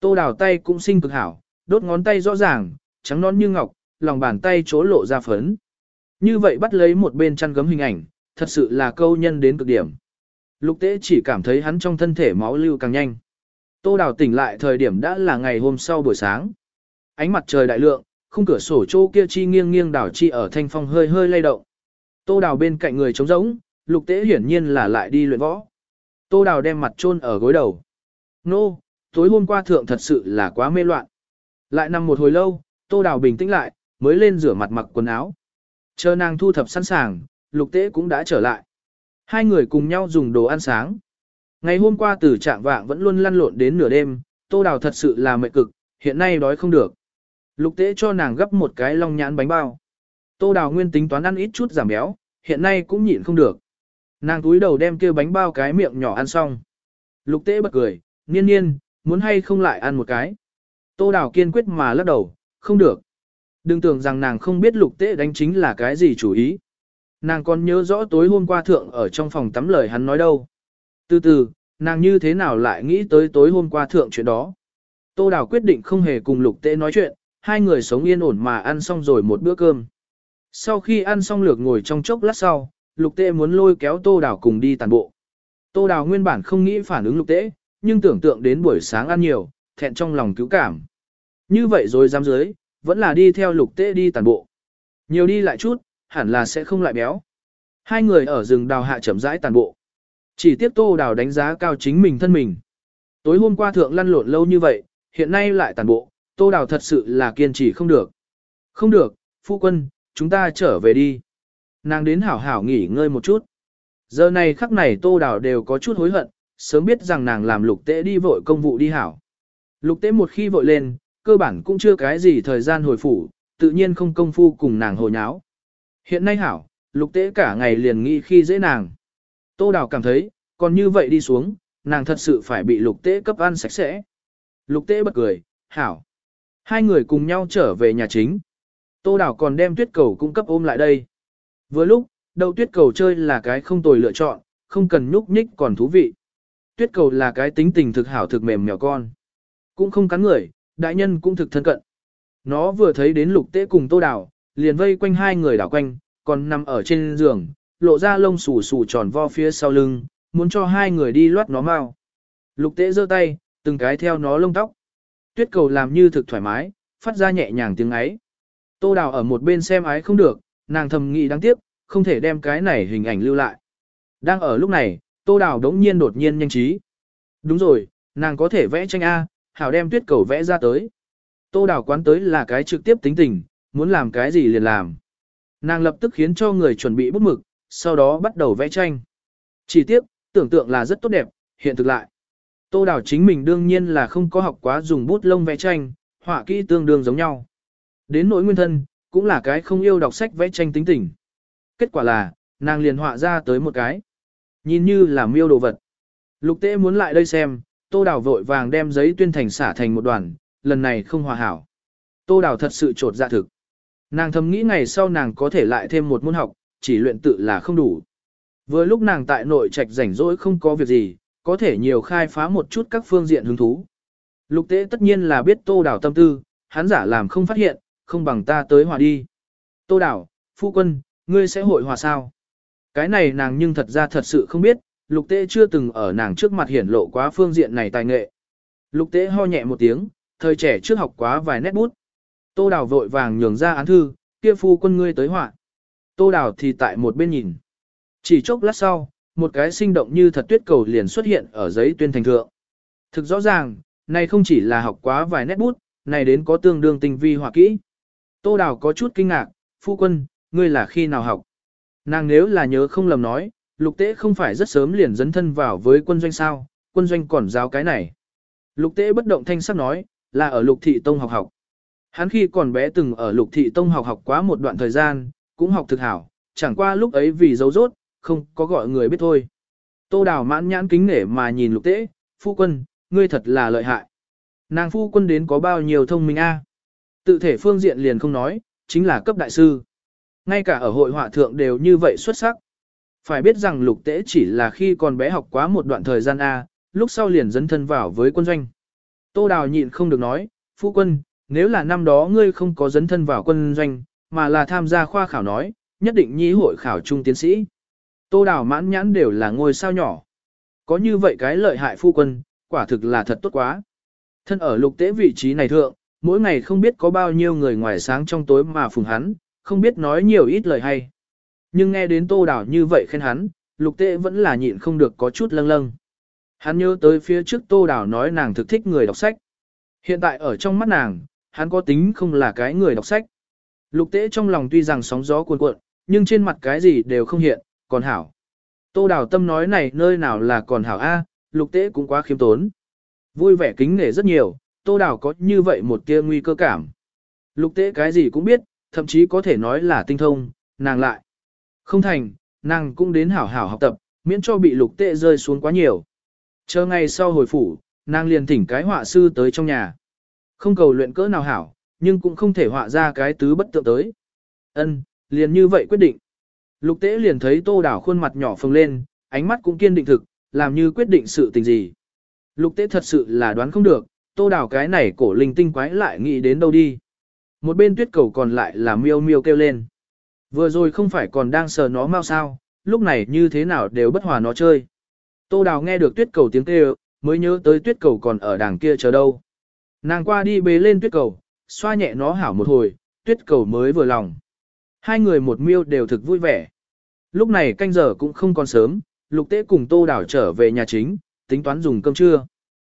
Tô đảo tay cũng sinh cực hảo, đốt ngón tay rõ ràng, trắng non như ngọc, lòng bàn tay chỗ lộ ra phấn. Như vậy bắt lấy một bên chăn gấm hình ảnh, thật sự là câu nhân đến cực điểm. Lục tế chỉ cảm thấy hắn trong thân thể máu lưu càng nhanh. Tô đào tỉnh lại thời điểm đã là ngày hôm sau buổi sáng. Ánh mặt trời đại lượng, khung cửa sổ chỗ kia chi nghiêng nghiêng đảo chi ở thanh phong hơi hơi lay động. Tô đào bên cạnh người trống rỗng, lục tế hiển nhiên là lại đi luyện võ. Tô đào đem mặt chôn ở gối đầu. Nô, tối hôm qua thượng thật sự là quá mê loạn. Lại nằm một hồi lâu, tô đào bình tĩnh lại, mới lên rửa mặt mặc quần áo. Chờ nàng thu thập sẵn sàng, lục tế cũng đã trở lại. Hai người cùng nhau dùng đồ ăn sáng. Ngày hôm qua từ trạng vạng vẫn luôn lăn lộn đến nửa đêm, tô đào thật sự là mệt cực, hiện nay đói không được. Lục tế cho nàng gấp một cái long nhãn bánh bao. Tô đào nguyên tính toán ăn ít chút giảm béo, hiện nay cũng nhịn không được. Nàng túi đầu đem kia bánh bao cái miệng nhỏ ăn xong. Lục tế bật cười, niên niên, muốn hay không lại ăn một cái. Tô đào kiên quyết mà lắc đầu, không được. Đừng tưởng rằng nàng không biết lục tế đánh chính là cái gì chủ ý. Nàng còn nhớ rõ tối hôm qua thượng ở trong phòng tắm lời hắn nói đâu. Từ từ, nàng như thế nào lại nghĩ tới tối hôm qua thượng chuyện đó. Tô Đào quyết định không hề cùng lục tế nói chuyện, hai người sống yên ổn mà ăn xong rồi một bữa cơm. Sau khi ăn xong lược ngồi trong chốc lát sau, lục tế muốn lôi kéo Tô Đào cùng đi tàn bộ. Tô Đào nguyên bản không nghĩ phản ứng lục tế, nhưng tưởng tượng đến buổi sáng ăn nhiều, thẹn trong lòng cứu cảm. Như vậy rồi dám dưới, vẫn là đi theo lục tế đi tàn bộ. Nhiều đi lại chút, hẳn là sẽ không lại béo. Hai người ở rừng đào hạ chậm rãi tàn bộ. Chỉ tiếp Tô Đào đánh giá cao chính mình thân mình. Tối hôm qua thượng lăn lộn lâu như vậy, hiện nay lại tàn bộ, Tô Đào thật sự là kiên trì không được. Không được, phu quân, chúng ta trở về đi. Nàng đến hảo hảo nghỉ ngơi một chút. Giờ này khắc này Tô Đào đều có chút hối hận, sớm biết rằng nàng làm lục tế đi vội công vụ đi hảo. Lục tế một khi vội lên, cơ bản cũng chưa cái gì thời gian hồi phủ, tự nhiên không công phu cùng nàng hồi nháo. Hiện nay hảo, lục tế cả ngày liền nghĩ khi dễ nàng. Tô Đào cảm thấy, còn như vậy đi xuống, nàng thật sự phải bị lục tế cấp ăn sạch sẽ. Lục tế bật cười, hảo. Hai người cùng nhau trở về nhà chính. Tô Đào còn đem tuyết cầu cung cấp ôm lại đây. Vừa lúc, đậu tuyết cầu chơi là cái không tồi lựa chọn, không cần nhúc nhích còn thú vị. Tuyết cầu là cái tính tình thực hảo thực mềm mèo con. Cũng không cắn người, đại nhân cũng thực thân cận. Nó vừa thấy đến lục tế cùng tô đào, liền vây quanh hai người đảo quanh, còn nằm ở trên giường, lộ ra lông xù xù tròn vo phía sau lưng, muốn cho hai người đi loát nó mau. Lục tế giơ tay, từng cái theo nó lông tóc. Tuyết cầu làm như thực thoải mái, phát ra nhẹ nhàng tiếng ấy. Tô đào ở một bên xem ái không được, nàng thầm nghĩ đáng tiếc, không thể đem cái này hình ảnh lưu lại. Đang ở lúc này, tô đào đống nhiên đột nhiên nhanh trí. Đúng rồi, nàng có thể vẽ tranh A, hảo đem tuyết cầu vẽ ra tới. Tô đào quán tới là cái trực tiếp tính tình, muốn làm cái gì liền làm. Nàng lập tức khiến cho người chuẩn bị bút mực, sau đó bắt đầu vẽ tranh. Chỉ tiếp, tưởng tượng là rất tốt đẹp, hiện thực lại. Tô đào chính mình đương nhiên là không có học quá dùng bút lông vẽ tranh, họa kỹ tương đương giống nhau. Đến nỗi nguyên thân, cũng là cái không yêu đọc sách vẽ tranh tính tình. Kết quả là, nàng liền họa ra tới một cái. Nhìn như là miêu đồ vật. Lục tế muốn lại đây xem, tô đào vội vàng đem giấy tuyên thành xả thành một đoàn, lần này không hòa hảo. Tô đào thật sự trột dạ thực. Nàng thầm nghĩ ngày sau nàng có thể lại thêm một môn học, chỉ luyện tự là không đủ. Vừa lúc nàng tại nội trạch rảnh rỗi không có việc gì, có thể nhiều khai phá một chút các phương diện hứng thú. Lục tế tất nhiên là biết tô đào tâm tư, hắn giả làm không phát hiện, không bằng ta tới hòa đi. Tô đào, phu quân, ngươi sẽ hội hòa sao? Cái này nàng nhưng thật ra thật sự không biết, lục tế chưa từng ở nàng trước mặt hiển lộ quá phương diện này tài nghệ. Lục tế ho nhẹ một tiếng, thời trẻ trước học quá vài nét bút. Tô đào vội vàng nhường ra án thư, kia phu quân ngươi tới họa. Tô đào thì tại một bên nhìn. Chỉ chốc lát sau, một cái sinh động như thật tuyết cầu liền xuất hiện ở giấy tuyên thành thượng. Thực rõ ràng, này không chỉ là học quá vài nét bút, này đến có tương đương tinh vi họa kỹ. Tô đào có chút kinh ngạc, phu quân, ngươi là khi nào học? Nàng nếu là nhớ không lầm nói, lục tế không phải rất sớm liền dấn thân vào với quân doanh sao, quân doanh còn giáo cái này. Lục tế bất động thanh sắc nói, là ở lục thị tông học học. Hắn khi còn bé từng ở lục thị tông học học quá một đoạn thời gian, cũng học thực hảo, chẳng qua lúc ấy vì dấu rốt, không có gọi người biết thôi. Tô đào mãn nhãn kính nể mà nhìn lục tế, phu quân, ngươi thật là lợi hại. Nàng phu quân đến có bao nhiêu thông minh a? Tự thể phương diện liền không nói, chính là cấp đại sư. Ngay cả ở hội họa thượng đều như vậy xuất sắc. Phải biết rằng lục tế chỉ là khi còn bé học quá một đoạn thời gian A, lúc sau liền dấn thân vào với quân doanh. Tô Đào nhịn không được nói, phu quân, nếu là năm đó ngươi không có dấn thân vào quân doanh, mà là tham gia khoa khảo nói, nhất định nhi hội khảo trung tiến sĩ. Tô Đào mãn nhãn đều là ngôi sao nhỏ. Có như vậy cái lợi hại phu quân, quả thực là thật tốt quá. Thân ở lục tế vị trí này thượng, mỗi ngày không biết có bao nhiêu người ngoài sáng trong tối mà phùng hắn, không biết nói nhiều ít lời hay. Nhưng nghe đến tô đảo như vậy khen hắn, lục tế vẫn là nhịn không được có chút lâng lâng. Hắn nhớ tới phía trước tô đảo nói nàng thực thích người đọc sách. Hiện tại ở trong mắt nàng, hắn có tính không là cái người đọc sách. Lục tế trong lòng tuy rằng sóng gió cuồn cuộn, nhưng trên mặt cái gì đều không hiện, còn hảo. Tô đảo tâm nói này nơi nào là còn hảo a, lục tế cũng quá khiêm tốn. Vui vẻ kính nể rất nhiều, tô đảo có như vậy một tia nguy cơ cảm. Lục tế cái gì cũng biết, thậm chí có thể nói là tinh thông, nàng lại. Không thành, nàng cũng đến hảo hảo học tập, miễn cho bị lục tệ rơi xuống quá nhiều. Chờ ngày sau hồi phủ, nàng liền thỉnh cái họa sư tới trong nhà. Không cầu luyện cỡ nào hảo, nhưng cũng không thể họa ra cái tứ bất tượng tới. Ân, liền như vậy quyết định. Lục tế liền thấy tô đảo khuôn mặt nhỏ phồng lên, ánh mắt cũng kiên định thực, làm như quyết định sự tình gì. Lục tế thật sự là đoán không được, tô đảo cái này cổ linh tinh quái lại nghĩ đến đâu đi. Một bên tuyết cầu còn lại là miêu miêu kêu lên. Vừa rồi không phải còn đang sờ nó mau sao, lúc này như thế nào đều bất hòa nó chơi. Tô Đào nghe được tuyết cầu tiếng kêu, mới nhớ tới tuyết cầu còn ở đằng kia chờ đâu. Nàng qua đi bế lên tuyết cầu, xoa nhẹ nó hảo một hồi, tuyết cầu mới vừa lòng. Hai người một miêu đều thực vui vẻ. Lúc này canh giờ cũng không còn sớm, lục tế cùng tô đào trở về nhà chính, tính toán dùng cơm trưa.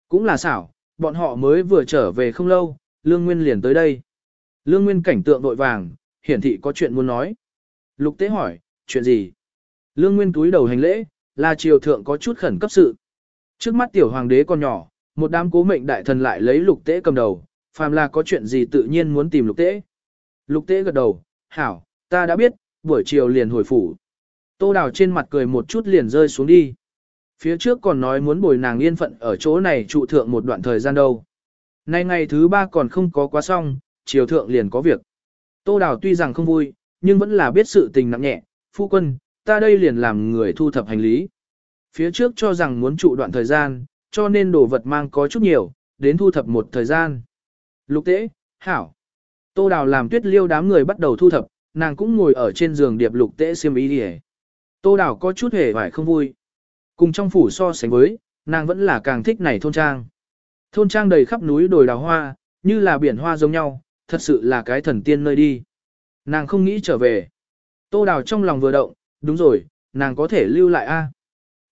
Cũng là xảo, bọn họ mới vừa trở về không lâu, Lương Nguyên liền tới đây. Lương Nguyên cảnh tượng vội vàng, hiển thị có chuyện muốn nói. Lục tế hỏi, chuyện gì? Lương Nguyên túi đầu hành lễ, là triều thượng có chút khẩn cấp sự. Trước mắt tiểu hoàng đế còn nhỏ, một đám cố mệnh đại thần lại lấy lục tế cầm đầu, phàm là có chuyện gì tự nhiên muốn tìm lục tế. Lục tế gật đầu, hảo, ta đã biết, buổi chiều liền hồi phủ. Tô đào trên mặt cười một chút liền rơi xuống đi. Phía trước còn nói muốn bồi nàng yên phận ở chỗ này trụ thượng một đoạn thời gian đâu. Nay ngày thứ ba còn không có quá xong, chiều thượng liền có việc. Tô đào tuy rằng không vui, nhưng vẫn là biết sự tình nặng nhẹ, phu quân, ta đây liền làm người thu thập hành lý. Phía trước cho rằng muốn trụ đoạn thời gian, cho nên đồ vật mang có chút nhiều, đến thu thập một thời gian. Lục tế, hảo. Tô đào làm tuyết liêu đám người bắt đầu thu thập, nàng cũng ngồi ở trên giường điệp lục tế xiêm ý đi Tô đào có chút hề vải không vui. Cùng trong phủ so sánh với, nàng vẫn là càng thích này thôn trang. Thôn trang đầy khắp núi đồi đào hoa, như là biển hoa giống nhau, thật sự là cái thần tiên nơi đi. Nàng không nghĩ trở về. Tô đào trong lòng vừa động, đúng rồi, nàng có thể lưu lại a.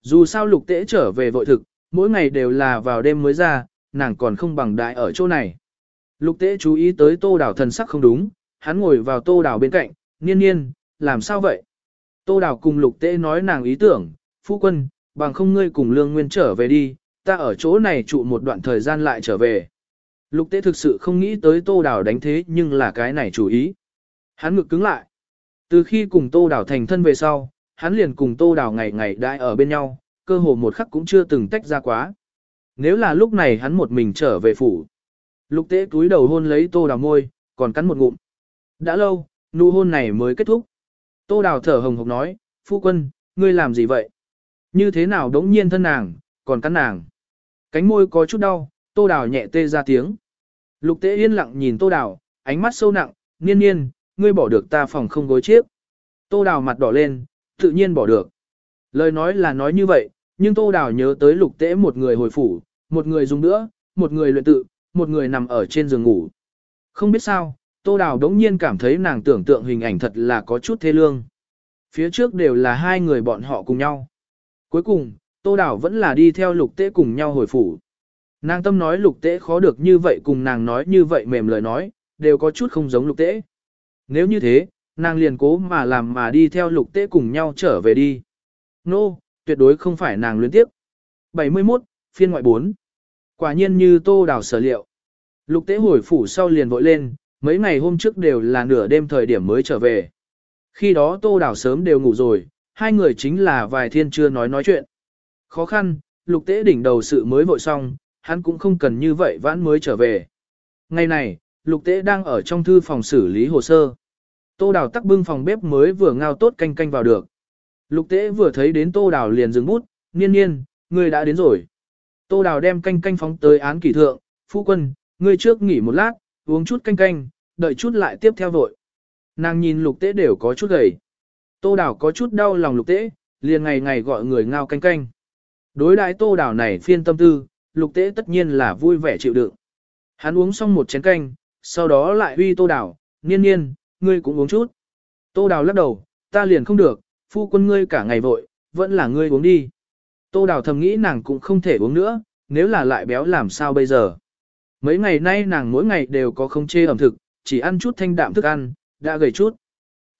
Dù sao lục tễ trở về vội thực, mỗi ngày đều là vào đêm mới ra, nàng còn không bằng đại ở chỗ này. Lục tễ chú ý tới tô đào thần sắc không đúng, hắn ngồi vào tô đào bên cạnh, niên niên, làm sao vậy? Tô đào cùng lục tễ nói nàng ý tưởng, phu quân, bằng không ngươi cùng lương nguyên trở về đi, ta ở chỗ này trụ một đoạn thời gian lại trở về. Lục tế thực sự không nghĩ tới tô đào đánh thế nhưng là cái này chủ ý. Hắn ngực cứng lại. Từ khi cùng tô đào thành thân về sau, hắn liền cùng tô đào ngày ngày đãi ở bên nhau, cơ hồ một khắc cũng chưa từng tách ra quá. Nếu là lúc này hắn một mình trở về phủ. Lục tế túi đầu hôn lấy tô đào môi, còn cắn một ngụm. Đã lâu, nụ hôn này mới kết thúc. Tô đào thở hồng hộc nói, phu quân, ngươi làm gì vậy? Như thế nào đống nhiên thân nàng, còn cắn nàng. Cánh môi có chút đau, tô đào nhẹ tê ra tiếng. Lục tế yên lặng nhìn tô đào, ánh mắt sâu nặng, niên niên, ngươi bỏ được ta phòng không gối chiếc. Tô đào mặt đỏ lên, tự nhiên bỏ được. Lời nói là nói như vậy, nhưng tô đào nhớ tới lục tế một người hồi phủ, một người dùng nữa, một người luyện tự, một người nằm ở trên giường ngủ. Không biết sao, tô đào đống nhiên cảm thấy nàng tưởng tượng hình ảnh thật là có chút thê lương. Phía trước đều là hai người bọn họ cùng nhau. Cuối cùng, tô đào vẫn là đi theo lục tế cùng nhau hồi phủ. Nàng tâm nói lục tế khó được như vậy cùng nàng nói như vậy mềm lời nói, đều có chút không giống lục tế. Nếu như thế, nàng liền cố mà làm mà đi theo lục tế cùng nhau trở về đi. Nô, no, tuyệt đối không phải nàng luyến tiếp. 71, phiên ngoại 4. Quả nhiên như tô đào sở liệu. Lục tế hồi phủ sau liền vội lên, mấy ngày hôm trước đều là nửa đêm thời điểm mới trở về. Khi đó tô đào sớm đều ngủ rồi, hai người chính là vài thiên chưa nói nói chuyện. Khó khăn, lục tế đỉnh đầu sự mới vội xong, hắn cũng không cần như vậy vãn mới trở về. Ngày này, lục tế đang ở trong thư phòng xử lý hồ sơ. Tô đào tắc bưng phòng bếp mới vừa ngao tốt canh canh vào được. Lục tế vừa thấy đến tô đào liền dừng bút, niên niên, ngươi đã đến rồi. Tô đào đem canh canh phóng tới án kỷ thượng, phu quân, ngươi trước nghỉ một lát, uống chút canh canh, đợi chút lại tiếp theo vội. Nàng nhìn lục tế đều có chút gầy. Tô đào có chút đau lòng lục tế, liền ngày ngày gọi người ngao canh canh. Đối đãi tô đào này phiên tâm tư, lục tế tất nhiên là vui vẻ chịu đựng. Hắn uống xong một chén canh, sau đó lại huy tô đào, niên niên, ngươi cũng uống chút. Tô đào lắc đầu, ta liền không được, phu quân ngươi cả ngày vội, vẫn là ngươi uống đi. Tô đào thầm nghĩ nàng cũng không thể uống nữa, nếu là lại béo làm sao bây giờ. Mấy ngày nay nàng mỗi ngày đều có không chê ẩm thực, chỉ ăn chút thanh đạm thức ăn, đã gầy chút.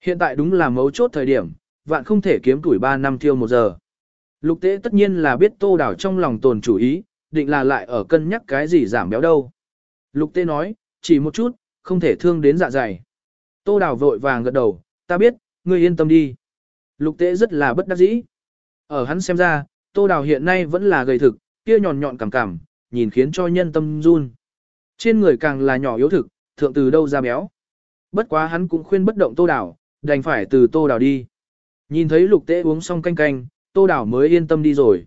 Hiện tại đúng là mấu chốt thời điểm, vạn không thể kiếm tuổi 3 năm tiêu một giờ. Lục tế tất nhiên là biết tô đảo trong lòng tồn chủ ý, định là lại ở cân nhắc cái gì giảm béo đâu. Lục tế nói, chỉ một chút, không thể thương đến dạ dày. Tô Đào vội vàng gật đầu, ta biết, ngươi yên tâm đi. Lục tế rất là bất đắc dĩ. Ở hắn xem ra, tô Đào hiện nay vẫn là gầy thực, kia nhọn nhọn cảm cảm, nhìn khiến cho nhân tâm run. Trên người càng là nhỏ yếu thực, thượng từ đâu ra béo. Bất quá hắn cũng khuyên bất động tô đảo, đành phải từ tô đảo đi. Nhìn thấy lục tế uống xong canh canh, tô đảo mới yên tâm đi rồi.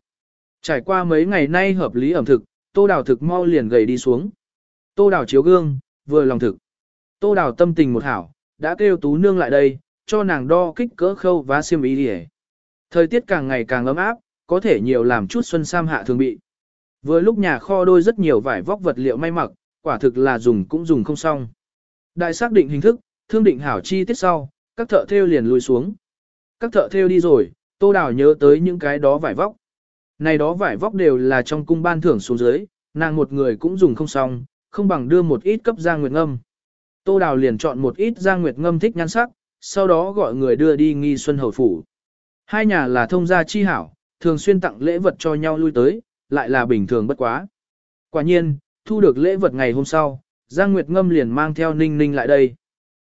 Trải qua mấy ngày nay hợp lý ẩm thực, tô đào thực mau liền gầy đi xuống. Tô đào chiếu gương, vừa lòng thực. Tô đào tâm tình một hảo, đã kêu tú nương lại đây, cho nàng đo kích cỡ khâu và xiêm ý đi Thời tiết càng ngày càng ấm áp, có thể nhiều làm chút xuân sam hạ thường bị. Vừa lúc nhà kho đôi rất nhiều vải vóc vật liệu may mặc, quả thực là dùng cũng dùng không xong. Đại xác định hình thức, thương định hảo chi tiết sau, các thợ thêu liền lùi xuống. Các thợ thêu đi rồi, Tô Đào nhớ tới những cái đó vải vóc. Này đó vải vóc đều là trong cung ban thưởng xuống dưới, nàng một người cũng dùng không xong, không bằng đưa một ít cấp Giang Nguyệt Ngâm. Tô Đào liền chọn một ít Giang Nguyệt Ngâm thích nhan sắc, sau đó gọi người đưa đi nghi xuân hầu phủ. Hai nhà là thông gia chi hảo, thường xuyên tặng lễ vật cho nhau lui tới, lại là bình thường bất quá. Quả nhiên, thu được lễ vật ngày hôm sau, Giang Nguyệt Ngâm liền mang theo Ninh Ninh lại đây.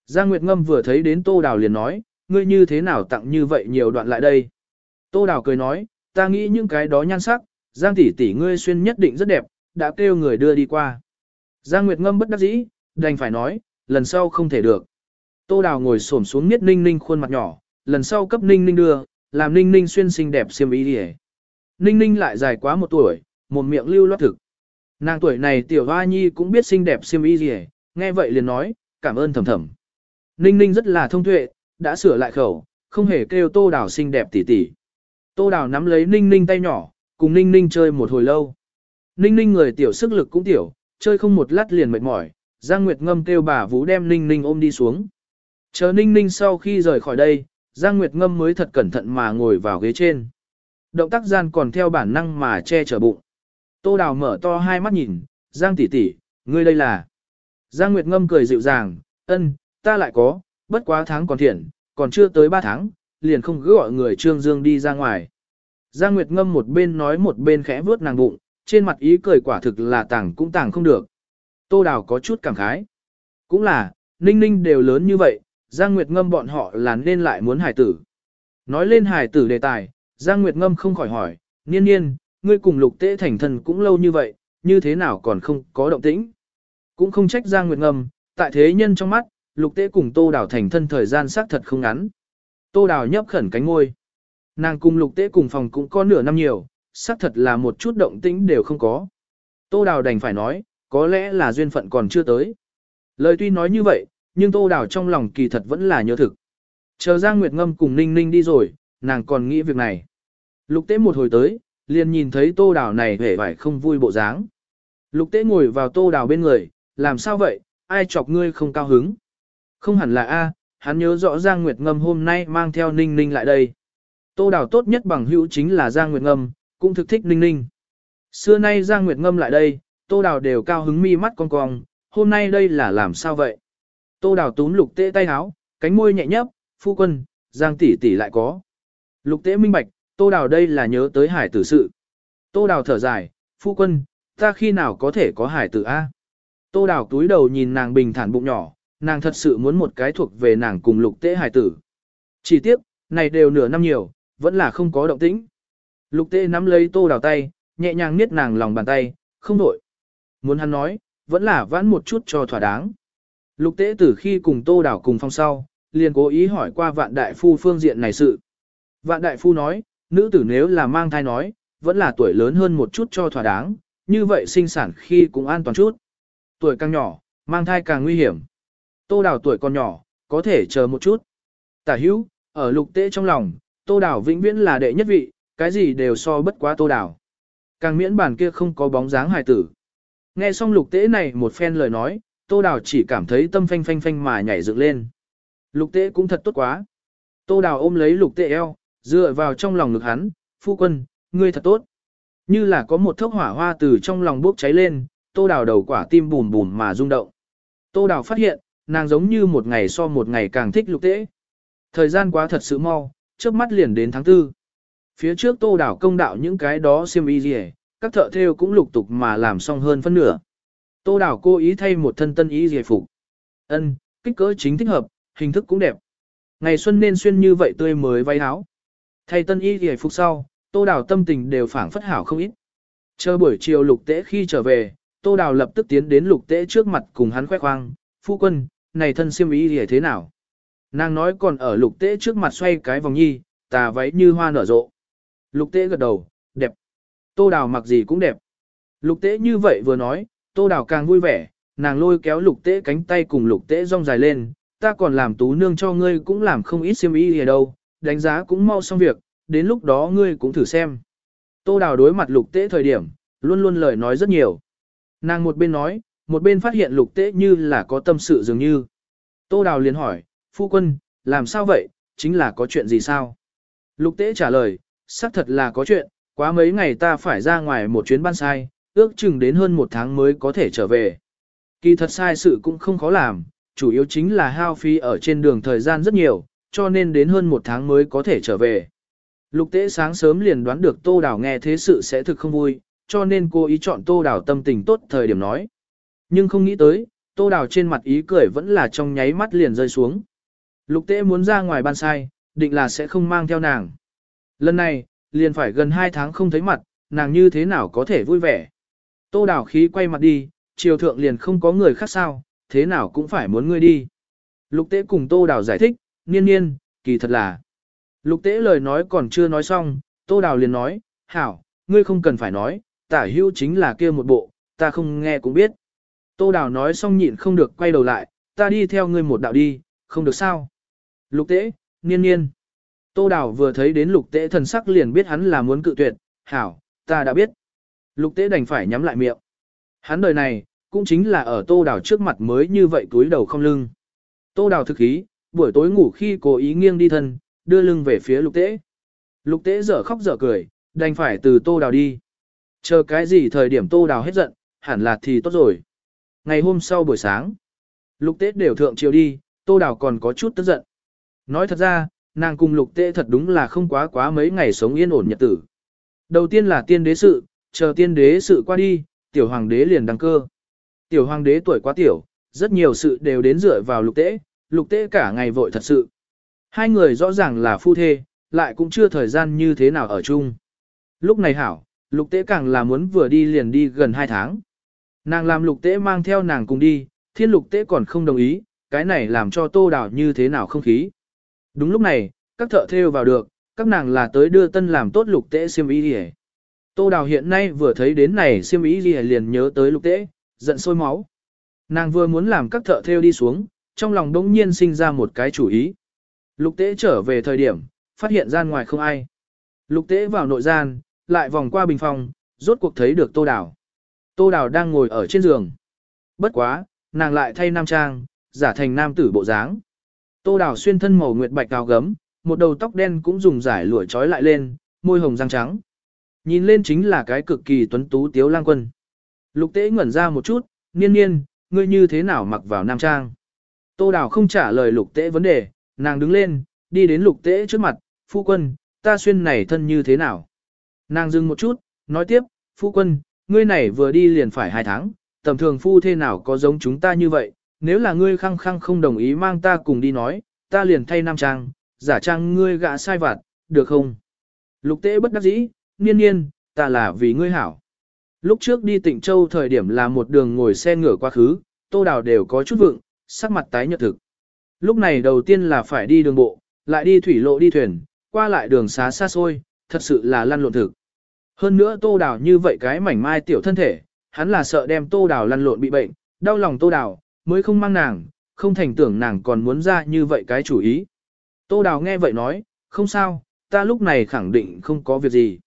Giang Nguyệt Ngâm vừa thấy đến Tô Đào liền nói, ngươi như thế nào tặng như vậy nhiều đoạn lại đây. Tô Đào cười nói, ta nghĩ những cái đó nhan sắc, Giang tỷ tỷ ngươi xuyên nhất định rất đẹp, đã kêu người đưa đi qua. Giang Nguyệt Ngâm bất đắc dĩ, đành phải nói, lần sau không thể được. Tô Đào ngồi xổm xuống miết Ninh Ninh khuôn mặt nhỏ, lần sau cấp Ninh Ninh đưa, làm Ninh Ninh xuyên xinh đẹp xiêm y đi Ninh Ninh lại dài quá một tuổi, một miệng lưu loát thực. Nàng tuổi này tiểu hoa nhi cũng biết xinh đẹp xiêm y gì nghe vậy liền nói, cảm ơn thầm thầm. Ninh Ninh rất là thông tuệ, đã sửa lại khẩu, không hề kêu Tô Đào xinh đẹp tỉ tỉ. Tô Đào nắm lấy Ninh Ninh tay nhỏ, cùng Ninh Ninh chơi một hồi lâu. Ninh Ninh người tiểu sức lực cũng tiểu, chơi không một lát liền mệt mỏi, Giang Nguyệt Ngâm kêu bà Vũ đem Ninh Ninh ôm đi xuống. Chờ Ninh Ninh sau khi rời khỏi đây, Giang Nguyệt Ngâm mới thật cẩn thận mà ngồi vào ghế trên. Động tác gian còn theo bản năng mà che chở bụng. Tô Đào mở to hai mắt nhìn, Giang tỷ tỷ, ngươi đây là. Giang Nguyệt Ngâm cười dịu dàng, ân, ta lại có, bất quá tháng còn thiện, còn chưa tới ba tháng, liền không cứ gọi người Trương Dương đi ra ngoài. Giang Nguyệt Ngâm một bên nói một bên khẽ vuốt nàng bụng, trên mặt ý cười quả thực là tàng cũng tàng không được. Tô Đào có chút cảm khái. Cũng là, ninh ninh đều lớn như vậy, Giang Nguyệt Ngâm bọn họ là nên lại muốn hải tử. Nói lên hải tử đề tài, Giang Nguyệt Ngâm không khỏi hỏi, niên niên, ngươi cùng lục tế thành thân cũng lâu như vậy, như thế nào còn không có động tĩnh. Cũng không trách Giang Nguyệt Ngâm, tại thế nhân trong mắt, lục tế cùng Tô Đào thành thân thời gian xác thật không ngắn. Tô Đào nhấp khẩn cánh ngôi. Nàng cùng lục tế cùng phòng cũng có nửa năm nhiều, xác thật là một chút động tĩnh đều không có. Tô Đào đành phải nói, có lẽ là duyên phận còn chưa tới. Lời tuy nói như vậy, nhưng Tô Đào trong lòng kỳ thật vẫn là nhớ thực. Chờ Giang Nguyệt Ngâm cùng Ninh Ninh đi rồi, nàng còn nghĩ việc này. Lục tế một hồi tới, liền nhìn thấy Tô Đào này vẻ vải không vui bộ dáng. Lục tế ngồi vào Tô Đào bên người, làm sao vậy, ai chọc ngươi không cao hứng. Không hẳn là A, hắn nhớ rõ Giang Nguyệt Ngâm hôm nay mang theo Ninh Ninh lại đây. Tô Đào tốt nhất bằng hữu chính là Giang Nguyệt Ngâm, cũng thực thích Ninh Ninh. Xưa nay Giang Nguyệt Ngâm lại đây, Tô Đào đều cao hứng mi mắt cong cong, hôm nay đây là làm sao vậy? Tô Đào túm lục tế tay háo, cánh môi nhẹ nhấp, phu quân, Giang tỷ tỷ lại có. Lục tế minh bạch, Tô Đào đây là nhớ tới hải tử sự. Tô Đào thở dài, phu quân, ta khi nào có thể có hải tử A? Tô Đào túi đầu nhìn nàng bình thản bụng nhỏ, nàng thật sự muốn một cái thuộc về nàng cùng lục tế hải tử. Chỉ tiếp, này đều nửa năm nhiều, vẫn là không có động tĩnh. Lục tế nắm lấy Tô Đào tay, nhẹ nhàng niết nàng lòng bàn tay, không đổi. Muốn hắn nói, vẫn là vãn một chút cho thỏa đáng. Lục tế từ khi cùng Tô Đào cùng phong sau, liền cố ý hỏi qua vạn đại phu phương diện này sự. Vạn đại phu nói, nữ tử nếu là mang thai nói, vẫn là tuổi lớn hơn một chút cho thỏa đáng, như vậy sinh sản khi cũng an toàn chút. Tuổi càng nhỏ, mang thai càng nguy hiểm. Tô Đào tuổi còn nhỏ, có thể chờ một chút. Tả hữu, ở lục tế trong lòng, Tô Đào vĩnh viễn là đệ nhất vị, cái gì đều so bất quá Tô Đào. Càng miễn bản kia không có bóng dáng hài tử. Nghe xong lục tế này một phen lời nói, Tô Đào chỉ cảm thấy tâm phanh phanh phanh mà nhảy dựng lên. Lục tế cũng thật tốt quá. Tô Đào ôm lấy lục tế eo, dựa vào trong lòng ngực hắn, phu quân, ngươi thật tốt. Như là có một thốc hỏa hoa từ trong lòng bốc cháy lên, Tô Đào đầu quả tim bùn bùn mà rung động. Tô Đào phát hiện, nàng giống như một ngày so một ngày càng thích lục tế. Thời gian quá thật sự mau, trước mắt liền đến tháng tư. Phía trước Tô đảo công đạo những cái đó xiêm y gì các thợ thêu cũng lục tục mà làm xong hơn phân nửa. Tô đảo cố ý thay một thân tân y gì phục. Ân, kích cỡ chính thích hợp, hình thức cũng đẹp. Ngày xuân nên xuyên như vậy tươi mới váy áo. Thay tân y gì phục sau, Tô đảo tâm tình đều phảng phất hảo không ít. Chờ buổi chiều lục tế khi trở về, Tô đảo lập tức tiến đến lục tế trước mặt cùng hắn khoe khoang, phu quân, này thân siêm y thì thế nào? Nàng nói còn ở lục tế trước mặt xoay cái vòng nhi, tà váy như hoa nở rộ. Lục tế gật đầu, đẹp. Tô Đào mặc gì cũng đẹp. Lục tế như vậy vừa nói, Tô Đào càng vui vẻ, nàng lôi kéo lục tế cánh tay cùng lục tế rong dài lên, ta còn làm tú nương cho ngươi cũng làm không ít xiêm y gì đâu, đánh giá cũng mau xong việc, đến lúc đó ngươi cũng thử xem. Tô Đào đối mặt lục tế thời điểm, luôn luôn lời nói rất nhiều. Nàng một bên nói, một bên phát hiện lục tế như là có tâm sự dường như. Tô Đào liền hỏi, phu quân, làm sao vậy, chính là có chuyện gì sao? Lục tế trả lời, xác thật là có chuyện, quá mấy ngày ta phải ra ngoài một chuyến ban sai, ước chừng đến hơn một tháng mới có thể trở về. Kỳ thật sai sự cũng không khó làm, chủ yếu chính là hao phí ở trên đường thời gian rất nhiều, cho nên đến hơn một tháng mới có thể trở về. Lục tế sáng sớm liền đoán được Tô Đào nghe thế sự sẽ thực không vui, cho nên cô ý chọn Tô Đào tâm tình tốt thời điểm nói. Nhưng không nghĩ tới, Tô Đào trên mặt ý cười vẫn là trong nháy mắt liền rơi xuống. Lục tế muốn ra ngoài ban sai, định là sẽ không mang theo nàng. Lần này, liền phải gần hai tháng không thấy mặt, nàng như thế nào có thể vui vẻ. Tô Đào khí quay mặt đi, triều thượng liền không có người khác sao, thế nào cũng phải muốn ngươi đi. Lục tế cùng Tô Đào giải thích, niên niên, kỳ thật là. Lục tế lời nói còn chưa nói xong, Tô Đào liền nói, hảo, ngươi không cần phải nói, tả hưu chính là kia một bộ, ta không nghe cũng biết. Tô Đào nói xong nhịn không được quay đầu lại, ta đi theo ngươi một đạo đi, không được sao. Lục tế, niên niên. Tô Đào vừa thấy đến lục tế thần sắc liền biết hắn là muốn cự tuyệt, hảo, ta đã biết. Lục tế đành phải nhắm lại miệng. Hắn đời này, cũng chính là ở Tô Đào trước mặt mới như vậy túi đầu không lưng. Tô Đào thực ý, buổi tối ngủ khi cố ý nghiêng đi thân, đưa lưng về phía lục tế. Lục tế dở khóc dở cười, đành phải từ Tô Đào đi. Chờ cái gì thời điểm Tô Đào hết giận, hẳn là thì tốt rồi. Ngày hôm sau buổi sáng, lục tế đều thượng chiều đi, Tô Đào còn có chút tức giận. Nói thật ra, nàng cùng lục tế thật đúng là không quá quá mấy ngày sống yên ổn nhật tử. Đầu tiên là tiên đế sự, chờ tiên đế sự qua đi, tiểu hoàng đế liền đăng cơ. Tiểu hoàng đế tuổi quá tiểu, rất nhiều sự đều đến dựa vào lục tế, lục tế cả ngày vội thật sự. Hai người rõ ràng là phu thê, lại cũng chưa thời gian như thế nào ở chung. Lúc này hảo, lục tế càng là muốn vừa đi liền đi gần hai tháng. Nàng làm lục tế mang theo nàng cùng đi, thiên lục tế còn không đồng ý, cái này làm cho tô đào như thế nào không khí. Đúng lúc này, các thợ thêu vào được, các nàng là tới đưa tân làm tốt lục tế siêm ý đi Tô đào hiện nay vừa thấy đến này siêm ý gì liền nhớ tới lục tế, giận sôi máu. Nàng vừa muốn làm các thợ thêu đi xuống, trong lòng đống nhiên sinh ra một cái chủ ý. Lục tế trở về thời điểm, phát hiện gian ngoài không ai. Lục tế vào nội gian, lại vòng qua bình phòng, rốt cuộc thấy được tô đào. Tô đào đang ngồi ở trên giường. Bất quá, nàng lại thay nam trang, giả thành nam tử bộ dáng. Tô đào xuyên thân màu nguyệt bạch cao gấm, một đầu tóc đen cũng dùng giải lụa trói lại lên, môi hồng răng trắng. Nhìn lên chính là cái cực kỳ tuấn tú tiếu lang quân. Lục tế ngẩn ra một chút, niên niên, ngươi như thế nào mặc vào nam trang. Tô đào không trả lời lục tế vấn đề, nàng đứng lên, đi đến lục tế trước mặt, phu quân, ta xuyên này thân như thế nào. Nàng dừng một chút, nói tiếp, phu quân, ngươi này vừa đi liền phải hai tháng, tầm thường phu thế nào có giống chúng ta như vậy, nếu là ngươi khăng khăng không đồng ý mang ta cùng đi nói, ta liền thay nam trang, giả trang ngươi gã sai vặt, được không? Lục tế bất đắc dĩ, niên niên, ta là vì ngươi hảo. Lúc trước đi tỉnh Châu thời điểm là một đường ngồi xe ngựa quá khứ, tô đào đều có chút vượng, sắc mặt tái nhợt thực. Lúc này đầu tiên là phải đi đường bộ, lại đi thủy lộ đi thuyền, qua lại đường xá xa xôi, thật sự là lăn lộn thực. Hơn nữa tô đào như vậy cái mảnh mai tiểu thân thể, hắn là sợ đem tô đào lăn lộn bị bệnh, đau lòng tô đào, mới không mang nàng, không thành tưởng nàng còn muốn ra như vậy cái chủ ý. Tô đào nghe vậy nói, không sao, ta lúc này khẳng định không có việc gì.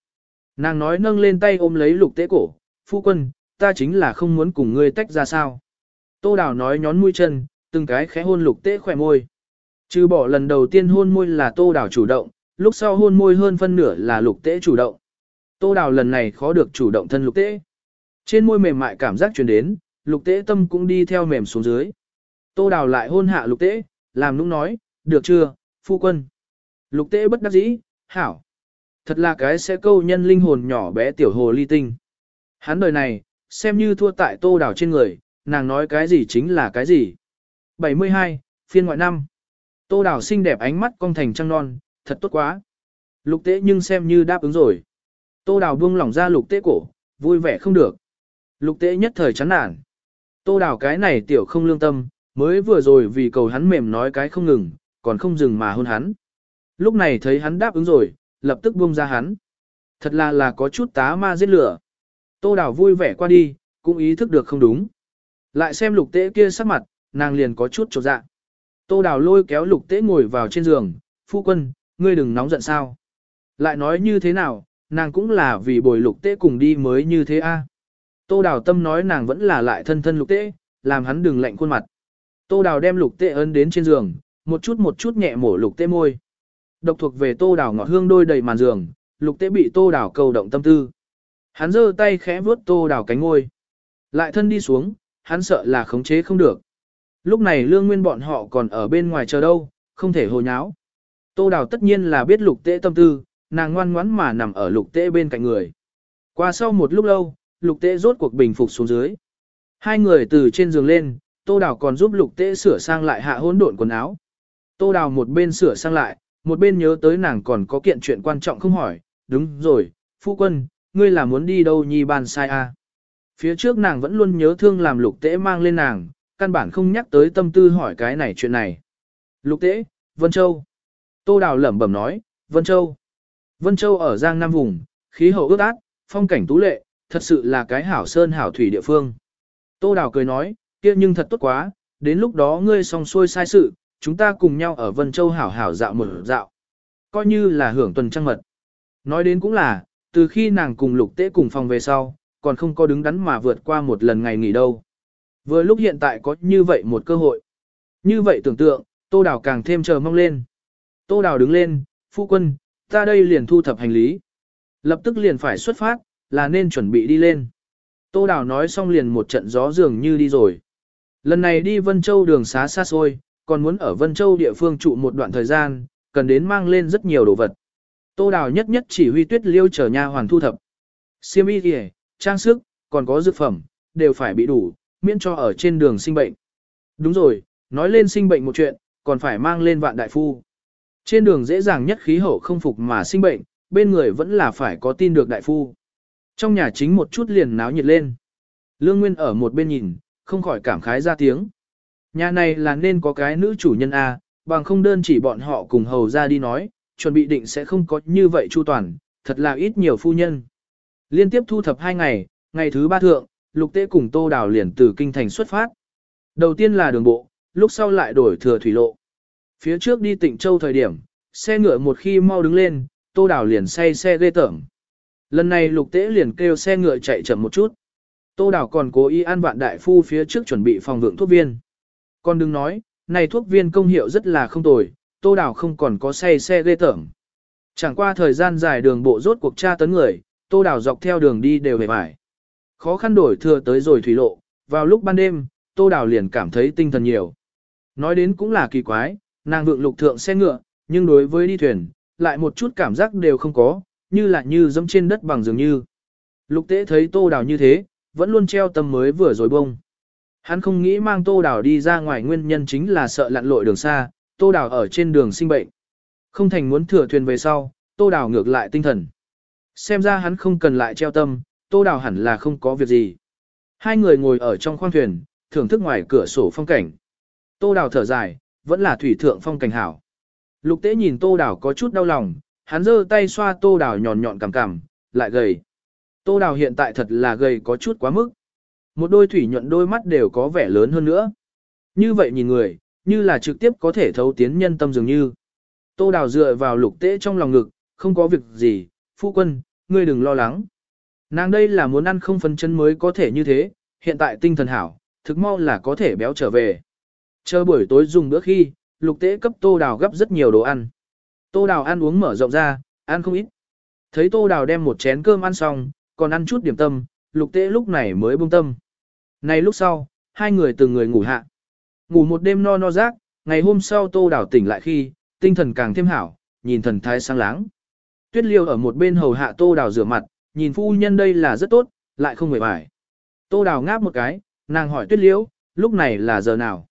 Nàng nói nâng lên tay ôm lấy lục tế cổ, phu quân, ta chính là không muốn cùng ngươi tách ra sao. Tô đào nói nhón mũi chân, từng cái khẽ hôn lục tế khỏe môi. Trừ bỏ lần đầu tiên hôn môi là tô đào chủ động, lúc sau hôn môi hơn phân nửa là lục tế chủ động. Tô đào lần này khó được chủ động thân lục tế. Trên môi mềm mại cảm giác truyền đến, lục tế tâm cũng đi theo mềm xuống dưới. Tô đào lại hôn hạ lục tế, làm nũng nói, được chưa, phu quân. Lục tế bất đắc dĩ, hảo. Thật là cái sẽ câu nhân linh hồn nhỏ bé tiểu hồ ly tinh. Hắn đời này, xem như thua tại tô đào trên người, nàng nói cái gì chính là cái gì. 72, phiên ngoại năm. Tô đào xinh đẹp ánh mắt cong thành trăng non, thật tốt quá. Lục tế nhưng xem như đáp ứng rồi. Tô đào buông lỏng ra lục tế cổ, vui vẻ không được. Lục tế nhất thời chán nản. Tô đào cái này tiểu không lương tâm, mới vừa rồi vì cầu hắn mềm nói cái không ngừng, còn không dừng mà hôn hắn. Lúc này thấy hắn đáp ứng rồi, lập tức buông ra hắn. Thật là là có chút tá ma giết lửa. Tô đào vui vẻ qua đi, cũng ý thức được không đúng. Lại xem lục tế kia sắc mặt, nàng liền có chút trột dạ. Tô đào lôi kéo lục tế ngồi vào trên giường, phu quân, ngươi đừng nóng giận sao. Lại nói như thế nào, Nàng cũng là vì bồi lục tế cùng đi mới như thế a. À. Tô Đào tâm nói nàng vẫn là lại thân thân lục tế, làm hắn đừng lạnh khuôn mặt. Tô Đào đem lục tế ấn đến trên giường, một chút một chút nhẹ mổ lục tế môi. Độc thuộc về Tô Đào ngọt hương đôi đầy màn giường, lục tế bị Tô Đào cầu động tâm tư. Hắn giơ tay khẽ vuốt Tô Đào cánh ngôi. Lại thân đi xuống, hắn sợ là khống chế không được. Lúc này lương nguyên bọn họ còn ở bên ngoài chờ đâu, không thể hồ nháo. Tô Đào tất nhiên là biết lục tế tâm tư, nàng ngoan ngoãn mà nằm ở lục tế bên cạnh người. Qua sau một lúc lâu, lục tế rốt cuộc bình phục xuống dưới. Hai người từ trên giường lên, Tô Đào còn giúp lục tế sửa sang lại hạ hỗn độn quần áo. Tô Đào một bên sửa sang lại, một bên nhớ tới nàng còn có kiện chuyện quan trọng không hỏi. Đúng rồi, phu quân, ngươi là muốn đi đâu nhi ban sai a? À? Phía trước nàng vẫn luôn nhớ thương làm lục tế mang lên nàng, căn bản không nhắc tới tâm tư hỏi cái này chuyện này. Lục tế, Vân Châu. Tô Đào lẩm bẩm nói, Vân Châu. Vân Châu ở Giang Nam vùng, khí hậu ướt át, phong cảnh tú lệ, thật sự là cái hảo sơn hảo thủy địa phương. Tô Đào cười nói, kia nhưng thật tốt quá, đến lúc đó ngươi xong xuôi sai sự, chúng ta cùng nhau ở Vân Châu hảo hảo dạo một dạo. Coi như là hưởng tuần trăng mật. Nói đến cũng là, từ khi nàng cùng lục tế cùng phòng về sau, còn không có đứng đắn mà vượt qua một lần ngày nghỉ đâu. Vừa lúc hiện tại có như vậy một cơ hội. Như vậy tưởng tượng, Tô Đào càng thêm chờ mong lên. Tô Đào đứng lên, phu quân, ta đây liền thu thập hành lý. Lập tức liền phải xuất phát, là nên chuẩn bị đi lên. Tô Đào nói xong liền một trận gió dường như đi rồi. Lần này đi Vân Châu đường xá xa xôi, còn muốn ở Vân Châu địa phương trụ một đoạn thời gian, cần đến mang lên rất nhiều đồ vật. Tô Đào nhất nhất chỉ huy tuyết liêu chờ nha hoàn thu thập. Siêm y kìa, trang sức, còn có dược phẩm, đều phải bị đủ, miễn cho ở trên đường sinh bệnh. Đúng rồi, nói lên sinh bệnh một chuyện, còn phải mang lên vạn đại phu. Trên đường dễ dàng nhất khí hậu không phục mà sinh bệnh, bên người vẫn là phải có tin được đại phu. Trong nhà chính một chút liền náo nhiệt lên. Lương Nguyên ở một bên nhìn, không khỏi cảm khái ra tiếng. Nhà này là nên có cái nữ chủ nhân A, bằng không đơn chỉ bọn họ cùng hầu ra đi nói, chuẩn bị định sẽ không có như vậy chu toàn, thật là ít nhiều phu nhân. Liên tiếp thu thập hai ngày, ngày thứ ba thượng, lục tế cùng tô đào liền từ kinh thành xuất phát. Đầu tiên là đường bộ, lúc sau lại đổi thừa thủy lộ. Phía trước đi tỉnh Châu thời điểm, xe ngựa một khi mau đứng lên, tô đào liền say xe ghê tởm. Lần này lục tế liền kêu xe ngựa chạy chậm một chút. Tô đào còn cố ý ăn vạn đại phu phía trước chuẩn bị phòng vượng thuốc viên. Còn đừng nói, này thuốc viên công hiệu rất là không tồi, tô đào không còn có say xe ghê tởm. Chẳng qua thời gian dài đường bộ rốt cuộc tra tấn người, tô đào dọc theo đường đi đều hề vải. Khó khăn đổi thừa tới rồi thủy lộ, vào lúc ban đêm, tô đào liền cảm thấy tinh thần nhiều. Nói đến cũng là kỳ quái, nàng vượng lục thượng xe ngựa, nhưng đối với đi thuyền, lại một chút cảm giác đều không có, như là như dẫm trên đất bằng dường như. Lục tế thấy tô đào như thế, vẫn luôn treo tâm mới vừa rồi bông. Hắn không nghĩ mang tô đào đi ra ngoài nguyên nhân chính là sợ lặn lội đường xa, tô đào ở trên đường sinh bệnh. Không thành muốn thừa thuyền về sau, tô đào ngược lại tinh thần. Xem ra hắn không cần lại treo tâm, tô đào hẳn là không có việc gì. Hai người ngồi ở trong khoang thuyền, thưởng thức ngoài cửa sổ phong cảnh. Tô đào thở dài, vẫn là thủy thượng phong cảnh hảo. Lục tế nhìn tô đào có chút đau lòng, hắn giơ tay xoa tô đào nhọn nhọn cằm cằm, lại gầy. Tô đào hiện tại thật là gầy có chút quá mức. Một đôi thủy nhuận đôi mắt đều có vẻ lớn hơn nữa. Như vậy nhìn người, như là trực tiếp có thể thấu tiến nhân tâm dường như. Tô đào dựa vào lục tế trong lòng ngực, không có việc gì, phu quân, ngươi đừng lo lắng. Nàng đây là muốn ăn không phân chân mới có thể như thế, hiện tại tinh thần hảo, thực mau là có thể béo trở về. Chờ buổi tối dùng bữa khi, lục tế cấp tô đào gấp rất nhiều đồ ăn. Tô đào ăn uống mở rộng ra, ăn không ít. Thấy tô đào đem một chén cơm ăn xong, còn ăn chút điểm tâm, lục tế lúc này mới buông tâm. Này lúc sau, hai người từng người ngủ hạ. Ngủ một đêm no no rác, ngày hôm sau tô đào tỉnh lại khi, tinh thần càng thêm hảo, nhìn thần thái sáng láng. Tuyết liêu ở một bên hầu hạ tô đào rửa mặt, nhìn phu nhân đây là rất tốt, lại không mệt mỏi. Tô đào ngáp một cái, nàng hỏi tuyết liêu, lúc này là giờ nào?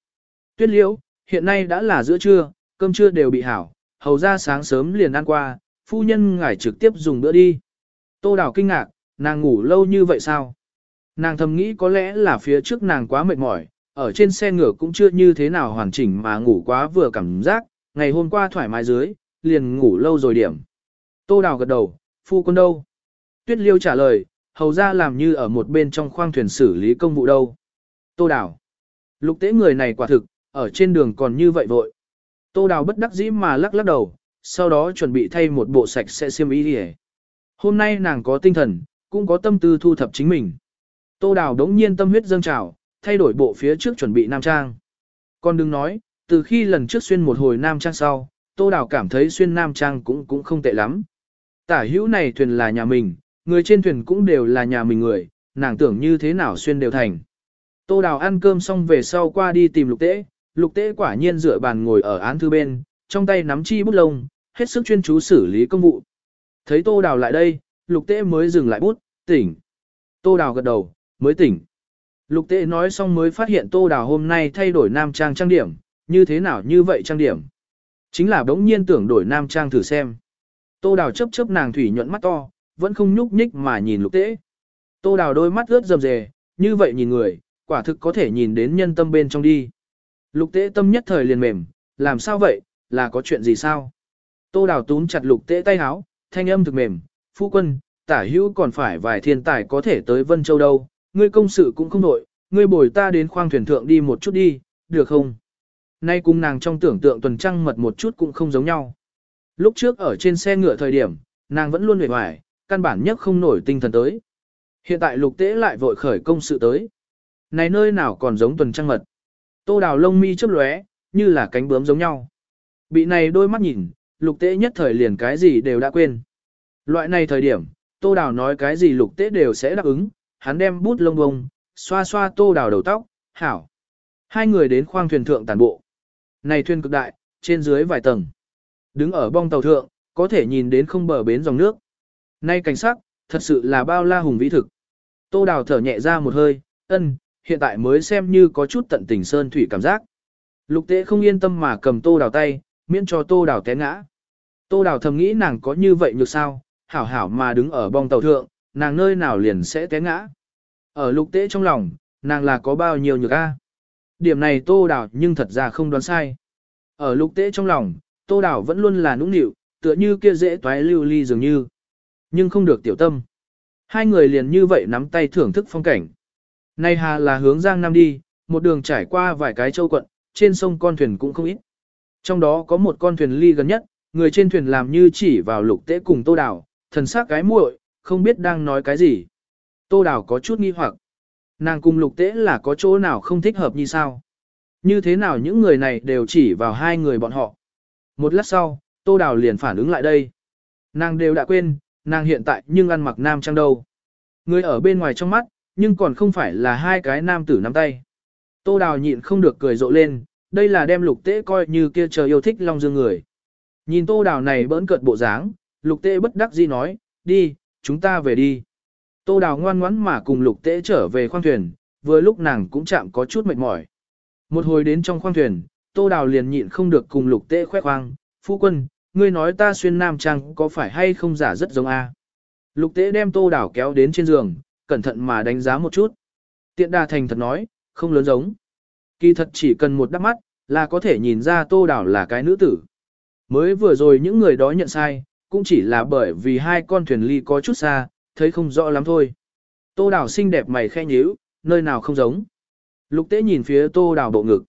Tuyết Liễu, hiện nay đã là giữa trưa, cơm trưa đều bị hảo, hầu ra sáng sớm liền ăn qua, phu nhân ngài trực tiếp dùng bữa đi. Tô đào kinh ngạc, nàng ngủ lâu như vậy sao? Nàng thầm nghĩ có lẽ là phía trước nàng quá mệt mỏi, ở trên xe ngựa cũng chưa như thế nào hoàn chỉnh mà ngủ quá vừa cảm giác, ngày hôm qua thoải mái dưới, liền ngủ lâu rồi điểm. Tô đào gật đầu, phu quân đâu? Tuyết liêu trả lời, hầu ra làm như ở một bên trong khoang thuyền xử lý công vụ đâu. Tô đào. Lục tế người này quả thực, ở trên đường còn như vậy vội. Tô đào bất đắc dĩ mà lắc lắc đầu, sau đó chuẩn bị thay một bộ sạch sẽ xiêm y đi Hôm nay nàng có tinh thần, cũng có tâm tư thu thập chính mình. Tô Đào đống nhiên tâm huyết dâng trào, thay đổi bộ phía trước chuẩn bị nam trang. Còn đừng nói, từ khi lần trước xuyên một hồi nam trang sau, Tô Đào cảm thấy xuyên nam trang cũng cũng không tệ lắm. Tả hữu này thuyền là nhà mình, người trên thuyền cũng đều là nhà mình người, nàng tưởng như thế nào xuyên đều thành. Tô Đào ăn cơm xong về sau qua đi tìm lục tễ, lục tế quả nhiên dựa bàn ngồi ở án thư bên, trong tay nắm chi bút lông, hết sức chuyên chú xử lý công vụ. Thấy Tô Đào lại đây, lục tế mới dừng lại bút, tỉnh. Tô Đào gật đầu, mới tỉnh. Lục tế nói xong mới phát hiện Tô Đào hôm nay thay đổi nam trang trang điểm, như thế nào như vậy trang điểm. Chính là đống nhiên tưởng đổi nam trang thử xem. Tô Đào chớp chớp nàng thủy nhuận mắt to, vẫn không nhúc nhích mà nhìn lục tế. Tô Đào đôi mắt ướt rầm rề, như vậy nhìn người, quả thực có thể nhìn đến nhân tâm bên trong đi. Lục tế tâm nhất thời liền mềm, làm sao vậy, là có chuyện gì sao? Tô Đào túm chặt lục tế tay háo, thanh âm thực mềm, phu quân, tả hữu còn phải vài thiên tài có thể tới Vân Châu đâu, ngươi công sự cũng không nội, ngươi bồi ta đến khoang thuyền thượng đi một chút đi, được không? Nay cùng nàng trong tưởng tượng tuần trăng mật một chút cũng không giống nhau. Lúc trước ở trên xe ngựa thời điểm, nàng vẫn luôn hề hoài, căn bản nhất không nổi tinh thần tới. Hiện tại lục tế lại vội khởi công sự tới. Này nơi nào còn giống tuần trăng mật. Tô đào lông mi chớp lóe, như là cánh bướm giống nhau. Bị này đôi mắt nhìn, lục tế nhất thời liền cái gì đều đã quên. Loại này thời điểm, tô đào nói cái gì lục tế đều sẽ đáp ứng, hắn đem bút lông bông, xoa xoa tô đào đầu tóc, hảo. Hai người đến khoang thuyền thượng tàn bộ. Này thuyền cực đại, trên dưới vài tầng. Đứng ở bong tàu thượng, có thể nhìn đến không bờ bến dòng nước. Nay cảnh sắc, thật sự là bao la hùng vĩ thực. Tô đào thở nhẹ ra một hơi, ân, hiện tại mới xem như có chút tận tình sơn thủy cảm giác. Lục tế không yên tâm mà cầm tô đào tay, miễn cho tô đào té ngã. Tô đào thầm nghĩ nàng có như vậy nhược sao, hảo hảo mà đứng ở bong tàu thượng, nàng nơi nào liền sẽ té ngã. Ở lục tế trong lòng, nàng là có bao nhiêu nhược a? Điểm này tô đào nhưng thật ra không đoán sai. Ở lục tế trong lòng, tô đào vẫn luôn là nũng nịu, tựa như kia dễ toái lưu ly dường như. Nhưng không được tiểu tâm. Hai người liền như vậy nắm tay thưởng thức phong cảnh. Nay hà là hướng Giang Nam đi, một đường trải qua vài cái châu quận, trên sông con thuyền cũng không ít. Trong đó có một con thuyền ly gần nhất, người trên thuyền làm như chỉ vào lục tế cùng tô đào, thần sắc cái muội, không biết đang nói cái gì. Tô đào có chút nghi hoặc. Nàng cùng lục tế là có chỗ nào không thích hợp như sao? Như thế nào những người này đều chỉ vào hai người bọn họ? Một lát sau, tô đào liền phản ứng lại đây. Nàng đều đã quên, nàng hiện tại nhưng ăn mặc nam trang đâu. Người ở bên ngoài trong mắt, nhưng còn không phải là hai cái nam tử nắm tay. Tô đào nhịn không được cười rộ lên, đây là đem lục tế coi như kia chờ yêu thích long dương người. Nhìn tô đào này bỡn cợt bộ dáng, lục tế bất đắc dĩ nói, đi, chúng ta về đi. Tô đào ngoan ngoãn mà cùng lục tế trở về khoang thuyền, vừa lúc nàng cũng chạm có chút mệt mỏi. Một hồi đến trong khoang thuyền, tô đào liền nhịn không được cùng lục tế khoe khoang, phu quân, ngươi nói ta xuyên nam trang có phải hay không giả rất giống a? Lục tế đem tô đào kéo đến trên giường, cẩn thận mà đánh giá một chút. Tiện đà thành thật nói, không lớn giống. Kỳ thật chỉ cần một đắp mắt, là có thể nhìn ra tô Đảo là cái nữ tử. Mới vừa rồi những người đó nhận sai, cũng chỉ là bởi vì hai con thuyền ly có chút xa, thấy không rõ lắm thôi. Tô Đảo xinh đẹp mày khe nhíu, nơi nào không giống. Lục tế nhìn phía tô Đảo bộ ngực.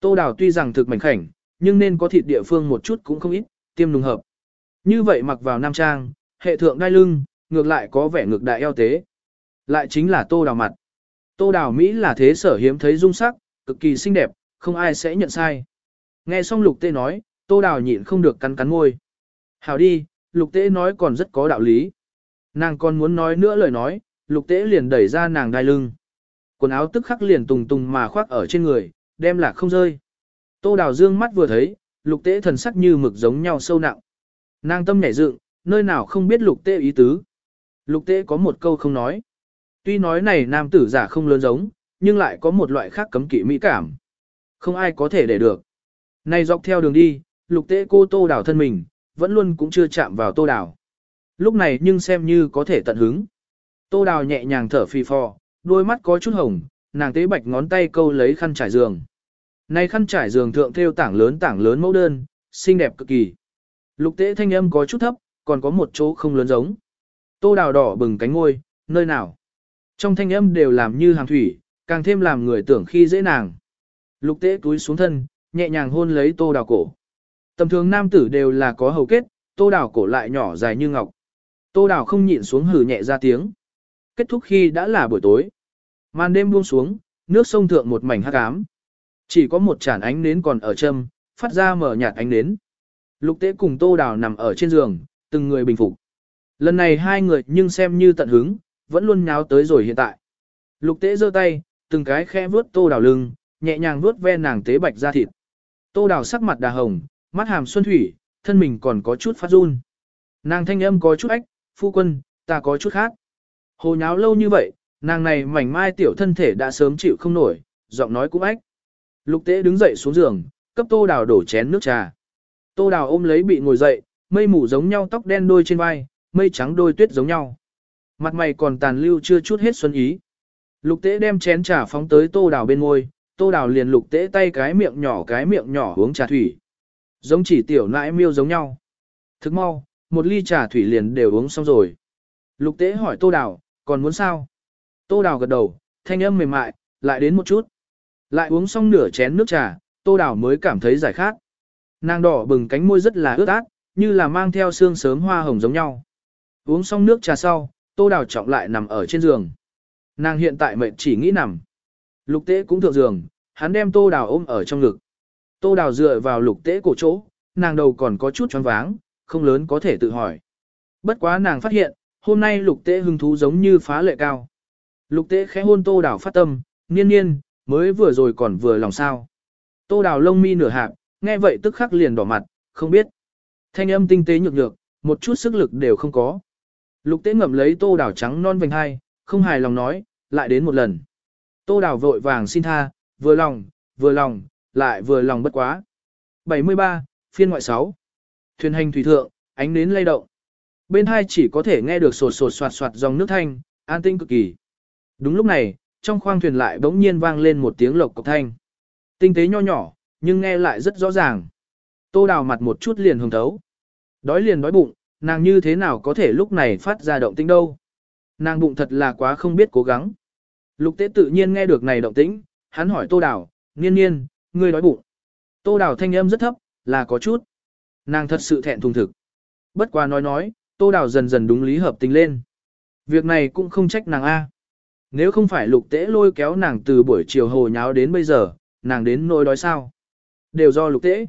Tô Đảo tuy rằng thực mảnh khảnh, nhưng nên có thịt địa phương một chút cũng không ít, tiêm nùng hợp. Như vậy mặc vào nam trang, hệ thượng đai lưng, ngược lại có vẻ ngược đại eo tế. Lại chính là tô đào mặt. Tô đào Mỹ là thế sở hiếm thấy dung sắc, cực kỳ xinh đẹp, không ai sẽ nhận sai. Nghe xong lục tế nói, tô đào nhịn không được cắn cắn môi. Hảo đi, lục tế nói còn rất có đạo lý. Nàng còn muốn nói nữa lời nói, lục tế liền đẩy ra nàng đai lưng. Quần áo tức khắc liền tùng tùng mà khoác ở trên người, đem lạc không rơi. Tô đào dương mắt vừa thấy, lục tế thần sắc như mực giống nhau sâu nặng. Nàng tâm nhảy dựng, nơi nào không biết lục tế ý tứ. Lục tế có một câu không nói. Tuy nói này nam tử giả không lớn giống, nhưng lại có một loại khác cấm kỵ mỹ cảm. Không ai có thể để được. Này dọc theo đường đi, lục tế cô tô đảo thân mình, vẫn luôn cũng chưa chạm vào tô đảo. Lúc này nhưng xem như có thể tận hứng. Tô đào nhẹ nhàng thở phì phò, đôi mắt có chút hồng, nàng tế bạch ngón tay câu lấy khăn trải giường. Này khăn trải giường thượng theo tảng lớn tảng lớn mẫu đơn, xinh đẹp cực kỳ. Lục tế thanh âm có chút thấp, còn có một chỗ không lớn giống. Tô đào đỏ bừng cánh ngôi, nơi nào? Trong thanh âm đều làm như hàng thủy, càng thêm làm người tưởng khi dễ nàng. Lục tế túi xuống thân, nhẹ nhàng hôn lấy tô đào cổ. Tầm thường nam tử đều là có hầu kết, tô đào cổ lại nhỏ dài như ngọc. Tô Đào không nhịn xuống hử nhẹ ra tiếng. Kết thúc khi đã là buổi tối. Màn đêm buông xuống, nước sông thượng một mảnh hắc ám. Chỉ có một chản ánh nến còn ở châm, phát ra mở nhạt ánh nến. Lục tế cùng Tô Đào nằm ở trên giường, từng người bình phục. Lần này hai người nhưng xem như tận hứng, vẫn luôn nháo tới rồi hiện tại. Lục tế giơ tay, từng cái khẽ vuốt Tô Đào lưng, nhẹ nhàng vuốt ve nàng tế bạch ra thịt. Tô Đào sắc mặt đà hồng, mắt hàm xuân thủy, thân mình còn có chút phát run. Nàng thanh âm có chút ách, phu quân, ta có chút khác. Hồ nháo lâu như vậy, nàng này mảnh mai tiểu thân thể đã sớm chịu không nổi, giọng nói cũng ách. Lục tế đứng dậy xuống giường, cấp tô đào đổ chén nước trà. Tô đào ôm lấy bị ngồi dậy, mây mù giống nhau tóc đen đôi trên vai, mây trắng đôi tuyết giống nhau. Mặt mày còn tàn lưu chưa chút hết xuân ý. Lục tế đem chén trà phóng tới tô đào bên ngôi, tô đào liền lục tế tay cái miệng nhỏ cái miệng nhỏ uống trà thủy. Giống chỉ tiểu nãi miêu giống nhau. Thức mau, một ly trà thủy liền đều uống xong rồi. Lục tế hỏi tô đào, còn muốn sao? Tô đào gật đầu, thanh âm mềm mại, lại đến một chút. Lại uống xong nửa chén nước trà, tô đào mới cảm thấy giải khát. Nàng đỏ bừng cánh môi rất là ướt át, như là mang theo xương sớm hoa hồng giống nhau. Uống xong nước trà sau, tô đào trọng lại nằm ở trên giường. Nàng hiện tại mệt chỉ nghĩ nằm. Lục tế cũng thượng giường, hắn đem tô đào ôm ở trong ngực. Tô đào dựa vào lục tế cổ chỗ, nàng đầu còn có chút choáng váng, không lớn có thể tự hỏi. Bất quá nàng phát hiện, hôm nay lục tế hứng thú giống như phá lệ cao. Lục tế khẽ hôn tô đào phát tâm, niên niên, mới vừa rồi còn vừa lòng sao. Tô đào lông mi nửa hạp, nghe vậy tức khắc liền đỏ mặt, không biết. Thanh âm tinh tế nhược nhược, một chút sức lực đều không có. Lục tế ngậm lấy tô đào trắng non vành hai, không hài lòng nói, lại đến một lần. Tô đào vội vàng xin tha, vừa lòng, vừa lòng, lại vừa lòng bất quá. 73, phiên ngoại 6. Thuyền hành thủy thượng, ánh nến lay động. Bên hai chỉ có thể nghe được sột sột soạt soạt dòng nước thanh, an tinh cực kỳ. Đúng lúc này, trong khoang thuyền lại bỗng nhiên vang lên một tiếng lộc cộc thanh. Tinh tế nho nhỏ, nhưng nghe lại rất rõ ràng. Tô đào mặt một chút liền hồng thấu. Đói liền đói bụng, nàng như thế nào có thể lúc này phát ra động tĩnh đâu. Nàng bụng thật là quá không biết cố gắng. Lục tế tự nhiên nghe được này động tĩnh, hắn hỏi tô đào, niên niên, ngươi đói bụng. Tô đào thanh âm rất thấp, là có chút. Nàng thật sự thẹn thùng thực. Bất quá nói nói, tô đào dần dần đúng lý hợp tình lên. Việc này cũng không trách nàng A. Nếu không phải lục tế lôi kéo nàng từ buổi chiều hồ nháo đến bây giờ, nàng đến nỗi đói sao. Đều do lục tế.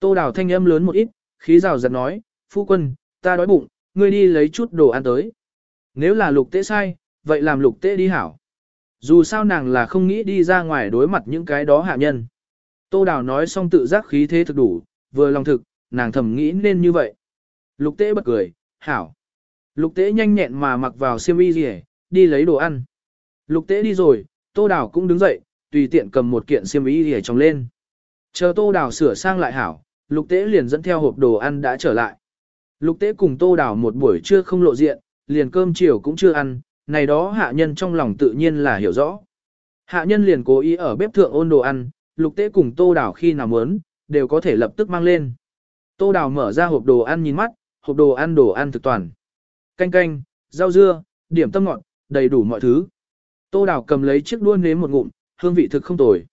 Tô đào thanh âm lớn một ít, khí rào giật nói, phu quân, ta đói bụng, ngươi đi lấy chút đồ ăn tới. Nếu là lục tế sai, vậy làm lục tế đi hảo. Dù sao nàng là không nghĩ đi ra ngoài đối mặt những cái đó hạ nhân. Tô đào nói xong tự giác khí thế thực đủ, vừa lòng thực, nàng thầm nghĩ nên như vậy. Lục tế bật cười, hảo. Lục tế nhanh nhẹn mà mặc vào xiêm y gì đi lấy đồ ăn. Lục tế đi rồi, tô đào cũng đứng dậy, tùy tiện cầm một kiện xiêm y gì trong lên. Chờ tô đào sửa sang lại hảo, lục tế liền dẫn theo hộp đồ ăn đã trở lại. Lục tế cùng tô đào một buổi trưa không lộ diện, liền cơm chiều cũng chưa ăn, này đó hạ nhân trong lòng tự nhiên là hiểu rõ. Hạ nhân liền cố ý ở bếp thượng ôn đồ ăn, lục tế cùng tô đào khi nào muốn, đều có thể lập tức mang lên. Tô đào mở ra hộp đồ ăn nhìn mắt, hộp đồ ăn đồ ăn thực toàn. Canh canh, rau dưa, điểm tâm ngọt, đầy đủ mọi thứ. Tô đào cầm lấy chiếc đuôi nếm một ngụm, hương vị thực không tồi.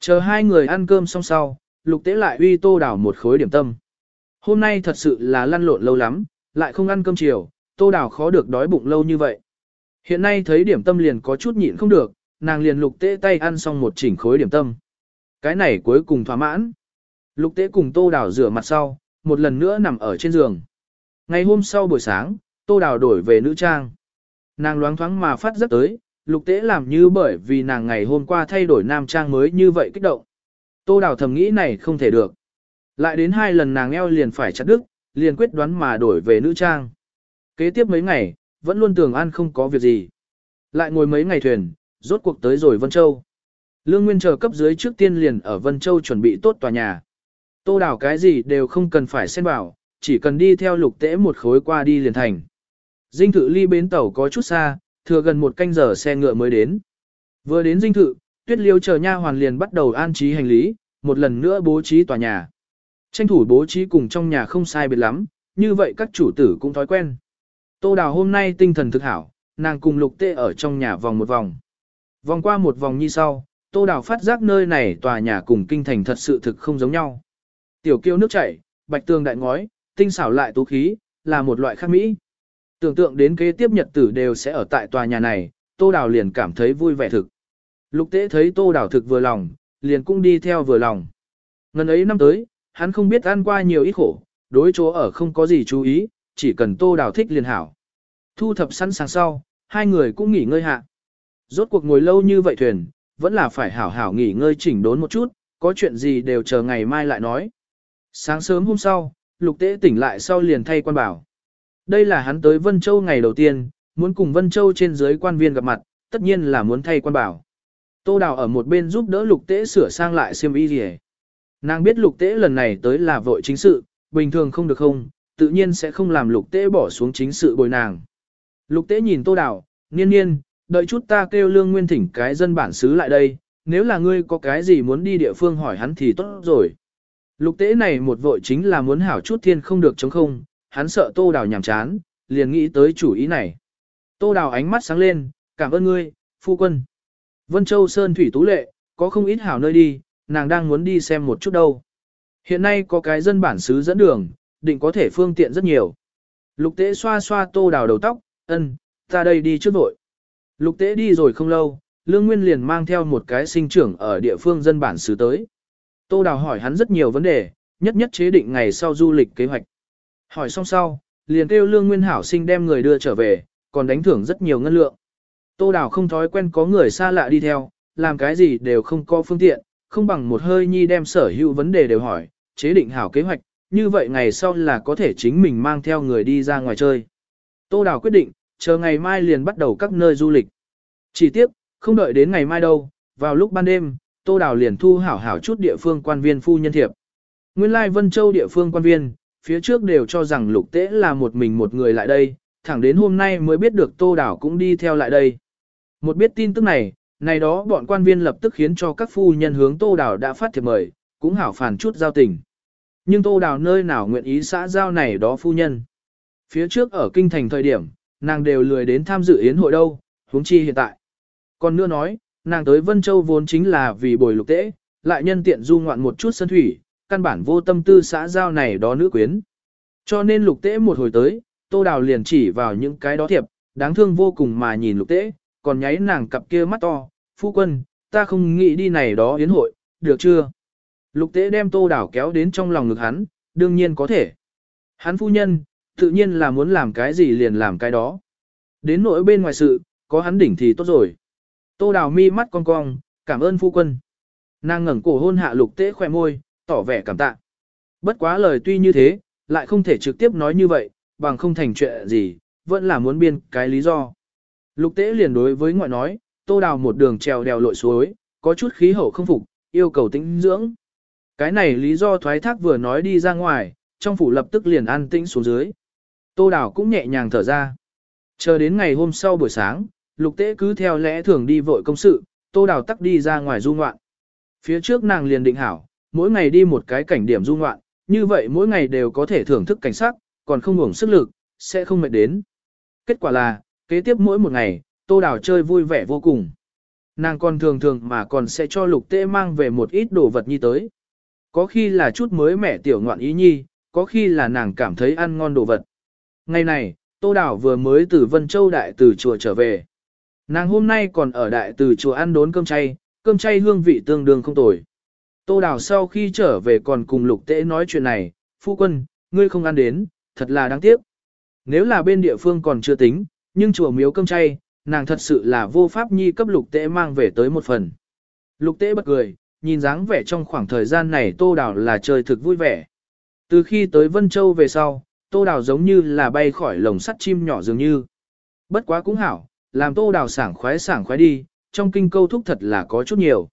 Chờ hai người ăn cơm xong sau, lục tế lại uy tô đào một khối điểm tâm. Hôm nay thật sự là lăn lộn lâu lắm, lại không ăn cơm chiều, tô đào khó được đói bụng lâu như vậy. Hiện nay thấy điểm tâm liền có chút nhịn không được, nàng liền lục tế tay ăn xong một chỉnh khối điểm tâm. Cái này cuối cùng thỏa mãn. Lục tế cùng tô đào rửa mặt sau, một lần nữa nằm ở trên giường. Ngày hôm sau buổi sáng, tô đào đổi về nữ trang. Nàng loáng thoáng mà phát giấc tới, lục tế làm như bởi vì nàng ngày hôm qua thay đổi nam trang mới như vậy kích động. Tô đào thầm nghĩ này không thể được. Lại đến hai lần nàng eo liền phải chặt đứt, liền quyết đoán mà đổi về nữ trang. Kế tiếp mấy ngày, vẫn luôn tưởng an không có việc gì. Lại ngồi mấy ngày thuyền, rốt cuộc tới rồi Vân Châu. Lương Nguyên chờ cấp dưới trước tiên liền ở Vân Châu chuẩn bị tốt tòa nhà. Tô đảo cái gì đều không cần phải xen bảo, chỉ cần đi theo lục tễ một khối qua đi liền thành. Dinh thự ly bến tàu có chút xa, thừa gần một canh giờ xe ngựa mới đến. Vừa đến dinh thự, tuyết liêu chờ nha hoàn liền bắt đầu an trí hành lý, một lần nữa bố trí tòa nhà. Tranh thủ bố trí cùng trong nhà không sai biệt lắm, như vậy các chủ tử cũng thói quen. Tô đào hôm nay tinh thần thực hảo, nàng cùng lục tê ở trong nhà vòng một vòng. Vòng qua một vòng như sau, tô đào phát giác nơi này tòa nhà cùng kinh thành thật sự thực không giống nhau. Tiểu kiêu nước chảy, bạch tường đại ngói, tinh xảo lại tú khí, là một loại khác mỹ. Tưởng tượng đến kế tiếp nhật tử đều sẽ ở tại tòa nhà này, Tô Đào liền cảm thấy vui vẻ thực. Lục tế thấy Tô Đào thực vừa lòng, liền cũng đi theo vừa lòng. Ngần ấy năm tới, hắn không biết ăn qua nhiều ít khổ, đối chỗ ở không có gì chú ý, chỉ cần Tô Đào thích liền hảo. Thu thập sẵn sàng sau, hai người cũng nghỉ ngơi hạ. Rốt cuộc ngồi lâu như vậy thuyền, vẫn là phải hảo hảo nghỉ ngơi chỉnh đốn một chút, có chuyện gì đều chờ ngày mai lại nói. Sáng sớm hôm sau, lục tế tỉnh lại sau liền thay quan bảo. Đây là hắn tới Vân Châu ngày đầu tiên, muốn cùng Vân Châu trên dưới quan viên gặp mặt, tất nhiên là muốn thay quan bảo. Tô Đào ở một bên giúp đỡ lục tế sửa sang lại xiêm y gì Nàng biết lục tế lần này tới là vội chính sự, bình thường không được không, tự nhiên sẽ không làm lục tế bỏ xuống chính sự bồi nàng. Lục tế nhìn Tô đảo, niên niên, đợi chút ta kêu lương nguyên thỉnh cái dân bản xứ lại đây, nếu là ngươi có cái gì muốn đi địa phương hỏi hắn thì tốt rồi. Lục tế này một vội chính là muốn hảo chút thiên không được chống không, hắn sợ tô đào nhàm chán, liền nghĩ tới chủ ý này. Tô đào ánh mắt sáng lên, cảm ơn ngươi, phu quân. Vân Châu Sơn Thủy Tú Lệ, có không ít hảo nơi đi, nàng đang muốn đi xem một chút đâu. Hiện nay có cái dân bản xứ dẫn đường, định có thể phương tiện rất nhiều. Lục tế xoa xoa tô đào đầu tóc, ân, ta đây đi trước vội. Lục tế đi rồi không lâu, Lương Nguyên liền mang theo một cái sinh trưởng ở địa phương dân bản xứ tới. Tô Đào hỏi hắn rất nhiều vấn đề, nhất nhất chế định ngày sau du lịch kế hoạch. Hỏi xong sau, liền kêu Lương Nguyên hảo sinh đem người đưa trở về, còn đánh thưởng rất nhiều ngân lượng. Tô Đào không thói quen có người xa lạ đi theo, làm cái gì đều không có phương tiện, không bằng một hơi nhi đem sở hữu vấn đề đều hỏi, chế định hảo kế hoạch, như vậy ngày sau là có thể chính mình mang theo người đi ra ngoài chơi. Tô Đào quyết định, chờ ngày mai liền bắt đầu các nơi du lịch. Chỉ tiếc, không đợi đến ngày mai đâu, vào lúc ban đêm, Tô Đào liền thu hảo hảo chút địa phương quan viên phu nhân thiệp. Nguyên lai Vân Châu địa phương quan viên, phía trước đều cho rằng lục tế là một mình một người lại đây, thẳng đến hôm nay mới biết được Tô Đào cũng đi theo lại đây. Một biết tin tức này, này đó bọn quan viên lập tức khiến cho các phu nhân hướng Tô Đào đã phát thiệp mời, cũng hảo phản chút giao tình. Nhưng Tô Đào nơi nào nguyện ý xã giao này đó phu nhân. Phía trước ở kinh thành thời điểm, nàng đều lười đến tham dự yến hội đâu, huống chi hiện tại. Còn nữa nói, nàng tới Vân Châu vốn chính là vì bồi lục tế, lại nhân tiện du ngoạn một chút sân thủy, căn bản vô tâm tư xã giao này đó nữ quyến. Cho nên lục tế một hồi tới, tô đào liền chỉ vào những cái đó thiệp, đáng thương vô cùng mà nhìn lục tế, còn nháy nàng cặp kia mắt to, phu quân, ta không nghĩ đi này đó yến hội, được chưa? Lục tế đem tô đảo kéo đến trong lòng ngực hắn, đương nhiên có thể. Hắn phu nhân, tự nhiên là muốn làm cái gì liền làm cái đó. Đến nỗi bên ngoài sự, có hắn đỉnh thì tốt rồi. Tô đảo mi mắt cong cong, cảm ơn phu quân. Nàng ngẩng cổ hôn hạ lục tế khỏe môi, tỏ vẻ cảm tạ. Bất quá lời tuy như thế, lại không thể trực tiếp nói như vậy, bằng không thành chuyện gì, vẫn là muốn biên cái lý do. Lục tế liền đối với ngoại nói, tô đào một đường trèo đèo lội suối, có chút khí hậu không phục, yêu cầu tĩnh dưỡng. Cái này lý do thoái thác vừa nói đi ra ngoài, trong phủ lập tức liền an tĩnh xuống dưới. Tô đào cũng nhẹ nhàng thở ra. Chờ đến ngày hôm sau buổi sáng, lục tế cứ theo lẽ thường đi vội công sự, tô đào tắc đi ra ngoài du ngoạn. Phía trước nàng liền định hảo, mỗi ngày đi một cái cảnh điểm du ngoạn, như vậy mỗi ngày đều có thể thưởng thức cảnh sắc, còn không ngủng sức lực, sẽ không mệt đến. Kết quả là, kế tiếp mỗi một ngày, tô đào chơi vui vẻ vô cùng. Nàng còn thường thường mà còn sẽ cho lục tế mang về một ít đồ vật nhi tới. Có khi là chút mới mẻ tiểu ngoạn ý nhi, có khi là nàng cảm thấy ăn ngon đồ vật. Ngày này, Tô Đào vừa mới từ Vân Châu Đại từ chùa trở về. Nàng hôm nay còn ở Đại từ chùa ăn đốn cơm chay, cơm chay hương vị tương đương không tồi. Tô Đào sau khi trở về còn cùng Lục Tế nói chuyện này, phu quân, ngươi không ăn đến, thật là đáng tiếc. Nếu là bên địa phương còn chưa tính, nhưng chùa miếu cơm chay, nàng thật sự là vô pháp nhi cấp Lục Tế mang về tới một phần. Lục Tế bật cười, nhìn dáng vẻ trong khoảng thời gian này Tô Đào là trời thực vui vẻ. Từ khi tới Vân Châu về sau, Tô Đào giống như là bay khỏi lồng sắt chim nhỏ dường như. Bất quá cũng hảo, làm Tô Đào sảng khoái sảng khoái đi, trong kinh câu thúc thật là có chút nhiều.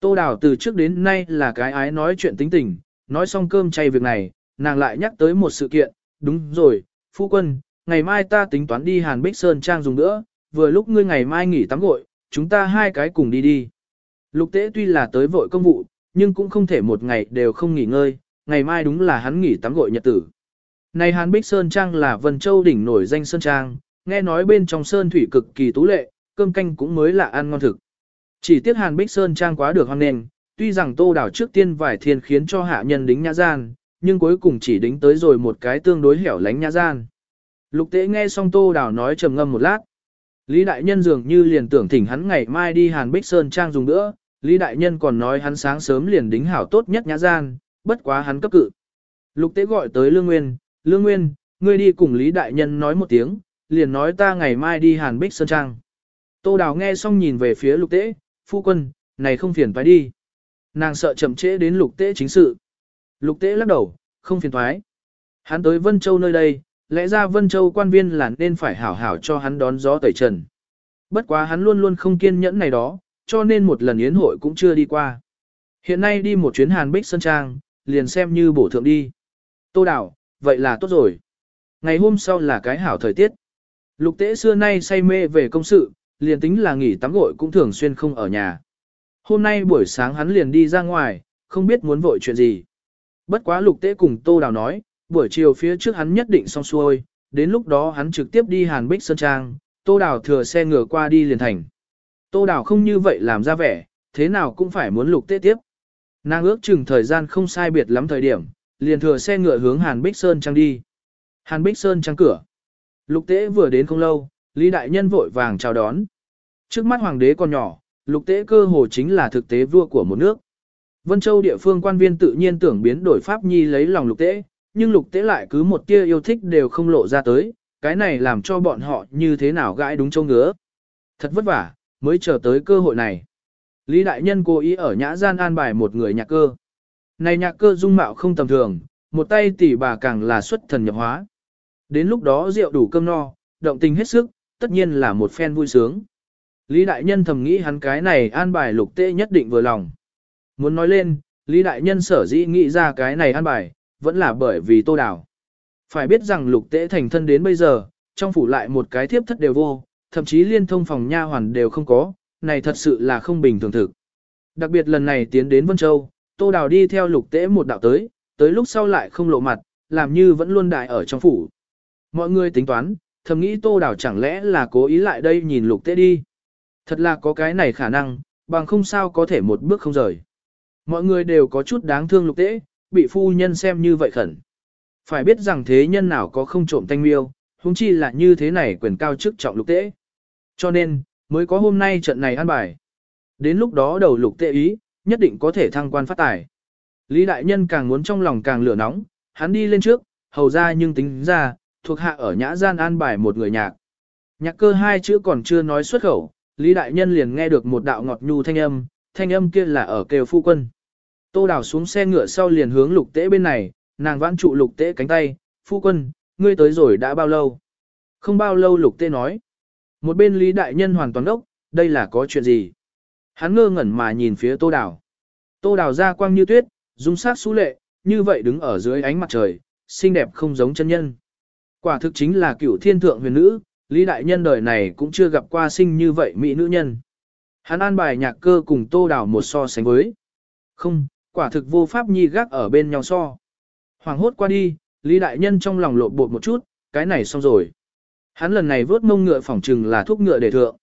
Tô Đào từ trước đến nay là cái ái nói chuyện tính tình, nói xong cơm chay việc này, nàng lại nhắc tới một sự kiện, đúng rồi, phu quân, ngày mai ta tính toán đi Hàn Bích Sơn Trang dùng nữa, vừa lúc ngươi ngày mai nghỉ tắm gội, chúng ta hai cái cùng đi đi. Lục tế tuy là tới vội công vụ, nhưng cũng không thể một ngày đều không nghỉ ngơi, ngày mai đúng là hắn nghỉ tắm gội nhật tử. Này Hàn Bích Sơn Trang là Vân Châu đỉnh nổi danh Sơn Trang, nghe nói bên trong Sơn thủy cực kỳ tú lệ, cơm canh cũng mới là ăn ngon thực. Chỉ tiếc Hàn Bích Sơn Trang quá được hoang nền, tuy rằng tô đảo trước tiên vài thiên khiến cho hạ nhân đính nhã gian, nhưng cuối cùng chỉ đính tới rồi một cái tương đối hẻo lánh nhã gian. Lục tế nghe xong tô đào nói trầm ngâm một lát. Lý đại nhân dường như liền tưởng thỉnh hắn ngày mai đi Hàn Bích Sơn Trang dùng nữa, Lý đại nhân còn nói hắn sáng sớm liền đính hảo tốt nhất nhã gian, bất quá hắn cấp cự. Lục tế gọi tới Lương Nguyên, Lương Nguyên, ngươi đi cùng Lý đại nhân nói một tiếng, liền nói ta ngày mai đi Hàn Bích Sơn Trang. Tô Đào nghe xong nhìn về phía lục tế, phu quân, này không phiền phải đi. Nàng sợ chậm trễ đến lục tế chính sự. Lục tế lắc đầu, không phiền thoái. Hắn tới Vân Châu nơi đây, lẽ ra Vân Châu quan viên là nên phải hảo hảo cho hắn đón gió tẩy trần. Bất quá hắn luôn luôn không kiên nhẫn này đó, cho nên một lần yến hội cũng chưa đi qua. Hiện nay đi một chuyến Hàn Bích Sơn Trang, liền xem như bổ thượng đi. Tô Đào, vậy là tốt rồi. Ngày hôm sau là cái hảo thời tiết. Lục tế xưa nay say mê về công sự, liền tính là nghỉ tắm gội cũng thường xuyên không ở nhà. Hôm nay buổi sáng hắn liền đi ra ngoài, không biết muốn vội chuyện gì. Bất quá lục tế cùng Tô Đào nói, buổi chiều phía trước hắn nhất định xong xuôi, đến lúc đó hắn trực tiếp đi Hàn Bích Sơn Trang, Tô Đào thừa xe ngựa qua đi liền thành. Tô Đào không như vậy làm ra vẻ, thế nào cũng phải muốn lục tế tiếp. Nàng ước chừng thời gian không sai biệt lắm thời điểm, liền thừa xe ngựa hướng Hàn Bích Sơn Trang đi. Hàn Bích Sơn Trang cửa. Lục tế vừa đến không lâu, Lý Đại Nhân vội vàng chào đón. Trước mắt hoàng đế còn nhỏ, lục tế cơ hồ chính là thực tế vua của một nước. Vân Châu địa phương quan viên tự nhiên tưởng biến đổi pháp nhi lấy lòng lục tế, nhưng lục tế lại cứ một tia yêu thích đều không lộ ra tới, cái này làm cho bọn họ như thế nào gãi đúng châu ngứa. Thật vất vả, mới chờ tới cơ hội này. Lý Đại Nhân cố ý ở nhã gian an bài một người nhạc cơ. Này nhạc cơ dung mạo không tầm thường, một tay tỷ bà càng là xuất thần nhập hóa. Đến lúc đó rượu đủ cơm no, động tình hết sức, tất nhiên là một phen vui sướng. Lý Đại Nhân thầm nghĩ hắn cái này an bài lục tế nhất định vừa lòng. Muốn nói lên, Lý Đại Nhân sở dĩ nghĩ ra cái này an bài, vẫn là bởi vì tô đào. Phải biết rằng lục tế thành thân đến bây giờ, trong phủ lại một cái thiếp thất đều vô, thậm chí liên thông phòng nha hoàn đều không có, này thật sự là không bình thường thực. Đặc biệt lần này tiến đến Vân Châu, tô đào đi theo lục tế một đạo tới, tới lúc sau lại không lộ mặt, làm như vẫn luôn đại ở trong phủ. Mọi người tính toán, thầm nghĩ tô đào chẳng lẽ là cố ý lại đây nhìn lục tế đi. Thật là có cái này khả năng, bằng không sao có thể một bước không rời. Mọi người đều có chút đáng thương lục tế, bị phu nhân xem như vậy khẩn. Phải biết rằng thế nhân nào có không trộm thanh miêu, huống chi là như thế này quyền cao chức trọng lục tế. Cho nên, mới có hôm nay trận này ăn bài. Đến lúc đó đầu lục tệ ý, nhất định có thể thăng quan phát tài. Lý đại nhân càng muốn trong lòng càng lửa nóng, hắn đi lên trước, hầu ra nhưng tính ra, thuộc hạ ở nhã gian an bài một người nhạc. Nhạc cơ hai chữ còn chưa nói xuất khẩu, Lý đại nhân liền nghe được một đạo ngọt nhu thanh âm, thanh âm kia là ở kêu phu quân. Tô đào xuống xe ngựa sau liền hướng lục tế bên này, nàng vãn trụ lục tế cánh tay, phu quân, ngươi tới rồi đã bao lâu? Không bao lâu lục tế nói. Một bên Lý đại nhân hoàn toàn đốc, đây là có chuyện gì? Hắn ngơ ngẩn mà nhìn phía tô đào. Tô đào ra quang như tuyết, dung sát xú lệ, như vậy đứng ở dưới ánh mặt trời, xinh đẹp không giống chân nhân. Quả thực chính là cửu thiên thượng huyền nữ, Lý đại nhân đời này cũng chưa gặp qua sinh như vậy mỹ nữ nhân. Hắn an bài nhạc cơ cùng tô đào một so sánh với. Không, quả thực vô pháp nhi gác ở bên nhau so. Hoàng hốt qua đi, Lý đại nhân trong lòng lộn bột một chút, cái này xong rồi. Hắn lần này vớt mông ngựa phỏng trừng là thuốc ngựa để thượng.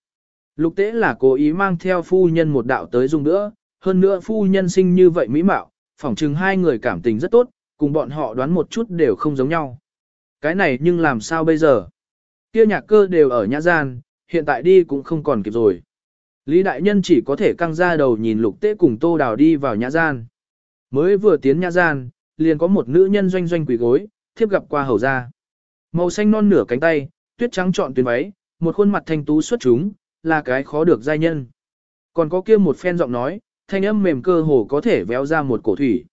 Lục tế là cố ý mang theo phu nhân một đạo tới dùng nữa, hơn nữa phu nhân sinh như vậy mỹ mạo, phỏng trừng hai người cảm tình rất tốt, cùng bọn họ đoán một chút đều không giống nhau. Cái này nhưng làm sao bây giờ? Kia nhạc cơ đều ở nhã gian, hiện tại đi cũng không còn kịp rồi. Lý đại nhân chỉ có thể căng ra đầu nhìn lục tế cùng tô đào đi vào nhã gian. Mới vừa tiến nhã gian, liền có một nữ nhân doanh doanh quỳ gối, thiếp gặp qua hầu ra. Màu xanh non nửa cánh tay, tuyết trắng trọn tuyến váy, một khuôn mặt thanh tú xuất chúng, là cái khó được giai nhân. Còn có kia một phen giọng nói, thanh âm mềm cơ hồ có thể véo ra một cổ thủy.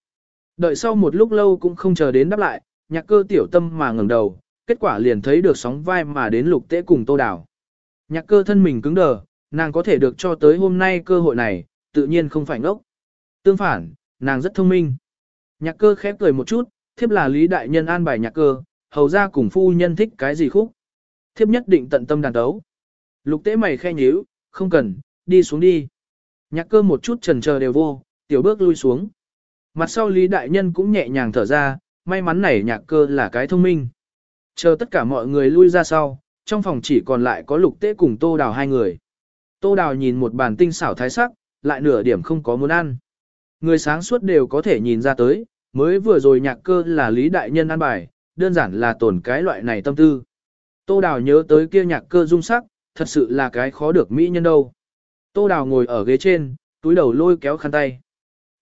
Đợi sau một lúc lâu cũng không chờ đến đáp lại, nhạc cơ tiểu tâm mà ngẩng đầu, kết quả liền thấy được sóng vai mà đến lục tế cùng tô đảo. Nhạc cơ thân mình cứng đờ, nàng có thể được cho tới hôm nay cơ hội này, tự nhiên không phải ngốc. Tương phản, nàng rất thông minh. Nhạc cơ khép cười một chút, thiếp là lý đại nhân an bài nhạc cơ, hầu ra cùng phu nhân thích cái gì khúc. Thiếp nhất định tận tâm đàn đấu. Lục tế mày khe nhíu, không cần, đi xuống đi. Nhạc cơ một chút trần chờ đều vô, tiểu bước lui xuống. Mặt sau lý đại nhân cũng nhẹ nhàng thở ra, may mắn này nhạc cơ là cái thông minh. Chờ tất cả mọi người lui ra sau, trong phòng chỉ còn lại có lục tế cùng tô đào hai người. Tô đào nhìn một bàn tinh xảo thái sắc, lại nửa điểm không có muốn ăn. Người sáng suốt đều có thể nhìn ra tới, mới vừa rồi nhạc cơ là lý đại nhân ăn bài, đơn giản là tổn cái loại này tâm tư. Tô Đào nhớ tới kia nhạc cơ dung sắc, thật sự là cái khó được mỹ nhân đâu. Tô Đào ngồi ở ghế trên, túi đầu lôi kéo khăn tay.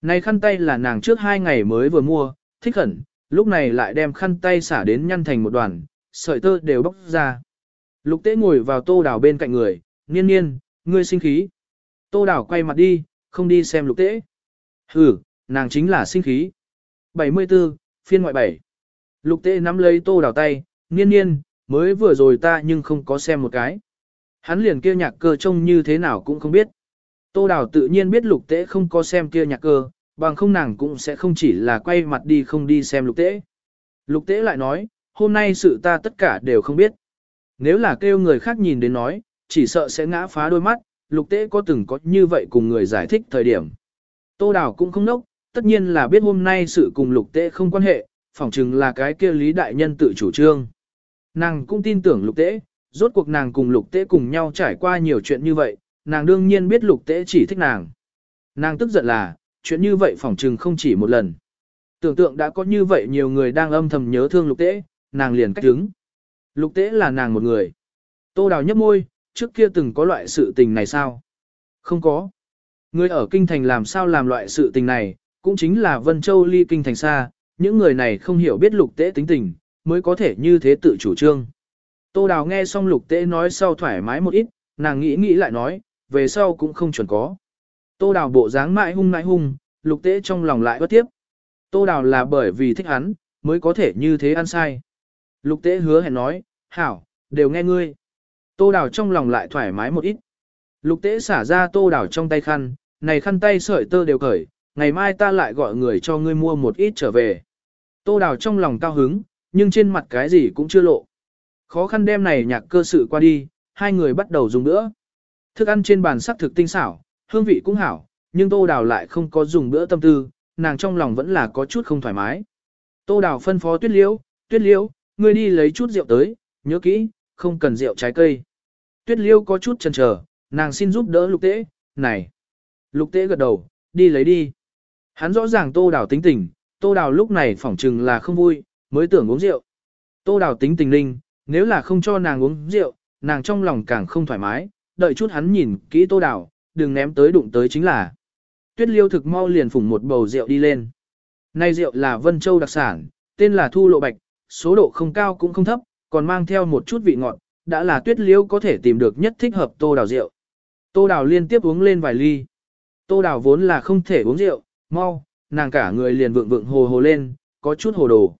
Này khăn tay là nàng trước hai ngày mới vừa mua, thích hẳn, lúc này lại đem khăn tay xả đến nhăn thành một đoàn, sợi tơ đều bóc ra. Lục tế ngồi vào tô đào bên cạnh người, niên niên, ngươi sinh khí. Tô đào quay mặt đi, không đi xem lục tế. Ừ, nàng chính là sinh khí. 74, phiên ngoại 7. Lục tế nắm lấy tô đào tay, nghiên nghiên, mới vừa rồi ta nhưng không có xem một cái. Hắn liền kia nhạc cơ trông như thế nào cũng không biết. Tô đào tự nhiên biết lục tế không có xem kia nhạc cơ, bằng không nàng cũng sẽ không chỉ là quay mặt đi không đi xem lục tế. Lục tế lại nói, hôm nay sự ta tất cả đều không biết. Nếu là kêu người khác nhìn đến nói, chỉ sợ sẽ ngã phá đôi mắt, lục tế có từng có như vậy cùng người giải thích thời điểm. Tô Đào cũng không nốc, tất nhiên là biết hôm nay sự cùng lục tế không quan hệ, phỏng chừng là cái kia lý đại nhân tự chủ trương. Nàng cũng tin tưởng lục tế, rốt cuộc nàng cùng lục tế cùng nhau trải qua nhiều chuyện như vậy, nàng đương nhiên biết lục tế chỉ thích nàng. Nàng tức giận là, chuyện như vậy phỏng chừng không chỉ một lần. Tưởng tượng đã có như vậy nhiều người đang âm thầm nhớ thương lục tế, nàng liền cách đứng. Lục tế là nàng một người. Tô đào nhấp môi, trước kia từng có loại sự tình này sao? Không có. Người ở kinh thành làm sao làm loại sự tình này, cũng chính là Vân Châu ly kinh thành xa, những người này không hiểu biết lục tế tính tình, mới có thể như thế tự chủ trương. Tô đào nghe xong lục tế nói sau thoải mái một ít, nàng nghĩ nghĩ lại nói, về sau cũng không chuẩn có. Tô đào bộ dáng mãi hung mãi hung, lục tế trong lòng lại bất tiếp. Tô đào là bởi vì thích hắn, mới có thể như thế ăn sai. Lục tế hứa hẹn nói, hảo, đều nghe ngươi. Tô đào trong lòng lại thoải mái một ít. Lục tế xả ra tô đào trong tay khăn, này khăn tay sợi tơ đều cởi, ngày mai ta lại gọi người cho ngươi mua một ít trở về. Tô đào trong lòng cao hứng, nhưng trên mặt cái gì cũng chưa lộ. Khó khăn đem này nhạc cơ sự qua đi, hai người bắt đầu dùng nữa. Thức ăn trên bàn sắc thực tinh xảo, hương vị cũng hảo, nhưng tô đào lại không có dùng bữa tâm tư, nàng trong lòng vẫn là có chút không thoải mái. Tô đào phân phó tuyết liễu, tuyết liễu, ngươi đi lấy chút rượu tới, nhớ kỹ, không cần rượu trái cây. Tuyết liễu có chút chần chờ, nàng xin giúp đỡ lục tế, này. Lục tế gật đầu, đi lấy đi. Hắn rõ ràng tô đào tính tình, tô đào lúc này phỏng chừng là không vui, mới tưởng uống rượu. Tô đào tính tình linh, nếu là không cho nàng uống rượu, nàng trong lòng càng không thoải mái, đợi chút hắn nhìn kỹ tô đào, đừng ném tới đụng tới chính là. Tuyết liêu thực mau liền phủng một bầu rượu đi lên. Này rượu là Vân Châu đặc sản, tên là Thu Lộ Bạch, số độ không cao cũng không thấp, còn mang theo một chút vị ngọt, đã là tuyết liêu có thể tìm được nhất thích hợp tô đào rượu. Tô đào liên tiếp uống lên vài ly. Tô đào vốn là không thể uống rượu, mau, nàng cả người liền vượng vượng hồ hồ lên, có chút hồ đồ.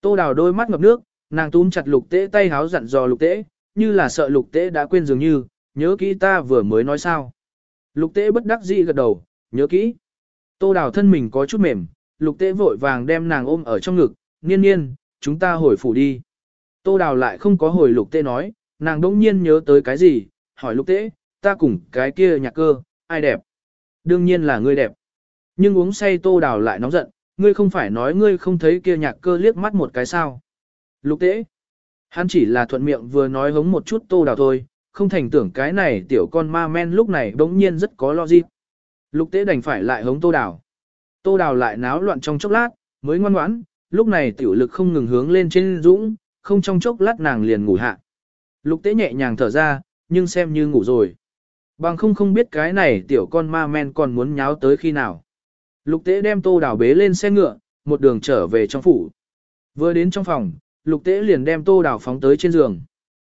Tô đào đôi mắt ngập nước, nàng túm chặt lục tế tay háo dặn dò lục tế, như là sợ lục tế đã quên dường như, nhớ kỹ ta vừa mới nói sao. Lục tế bất đắc dĩ gật đầu, nhớ kỹ. Tô đào thân mình có chút mềm, lục tế vội vàng đem nàng ôm ở trong ngực, niên niên, chúng ta hồi phủ đi. Tô đào lại không có hồi lục tế nói, nàng đông nhiên nhớ tới cái gì, hỏi lục tế, ta cùng cái kia nhạc cơ, ai đẹp? Đương nhiên là ngươi đẹp. Nhưng uống say tô đào lại nóng giận, ngươi không phải nói ngươi không thấy kia nhạc cơ liếc mắt một cái sao. Lục tế, hắn chỉ là thuận miệng vừa nói hống một chút tô đào thôi, không thành tưởng cái này tiểu con ma men lúc này đống nhiên rất có logic. Lục tế đành phải lại hống tô đào. Tô đào lại náo loạn trong chốc lát, mới ngoan ngoãn, lúc này tiểu lực không ngừng hướng lên trên dũng, không trong chốc lát nàng liền ngủ hạ. Lục tế nhẹ nhàng thở ra, nhưng xem như ngủ rồi. Bằng không không biết cái này tiểu con ma men còn muốn nháo tới khi nào. Lục tế đem tô đào bế lên xe ngựa, một đường trở về trong phủ. Vừa đến trong phòng, lục tế liền đem tô đào phóng tới trên giường.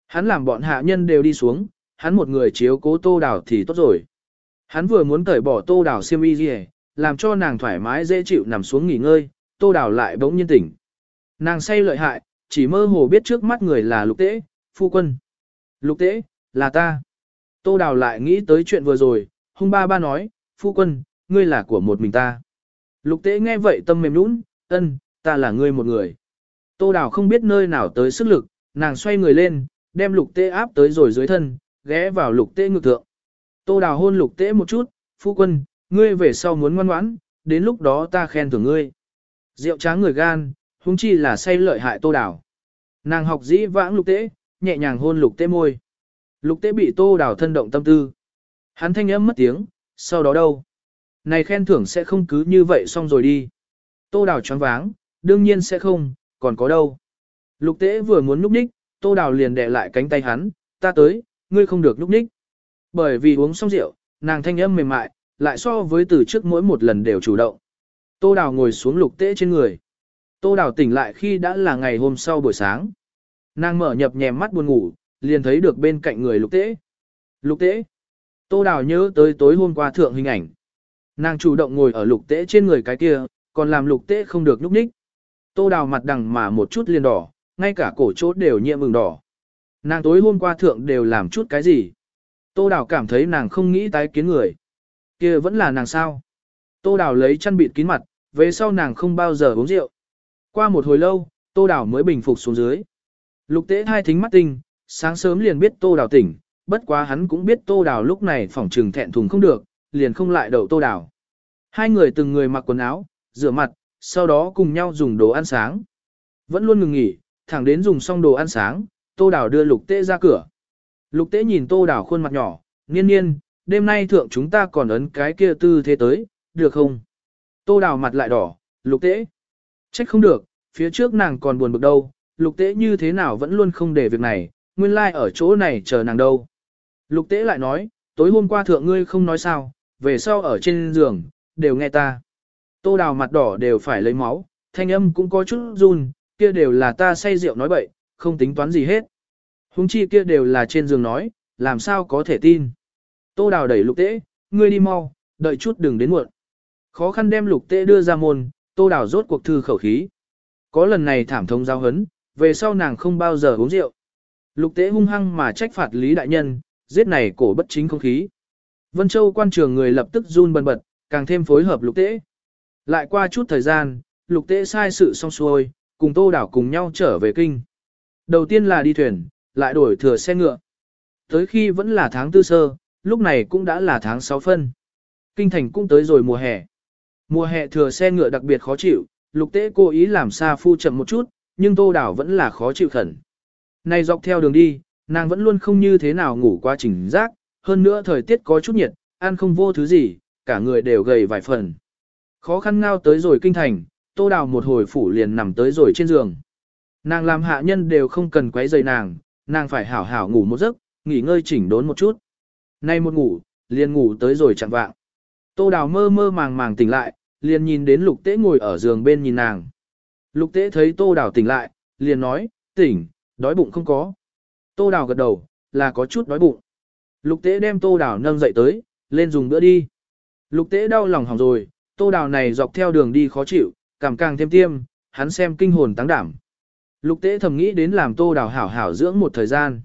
Hắn làm bọn hạ nhân đều đi xuống, hắn một người chiếu cố tô đào thì tốt rồi. Hắn vừa muốn cởi bỏ tô đào xiêm y gì, làm cho nàng thoải mái dễ chịu nằm xuống nghỉ ngơi, tô đào lại bỗng nhiên tỉnh. Nàng say lợi hại, chỉ mơ hồ biết trước mắt người là lục tế, phu quân. Lục tế, là ta. Tô đào lại nghĩ tới chuyện vừa rồi, hung ba ba nói, phu quân, ngươi là của một mình ta. Lục tế nghe vậy tâm mềm nũng, ân, ta là ngươi một người. Tô đào không biết nơi nào tới sức lực, nàng xoay người lên, đem lục tế áp tới rồi dưới thân, ghé vào lục tế ngực thượng. Tô đào hôn lục tế một chút, phu quân, ngươi về sau muốn ngoan ngoãn, đến lúc đó ta khen thưởng ngươi. Rượu tráng người gan, huống chi là say lợi hại tô đào. Nàng học dĩ vãng lục tế, nhẹ nhàng hôn lục tế môi. Lục tế bị tô đào thân động tâm tư. Hắn thanh âm mất tiếng, sau đó đâu? Này khen thưởng sẽ không cứ như vậy xong rồi đi. Tô đào choáng váng, đương nhiên sẽ không, còn có đâu. Lục tế vừa muốn núp ních, tô đào liền đè lại cánh tay hắn, ta tới, ngươi không được núp ních. Bởi vì uống xong rượu, nàng thanh âm mềm mại, lại so với từ trước mỗi một lần đều chủ động. Tô đào ngồi xuống lục tế trên người. Tô đào tỉnh lại khi đã là ngày hôm sau buổi sáng. Nàng mở nhập nhèm mắt buồn ngủ, liền thấy được bên cạnh người lục tế. Lục tế. Tô đào nhớ tới tối hôm qua thượng hình ảnh. Nàng chủ động ngồi ở lục tế trên người cái kia, còn làm lục tế không được nhúc nhích. Tô đào mặt đằng mà một chút liền đỏ, ngay cả cổ chốt đều nhiễm mừng đỏ. Nàng tối hôm qua thượng đều làm chút cái gì. Tô đào cảm thấy nàng không nghĩ tái kiến người. kia vẫn là nàng sao. Tô đào lấy chăn bịt kín mặt, về sau nàng không bao giờ uống rượu. Qua một hồi lâu, tô đào mới bình phục xuống dưới. Lục tế hai thính mắt tinh, sáng sớm liền biết tô đào tỉnh, bất quá hắn cũng biết tô đào lúc này phỏng trừng thẹn thùng không được, liền không lại đậu tô đào. Hai người từng người mặc quần áo, rửa mặt, sau đó cùng nhau dùng đồ ăn sáng. Vẫn luôn ngừng nghỉ, thẳng đến dùng xong đồ ăn sáng, tô đào đưa lục tế ra cửa. Lục tế nhìn tô đào khuôn mặt nhỏ, niên niên, đêm nay thượng chúng ta còn ấn cái kia tư thế tới, được không? Tô đào mặt lại đỏ, lục tế. Trách không được, phía trước nàng còn buồn bực đâu, lục tế như thế nào vẫn luôn không để việc này, nguyên lai like ở chỗ này chờ nàng đâu. Lục tế lại nói, tối hôm qua thượng ngươi không nói sao, về sau ở trên giường, đều nghe ta. Tô đào mặt đỏ đều phải lấy máu, thanh âm cũng có chút run, kia đều là ta say rượu nói bậy, không tính toán gì hết. Hùng chi kia đều là trên giường nói, làm sao có thể tin. Tô đào đẩy lục tế, ngươi đi mau, đợi chút đừng đến muộn. Khó khăn đem lục tế đưa ra môn, tô đào rốt cuộc thư khẩu khí. Có lần này thảm thông giao hấn, về sau nàng không bao giờ uống rượu. Lục tế hung hăng mà trách phạt Lý Đại Nhân, giết này cổ bất chính không khí. Vân Châu quan trường người lập tức run bần bật, càng thêm phối hợp lục tế. Lại qua chút thời gian, lục tế sai sự xong xuôi, cùng tô đảo cùng nhau trở về kinh. Đầu tiên là đi thuyền, lại đổi thừa xe ngựa. Tới khi vẫn là tháng tư sơ, lúc này cũng đã là tháng 6 phân. Kinh thành cũng tới rồi mùa hè. Mùa hè thừa xe ngựa đặc biệt khó chịu, lục tế cố ý làm xa phu chậm một chút, nhưng tô đảo vẫn là khó chịu khẩn. Này dọc theo đường đi, nàng vẫn luôn không như thế nào ngủ qua trình giác, hơn nữa thời tiết có chút nhiệt, ăn không vô thứ gì, cả người đều gầy vài phần. Khó khăn ngao tới rồi kinh thành, tô đào một hồi phủ liền nằm tới rồi trên giường. Nàng làm hạ nhân đều không cần quấy rầy nàng, nàng phải hảo hảo ngủ một giấc, nghỉ ngơi chỉnh đốn một chút. Nay một ngủ, liền ngủ tới rồi chẳng vạng. Tô đào mơ mơ màng màng tỉnh lại, liền nhìn đến lục tế ngồi ở giường bên nhìn nàng. Lục tế thấy tô đào tỉnh lại, liền nói, tỉnh, đói bụng không có. Tô đào gật đầu, là có chút đói bụng. Lục tế đem tô đào nâng dậy tới, lên dùng bữa đi. Lục tế đau lòng hỏng rồi, tô đào này dọc theo đường đi khó chịu, cảm càng thêm tiêm, hắn xem kinh hồn tăng đảm. Lục tế thầm nghĩ đến làm tô đào hảo hảo dưỡng một thời gian.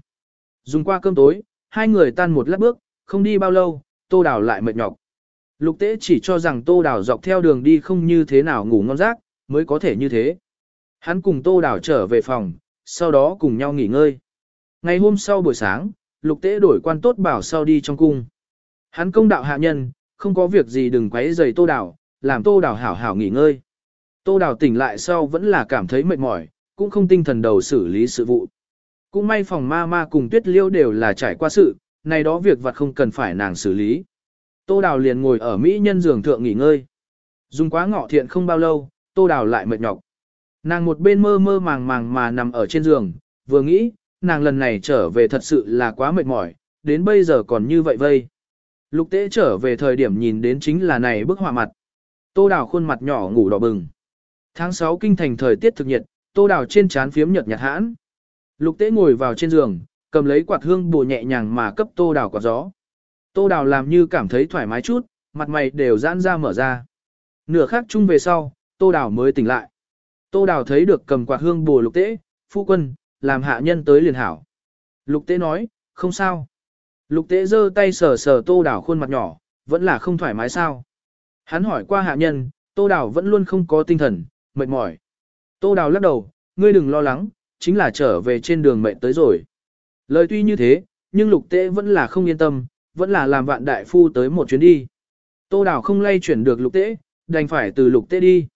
Dùng qua cơm tối, hai người tan một lát bước, không đi bao lâu, tô đào lại mệt nhọc. Lục tế chỉ cho rằng tô đào dọc theo đường đi không như thế nào ngủ ngon giấc, mới có thể như thế. Hắn cùng tô đào trở về phòng, sau đó cùng nhau nghỉ ngơi. Ngày hôm sau buổi sáng, lục tế đổi quan tốt bảo sau đi trong cung. Hắn công đạo hạ nhân, không có việc gì đừng quấy rầy tô đảo, làm tô đảo hảo hảo nghỉ ngơi. Tô đảo tỉnh lại sau vẫn là cảm thấy mệt mỏi, cũng không tinh thần đầu xử lý sự vụ. Cũng may phòng ma ma cùng tuyết liêu đều là trải qua sự, này đó việc vặt không cần phải nàng xử lý. Tô đảo liền ngồi ở Mỹ nhân giường thượng nghỉ ngơi. Dùng quá ngọ thiện không bao lâu, tô đảo lại mệt nhọc. Nàng một bên mơ mơ màng màng mà nằm ở trên giường, vừa nghĩ, nàng lần này trở về thật sự là quá mệt mỏi, đến bây giờ còn như vậy vây. Lục tế trở về thời điểm nhìn đến chính là này bức họa mặt. Tô đào khuôn mặt nhỏ ngủ đỏ bừng. Tháng 6 kinh thành thời tiết thực nhiệt, tô đào trên trán phiếm nhợt nhạt hãn. Lục tế ngồi vào trên giường, cầm lấy quạt hương bùa nhẹ nhàng mà cấp tô đào quạt gió. Tô đào làm như cảm thấy thoải mái chút, mặt mày đều giãn ra mở ra. Nửa khắc chung về sau, tô đào mới tỉnh lại. Tô đào thấy được cầm quạt hương bù lục tế, phu quân, làm hạ nhân tới liền hảo. Lục tế nói, không sao. Lục tế giơ tay sờ sờ tô đào khuôn mặt nhỏ, vẫn là không thoải mái sao. Hắn hỏi qua hạ nhân, tô đào vẫn luôn không có tinh thần, mệt mỏi. Tô đào lắc đầu, ngươi đừng lo lắng, chính là trở về trên đường mệt tới rồi. Lời tuy như thế, nhưng lục tế vẫn là không yên tâm, vẫn là làm vạn đại phu tới một chuyến đi. Tô đào không lay chuyển được lục tế, đành phải từ lục tế đi.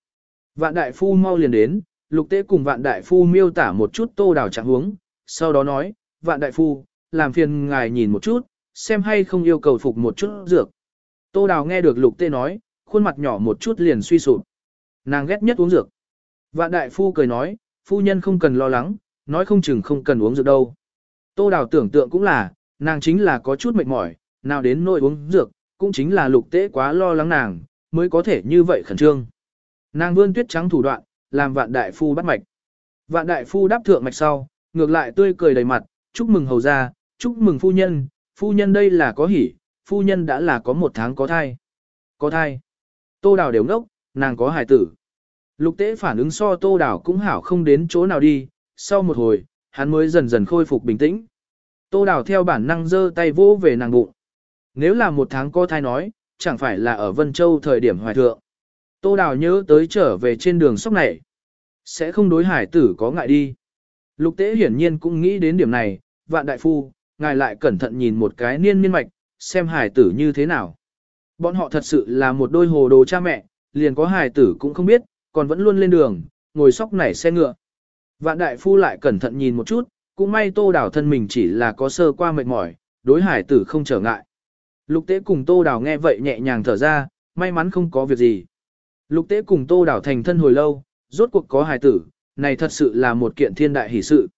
Vạn đại phu mau liền đến, lục tế cùng vạn đại phu miêu tả một chút tô đào trạng huống, sau đó nói, vạn đại phu, làm phiền ngài nhìn một chút, xem hay không yêu cầu phục một chút dược. Tô đào nghe được lục tế nói, khuôn mặt nhỏ một chút liền suy sụp. Nàng ghét nhất uống dược. Vạn đại phu cười nói, phu nhân không cần lo lắng, nói không chừng không cần uống dược đâu. Tô Đào tưởng tượng cũng là, nàng chính là có chút mệt mỏi, nào đến nỗi uống dược, cũng chính là lục tế quá lo lắng nàng, mới có thể như vậy khẩn trương. Nàng vươn tuyết trắng thủ đoạn, làm vạn đại phu bắt mạch. Vạn đại phu đáp thượng mạch sau, ngược lại tươi cười đầy mặt, chúc mừng hầu gia, chúc mừng phu nhân, phu nhân đây là có hỉ, phu nhân đã là có một tháng có thai. Có thai. Tô đào đều ngốc, nàng có hài tử. Lục tế phản ứng so tô đào cũng hảo không đến chỗ nào đi, sau một hồi, hắn mới dần dần khôi phục bình tĩnh. Tô đào theo bản năng giơ tay vỗ về nàng bụng. Nếu là một tháng có thai nói, chẳng phải là ở Vân Châu thời điểm hoài thượng. Tô đào nhớ tới trở về trên đường sóc này. Sẽ không đối hải tử có ngại đi. Lục tế hiển nhiên cũng nghĩ đến điểm này, vạn đại phu, ngài lại cẩn thận nhìn một cái niên miên mạch, xem hải tử như thế nào. Bọn họ thật sự là một đôi hồ đồ cha mẹ, liền có hải tử cũng không biết, còn vẫn luôn lên đường, ngồi sóc nảy xe ngựa. Vạn đại phu lại cẩn thận nhìn một chút, cũng may tô đảo thân mình chỉ là có sơ qua mệt mỏi, đối hải tử không trở ngại. Lục tế cùng tô đảo nghe vậy nhẹ nhàng thở ra, may mắn không có việc gì. Lục tế cùng tô đảo thành thân hồi lâu, rốt cuộc có hải tử, này thật sự là một kiện thiên đại hỷ sự.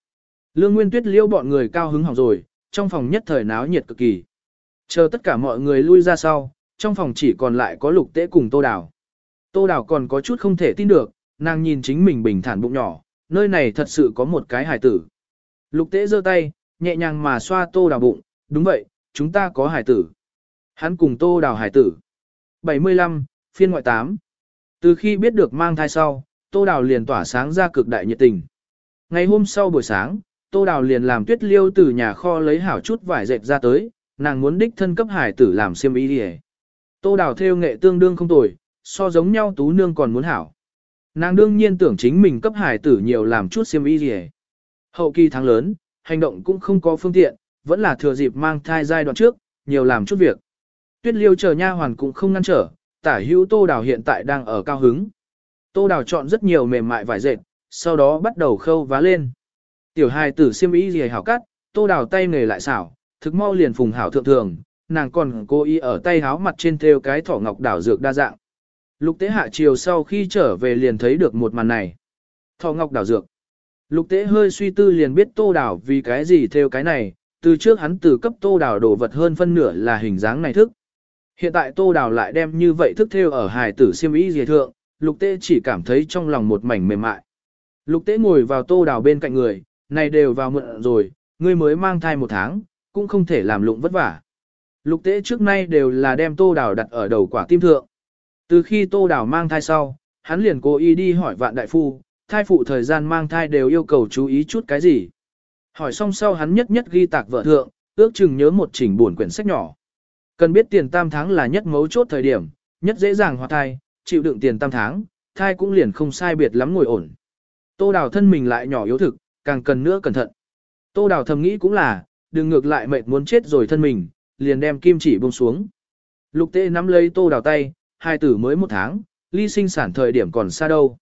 Lương Nguyên Tuyết liêu bọn người cao hứng hỏng rồi, trong phòng nhất thời náo nhiệt cực kỳ. Chờ tất cả mọi người lui ra sau, trong phòng chỉ còn lại có lục tế cùng tô đảo. Tô đảo còn có chút không thể tin được, nàng nhìn chính mình bình thản bụng nhỏ, nơi này thật sự có một cái hải tử. Lục tế giơ tay, nhẹ nhàng mà xoa tô đảo bụng, đúng vậy, chúng ta có hải tử. Hắn cùng tô đảo hải tử. 75, phiên ngoại 8. Từ khi biết được mang thai sau, tô đào liền tỏa sáng ra cực đại nhiệt tình. Ngày hôm sau buổi sáng, tô đào liền làm tuyết liêu từ nhà kho lấy hảo chút vải dệt ra tới, nàng muốn đích thân cấp hải tử làm xiêm y đi Tô đào theo nghệ tương đương không tồi, so giống nhau tú nương còn muốn hảo. Nàng đương nhiên tưởng chính mình cấp hải tử nhiều làm chút xiêm y gì Hậu kỳ tháng lớn, hành động cũng không có phương tiện, vẫn là thừa dịp mang thai giai đoạn trước, nhiều làm chút việc. Tuyết liêu chờ nha hoàn cũng không ngăn trở, tả hữu tô đào hiện tại đang ở cao hứng. Tô đào chọn rất nhiều mềm mại vải dệt, sau đó bắt đầu khâu vá lên. Tiểu hài tử xiêm y gì hảo cắt, tô đào tay nghề lại xảo, thực mau liền phùng hảo thượng thường, nàng còn cố ý ở tay háo mặt trên thêu cái thỏ ngọc đảo dược đa dạng. Lục tế hạ chiều sau khi trở về liền thấy được một màn này. Thỏ ngọc đảo dược. Lục tế hơi suy tư liền biết tô đảo vì cái gì theo cái này, từ trước hắn từ cấp tô đảo đồ vật hơn phân nửa là hình dáng này thức. Hiện tại tô đào lại đem như vậy thức theo ở hài tử siêm ý dề thượng, lục tế chỉ cảm thấy trong lòng một mảnh mềm mại. Lục tế ngồi vào tô đào bên cạnh người, này đều vào mượn rồi, ngươi mới mang thai một tháng, cũng không thể làm lụng vất vả. Lục tế trước nay đều là đem tô đào đặt ở đầu quả tim thượng. Từ khi tô đào mang thai sau, hắn liền cố ý đi hỏi vạn đại phu, thai phụ thời gian mang thai đều yêu cầu chú ý chút cái gì. Hỏi xong sau hắn nhất nhất ghi tạc vợ thượng, ước chừng nhớ một chỉnh buồn quyển sách nhỏ. Cần biết tiền tam tháng là nhất mấu chốt thời điểm, nhất dễ dàng hoạt thai, chịu đựng tiền tam tháng, thai cũng liền không sai biệt lắm ngồi ổn. Tô đào thân mình lại nhỏ yếu thực, càng cần nữa cẩn thận. Tô đào thầm nghĩ cũng là, đừng ngược lại mệt muốn chết rồi thân mình, liền đem kim chỉ buông xuống. Lục tê nắm lấy tô đào tay, hai tử mới một tháng, ly sinh sản thời điểm còn xa đâu.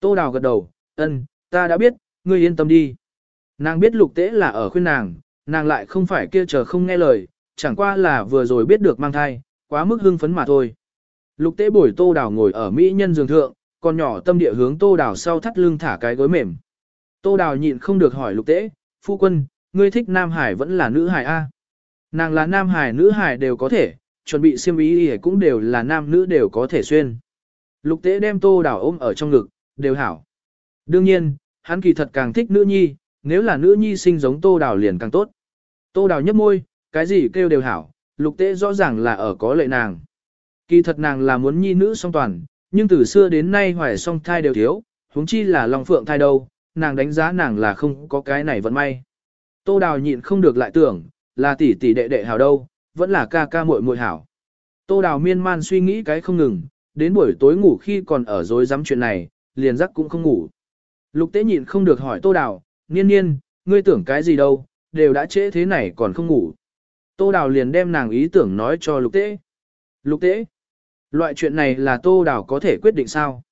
Tô đào gật đầu, ân, ta đã biết, ngươi yên tâm đi. Nàng biết lục tế là ở khuyên nàng, nàng lại không phải kia chờ không nghe lời, chẳng qua là vừa rồi biết được mang thai, quá mức hưng phấn mà thôi. Lục tế bồi tô đào ngồi ở mỹ nhân giường thượng, còn nhỏ tâm địa hướng tô đào sau thắt lưng thả cái gối mềm. Tô đào nhịn không được hỏi lục tế, phu quân, ngươi thích nam hải vẫn là nữ hải A. Nàng là nam hải nữ hải đều có thể, chuẩn bị xiêm ý cũng đều là nam nữ đều có thể xuyên. Lục tế đem tô đào ôm ở trong ngực, đều hảo. Đương nhiên, hắn kỳ thật càng thích nữ nhi, nếu là nữ nhi sinh giống tô đào liền càng tốt. Tô đào nhấp môi, cái gì kêu đều hảo, lục tế rõ ràng là ở có lệ nàng. Kỳ thật nàng là muốn nhi nữ song toàn, nhưng từ xưa đến nay hoài song thai đều thiếu, huống chi là lòng phượng thai đâu, nàng đánh giá nàng là không có cái này vẫn may. Tô đào nhịn không được lại tưởng, là tỷ tỷ đệ đệ hảo đâu, vẫn là ca ca muội muội hảo. Tô đào miên man suy nghĩ cái không ngừng, đến buổi tối ngủ khi còn ở dối dám chuyện này, liền giấc cũng không ngủ. Lục tế nhịn không được hỏi tô đào, niên niên, ngươi tưởng cái gì đâu, đều đã trễ thế này còn không ngủ. Tô đào liền đem nàng ý tưởng nói cho lục tế. Lục tế, loại chuyện này là tô đào có thể quyết định sao?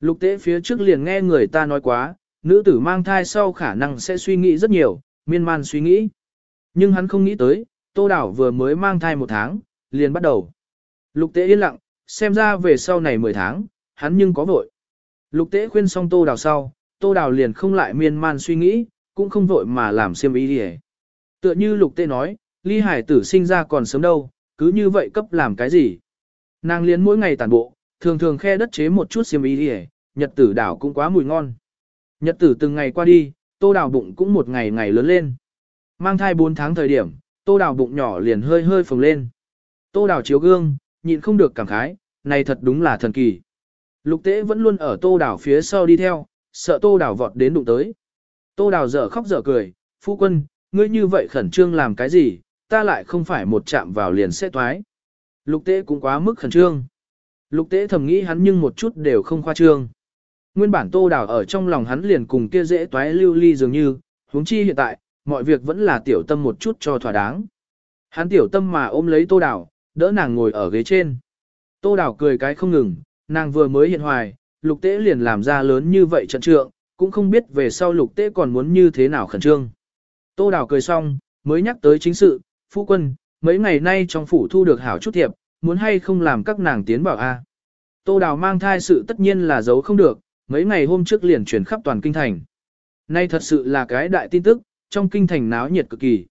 Lục tế phía trước liền nghe người ta nói quá, nữ tử mang thai sau khả năng sẽ suy nghĩ rất nhiều, miên man suy nghĩ. Nhưng hắn không nghĩ tới, tô đào vừa mới mang thai một tháng, liền bắt đầu. Lục tế yên lặng, xem ra về sau này 10 tháng, hắn nhưng có vội. Lục tế khuyên xong tô đào sau, tô đào liền không lại miên man suy nghĩ, cũng không vội mà làm xiêm ý đi Tựa như lục Tế nói, ly hải tử sinh ra còn sớm đâu, cứ như vậy cấp làm cái gì. Nàng liên mỗi ngày tàn bộ, thường thường khe đất chế một chút xiêm y đi nhật tử đảo cũng quá mùi ngon. Nhật tử từng ngày qua đi, tô đào bụng cũng một ngày ngày lớn lên. Mang thai 4 tháng thời điểm, tô đào bụng nhỏ liền hơi hơi phồng lên. Tô đào chiếu gương, nhịn không được cảm khái, này thật đúng là thần kỳ. Lục tế vẫn luôn ở tô đào phía sau đi theo, sợ tô đào vọt đến đụng tới. Tô đào dở khóc dở cười, phu quân, ngươi như vậy khẩn trương làm cái gì, ta lại không phải một chạm vào liền sẽ toái. Lục tế cũng quá mức khẩn trương. Lục tế thầm nghĩ hắn nhưng một chút đều không khoa trương. Nguyên bản tô đào ở trong lòng hắn liền cùng kia dễ toái lưu ly dường như, huống chi hiện tại, mọi việc vẫn là tiểu tâm một chút cho thỏa đáng. Hắn tiểu tâm mà ôm lấy tô đào, đỡ nàng ngồi ở ghế trên. Tô đào cười cái không ngừng, nàng vừa mới hiện hoài, lục tế liền làm ra lớn như vậy trận trượng, cũng không biết về sau lục tế còn muốn như thế nào khẩn trương. Tô đào cười xong, mới nhắc tới chính sự, phu quân, mấy ngày nay trong phủ thu được hảo chút thiệp, muốn hay không làm các nàng tiến bảo a. Tô đào mang thai sự tất nhiên là giấu không được, mấy ngày hôm trước liền truyền khắp toàn kinh thành. Nay thật sự là cái đại tin tức, trong kinh thành náo nhiệt cực kỳ.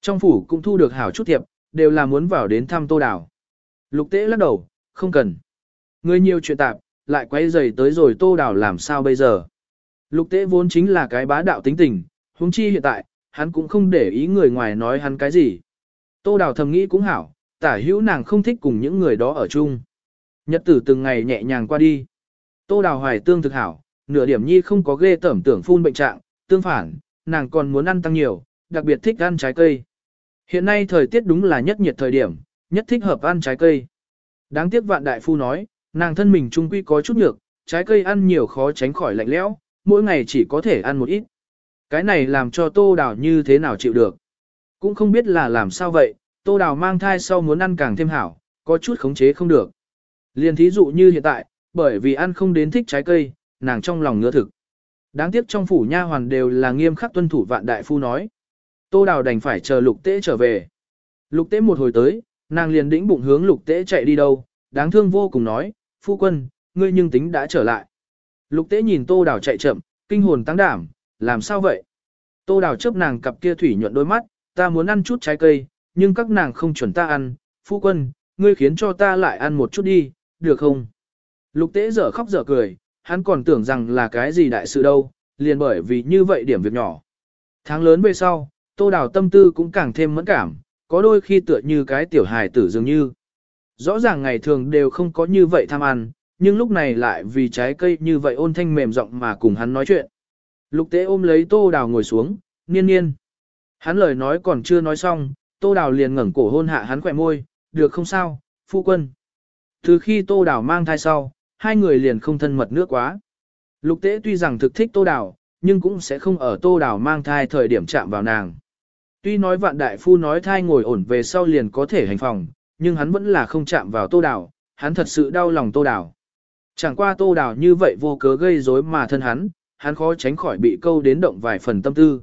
Trong phủ cũng thu được hảo chút thiệp, đều là muốn vào đến thăm tô đào. Lục tế lắc đầu, không cần. Người nhiều chuyện tạp, lại quay dày tới rồi tô đào làm sao bây giờ. Lục tế vốn chính là cái bá đạo tính tình, huống chi hiện tại, hắn cũng không để ý người ngoài nói hắn cái gì. Tô đào thầm nghĩ cũng hảo, tả hữu nàng không thích cùng những người đó ở chung. Nhật tử từng ngày nhẹ nhàng qua đi. Tô đào hoài tương thực hảo, nửa điểm nhi không có ghê tẩm tưởng phun bệnh trạng, tương phản, nàng còn muốn ăn tăng nhiều, đặc biệt thích ăn trái cây. Hiện nay thời tiết đúng là nhất nhiệt thời điểm, nhất thích hợp ăn trái cây. Đáng tiếc vạn đại phu nói, nàng thân mình trung quy có chút nhược, trái cây ăn nhiều khó tránh khỏi lạnh lẽo, mỗi ngày chỉ có thể ăn một ít. Cái này làm cho tô đào như thế nào chịu được. Cũng không biết là làm sao vậy, tô đào mang thai sau muốn ăn càng thêm hảo, có chút khống chế không được. Liên thí dụ như hiện tại, bởi vì ăn không đến thích trái cây, nàng trong lòng ngứa thực. Đáng tiếc trong phủ nha hoàn đều là nghiêm khắc tuân thủ vạn đại phu nói. Tô đào đành phải chờ lục tế trở về. Lục tế một hồi tới, nàng liền đĩnh bụng hướng lục tế chạy đi đâu, đáng thương vô cùng nói, phu quân, ngươi nhưng tính đã trở lại. Lục tế nhìn tô đào chạy chậm, kinh hồn tăng đảm, làm sao vậy? Tô đào chớp nàng cặp kia thủy nhuận đôi mắt, ta muốn ăn chút trái cây, nhưng các nàng không chuẩn ta ăn, phu quân, ngươi khiến cho ta lại ăn một chút đi, được không? Lục tế dở khóc dở cười, hắn còn tưởng rằng là cái gì đại sự đâu, liền bởi vì như vậy điểm việc nhỏ. Tháng lớn về sau, tô đào tâm tư cũng càng thêm mẫn cảm, có đôi khi tựa như cái tiểu hài tử dường như. Rõ ràng ngày thường đều không có như vậy tham ăn, nhưng lúc này lại vì trái cây như vậy ôn thanh mềm giọng mà cùng hắn nói chuyện. Lục tế ôm lấy tô đào ngồi xuống, niên niên. Hắn lời nói còn chưa nói xong, tô đào liền ngẩng cổ hôn hạ hắn khỏe môi, được không sao, phu quân. Từ khi tô đào mang thai sau, hai người liền không thân mật nước quá. Lục tế tuy rằng thực thích tô đào, nhưng cũng sẽ không ở tô đào mang thai thời điểm chạm vào nàng. Tuy nói vạn đại phu nói thai ngồi ổn về sau liền có thể hành phòng, nhưng hắn vẫn là không chạm vào tô đào, hắn thật sự đau lòng tô đào. Chẳng qua tô đào như vậy vô cớ gây rối mà thân hắn, hắn khó tránh khỏi bị câu đến động vài phần tâm tư.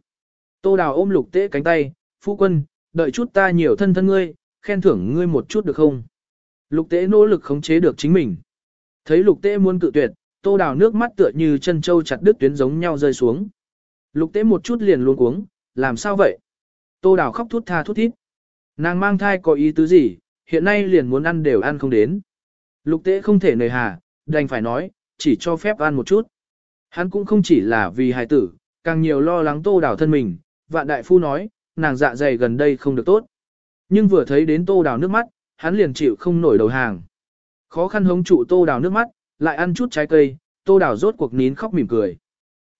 Tô đào ôm lục tế cánh tay, phu quân, đợi chút ta nhiều thân thân ngươi, khen thưởng ngươi một chút được không? Lục tế nỗ lực khống chế được chính mình. Thấy lục tế muốn cự tuyệt, tô đào nước mắt tựa như chân châu chặt đứt tuyến giống nhau rơi xuống. Lục tế một chút liền luôn cuống, làm sao vậy? Tô đào khóc thút tha thút thít. Nàng mang thai có ý tứ gì, hiện nay liền muốn ăn đều ăn không đến. Lục tế không thể nề hà, đành phải nói, chỉ cho phép ăn một chút. Hắn cũng không chỉ là vì hài tử, càng nhiều lo lắng tô đào thân mình, vạn đại phu nói, nàng dạ dày gần đây không được tốt. Nhưng vừa thấy đến tô đào nước mắt, hắn liền chịu không nổi đầu hàng. Khó khăn hống trụ tô đào nước mắt, lại ăn chút trái cây, tô đào rốt cuộc nín khóc mỉm cười.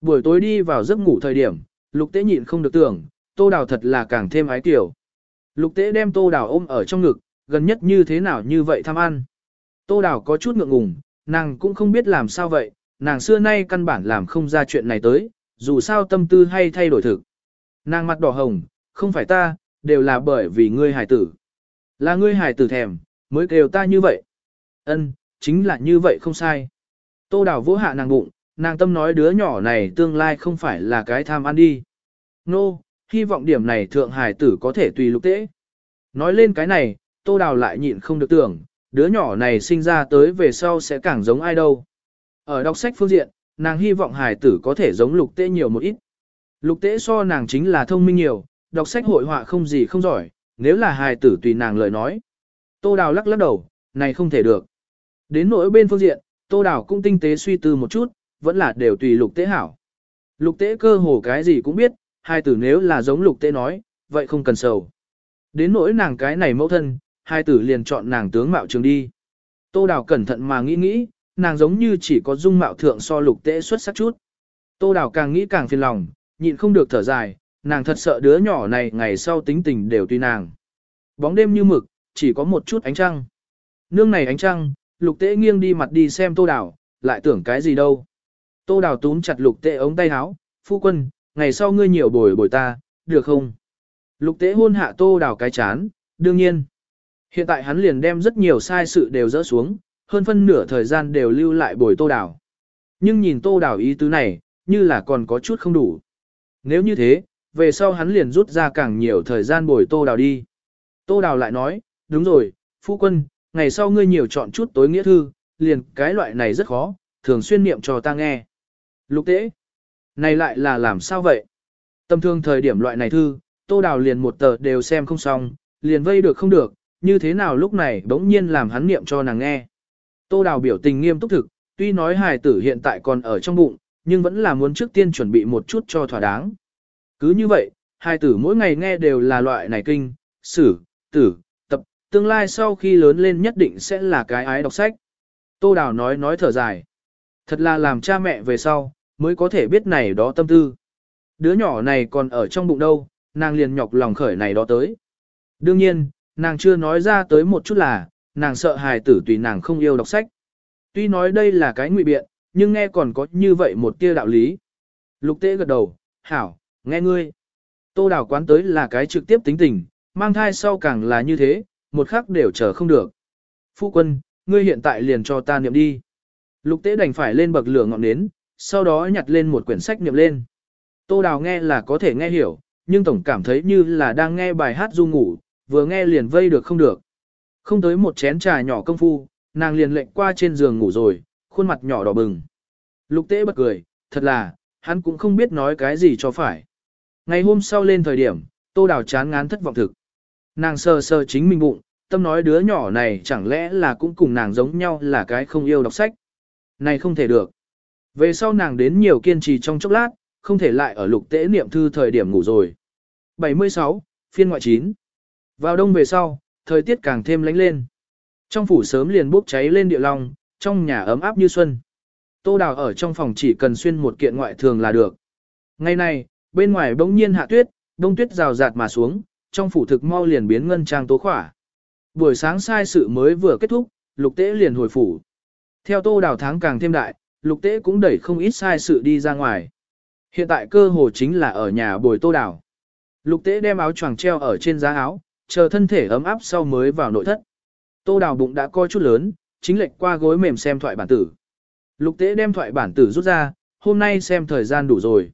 Buổi tối đi vào giấc ngủ thời điểm, lục tế nhịn không được tưởng, tô đào thật là càng thêm ái tiểu. Lục tế đem tô đào ôm ở trong ngực, gần nhất như thế nào như vậy tham ăn. Tô đào có chút ngượng ngùng, nàng cũng không biết làm sao vậy, nàng xưa nay căn bản làm không ra chuyện này tới, dù sao tâm tư hay thay đổi thực. Nàng mặt đỏ hồng, không phải ta, đều là bởi vì ngươi hài tử. Là ngươi hài tử thèm, mới kêu ta như vậy. Ân, chính là như vậy không sai. Tô đào vỗ hạ nàng bụng, nàng tâm nói đứa nhỏ này tương lai không phải là cái tham ăn đi. Nô, no, hy vọng điểm này thượng hài tử có thể tùy lục tế. Nói lên cái này, tô đào lại nhịn không được tưởng, đứa nhỏ này sinh ra tới về sau sẽ càng giống ai đâu. Ở đọc sách phương diện, nàng hy vọng hài tử có thể giống lục tế nhiều một ít. Lục tế so nàng chính là thông minh nhiều, đọc sách hội họa không gì không giỏi, nếu là hài tử tùy nàng lời nói. Tô Đào lắc lắc đầu, này không thể được. Đến nỗi bên phương diện, Tô Đào cũng tinh tế suy tư một chút, vẫn là đều tùy lục tế hảo. Lục tế cơ hồ cái gì cũng biết, hai tử nếu là giống lục tế nói, vậy không cần sầu. Đến nỗi nàng cái này mẫu thân, hai tử liền chọn nàng tướng mạo trường đi. Tô Đào cẩn thận mà nghĩ nghĩ, nàng giống như chỉ có dung mạo thượng so lục tế xuất sắc chút. Tô Đào càng nghĩ càng phiền lòng, nhịn không được thở dài, nàng thật sợ đứa nhỏ này ngày sau tính tình đều tùy nàng. Bóng đêm như mực, chỉ có một chút ánh trăng. Nương này ánh trăng, lục tế nghiêng đi mặt đi xem tô đào, lại tưởng cái gì đâu. Tô đào túm chặt lục tế ống tay áo, phu quân, ngày sau ngươi nhiều bồi bồi ta, được không? Lục tế hôn hạ tô đào cái chán, đương nhiên. Hiện tại hắn liền đem rất nhiều sai sự đều dỡ xuống, hơn phân nửa thời gian đều lưu lại bồi tô đào. Nhưng nhìn tô đào ý tứ này, như là còn có chút không đủ. Nếu như thế, về sau hắn liền rút ra càng nhiều thời gian bồi tô đào đi. Tô đào lại nói, đúng rồi, phu quân, ngày sau ngươi nhiều chọn chút tối nghĩa thư, liền cái loại này rất khó, thường xuyên niệm cho ta nghe. Lục tế, này lại là làm sao vậy? Tâm thương thời điểm loại này thư, tô đào liền một tờ đều xem không xong, liền vây được không được, như thế nào lúc này bỗng nhiên làm hắn niệm cho nàng nghe. Tô đào biểu tình nghiêm túc thực, tuy nói hài tử hiện tại còn ở trong bụng, nhưng vẫn là muốn trước tiên chuẩn bị một chút cho thỏa đáng. Cứ như vậy, hai tử mỗi ngày nghe đều là loại này kinh, sử, tử, tập, tương lai sau khi lớn lên nhất định sẽ là cái ái đọc sách. Tô Đào nói nói thở dài. Thật là làm cha mẹ về sau, mới có thể biết này đó tâm tư. Đứa nhỏ này còn ở trong bụng đâu, nàng liền nhọc lòng khởi này đó tới. Đương nhiên, nàng chưa nói ra tới một chút là, nàng sợ hài tử tùy nàng không yêu đọc sách. Tuy nói đây là cái ngụy biện, nhưng nghe còn có như vậy một tia đạo lý. Lục tế gật đầu, hảo, nghe ngươi. Tô đảo quán tới là cái trực tiếp tính tình, mang thai sau càng là như thế, một khắc đều chờ không được. Phu quân, ngươi hiện tại liền cho ta niệm đi. Lục tế đành phải lên bậc lửa ngọn nến, sau đó nhặt lên một quyển sách niệm lên. Tô đào nghe là có thể nghe hiểu, nhưng tổng cảm thấy như là đang nghe bài hát du ngủ, vừa nghe liền vây được không được. Không tới một chén trà nhỏ công phu, nàng liền lệnh qua trên giường ngủ rồi, khuôn mặt nhỏ đỏ bừng. Lục tế bật cười, thật là, hắn cũng không biết nói cái gì cho phải. Ngày hôm sau lên thời điểm, tô đào chán ngán thất vọng thực. Nàng sờ sờ chính mình bụng, tâm nói đứa nhỏ này chẳng lẽ là cũng cùng nàng giống nhau là cái không yêu đọc sách. Này không thể được. Về sau nàng đến nhiều kiên trì trong chốc lát, không thể lại ở lục tế niệm thư thời điểm ngủ rồi. 76, phiên ngoại 9. Vào đông về sau, thời tiết càng thêm lánh lên. Trong phủ sớm liền bốc cháy lên địa long, trong nhà ấm áp như xuân. Tô Đào ở trong phòng chỉ cần xuyên một kiện ngoại thường là được. Ngày này, bên ngoài bỗng nhiên hạ tuyết, đông tuyết rào rạt mà xuống, trong phủ thực mau liền biến ngân trang tố khỏa. Buổi sáng sai sự mới vừa kết thúc, lục tế liền hồi phủ. Theo Tô Đào tháng càng thêm đại, lục tế cũng đẩy không ít sai sự đi ra ngoài. Hiện tại cơ hồ chính là ở nhà bồi Tô Đào. Lục tế đem áo choàng treo ở trên giá áo, chờ thân thể ấm áp sau mới vào nội thất. Tô Đào bụng đã coi chút lớn, chính lệch qua gối mềm xem thoại bản tử. Lục tế đem thoại bản tử rút ra, hôm nay xem thời gian đủ rồi.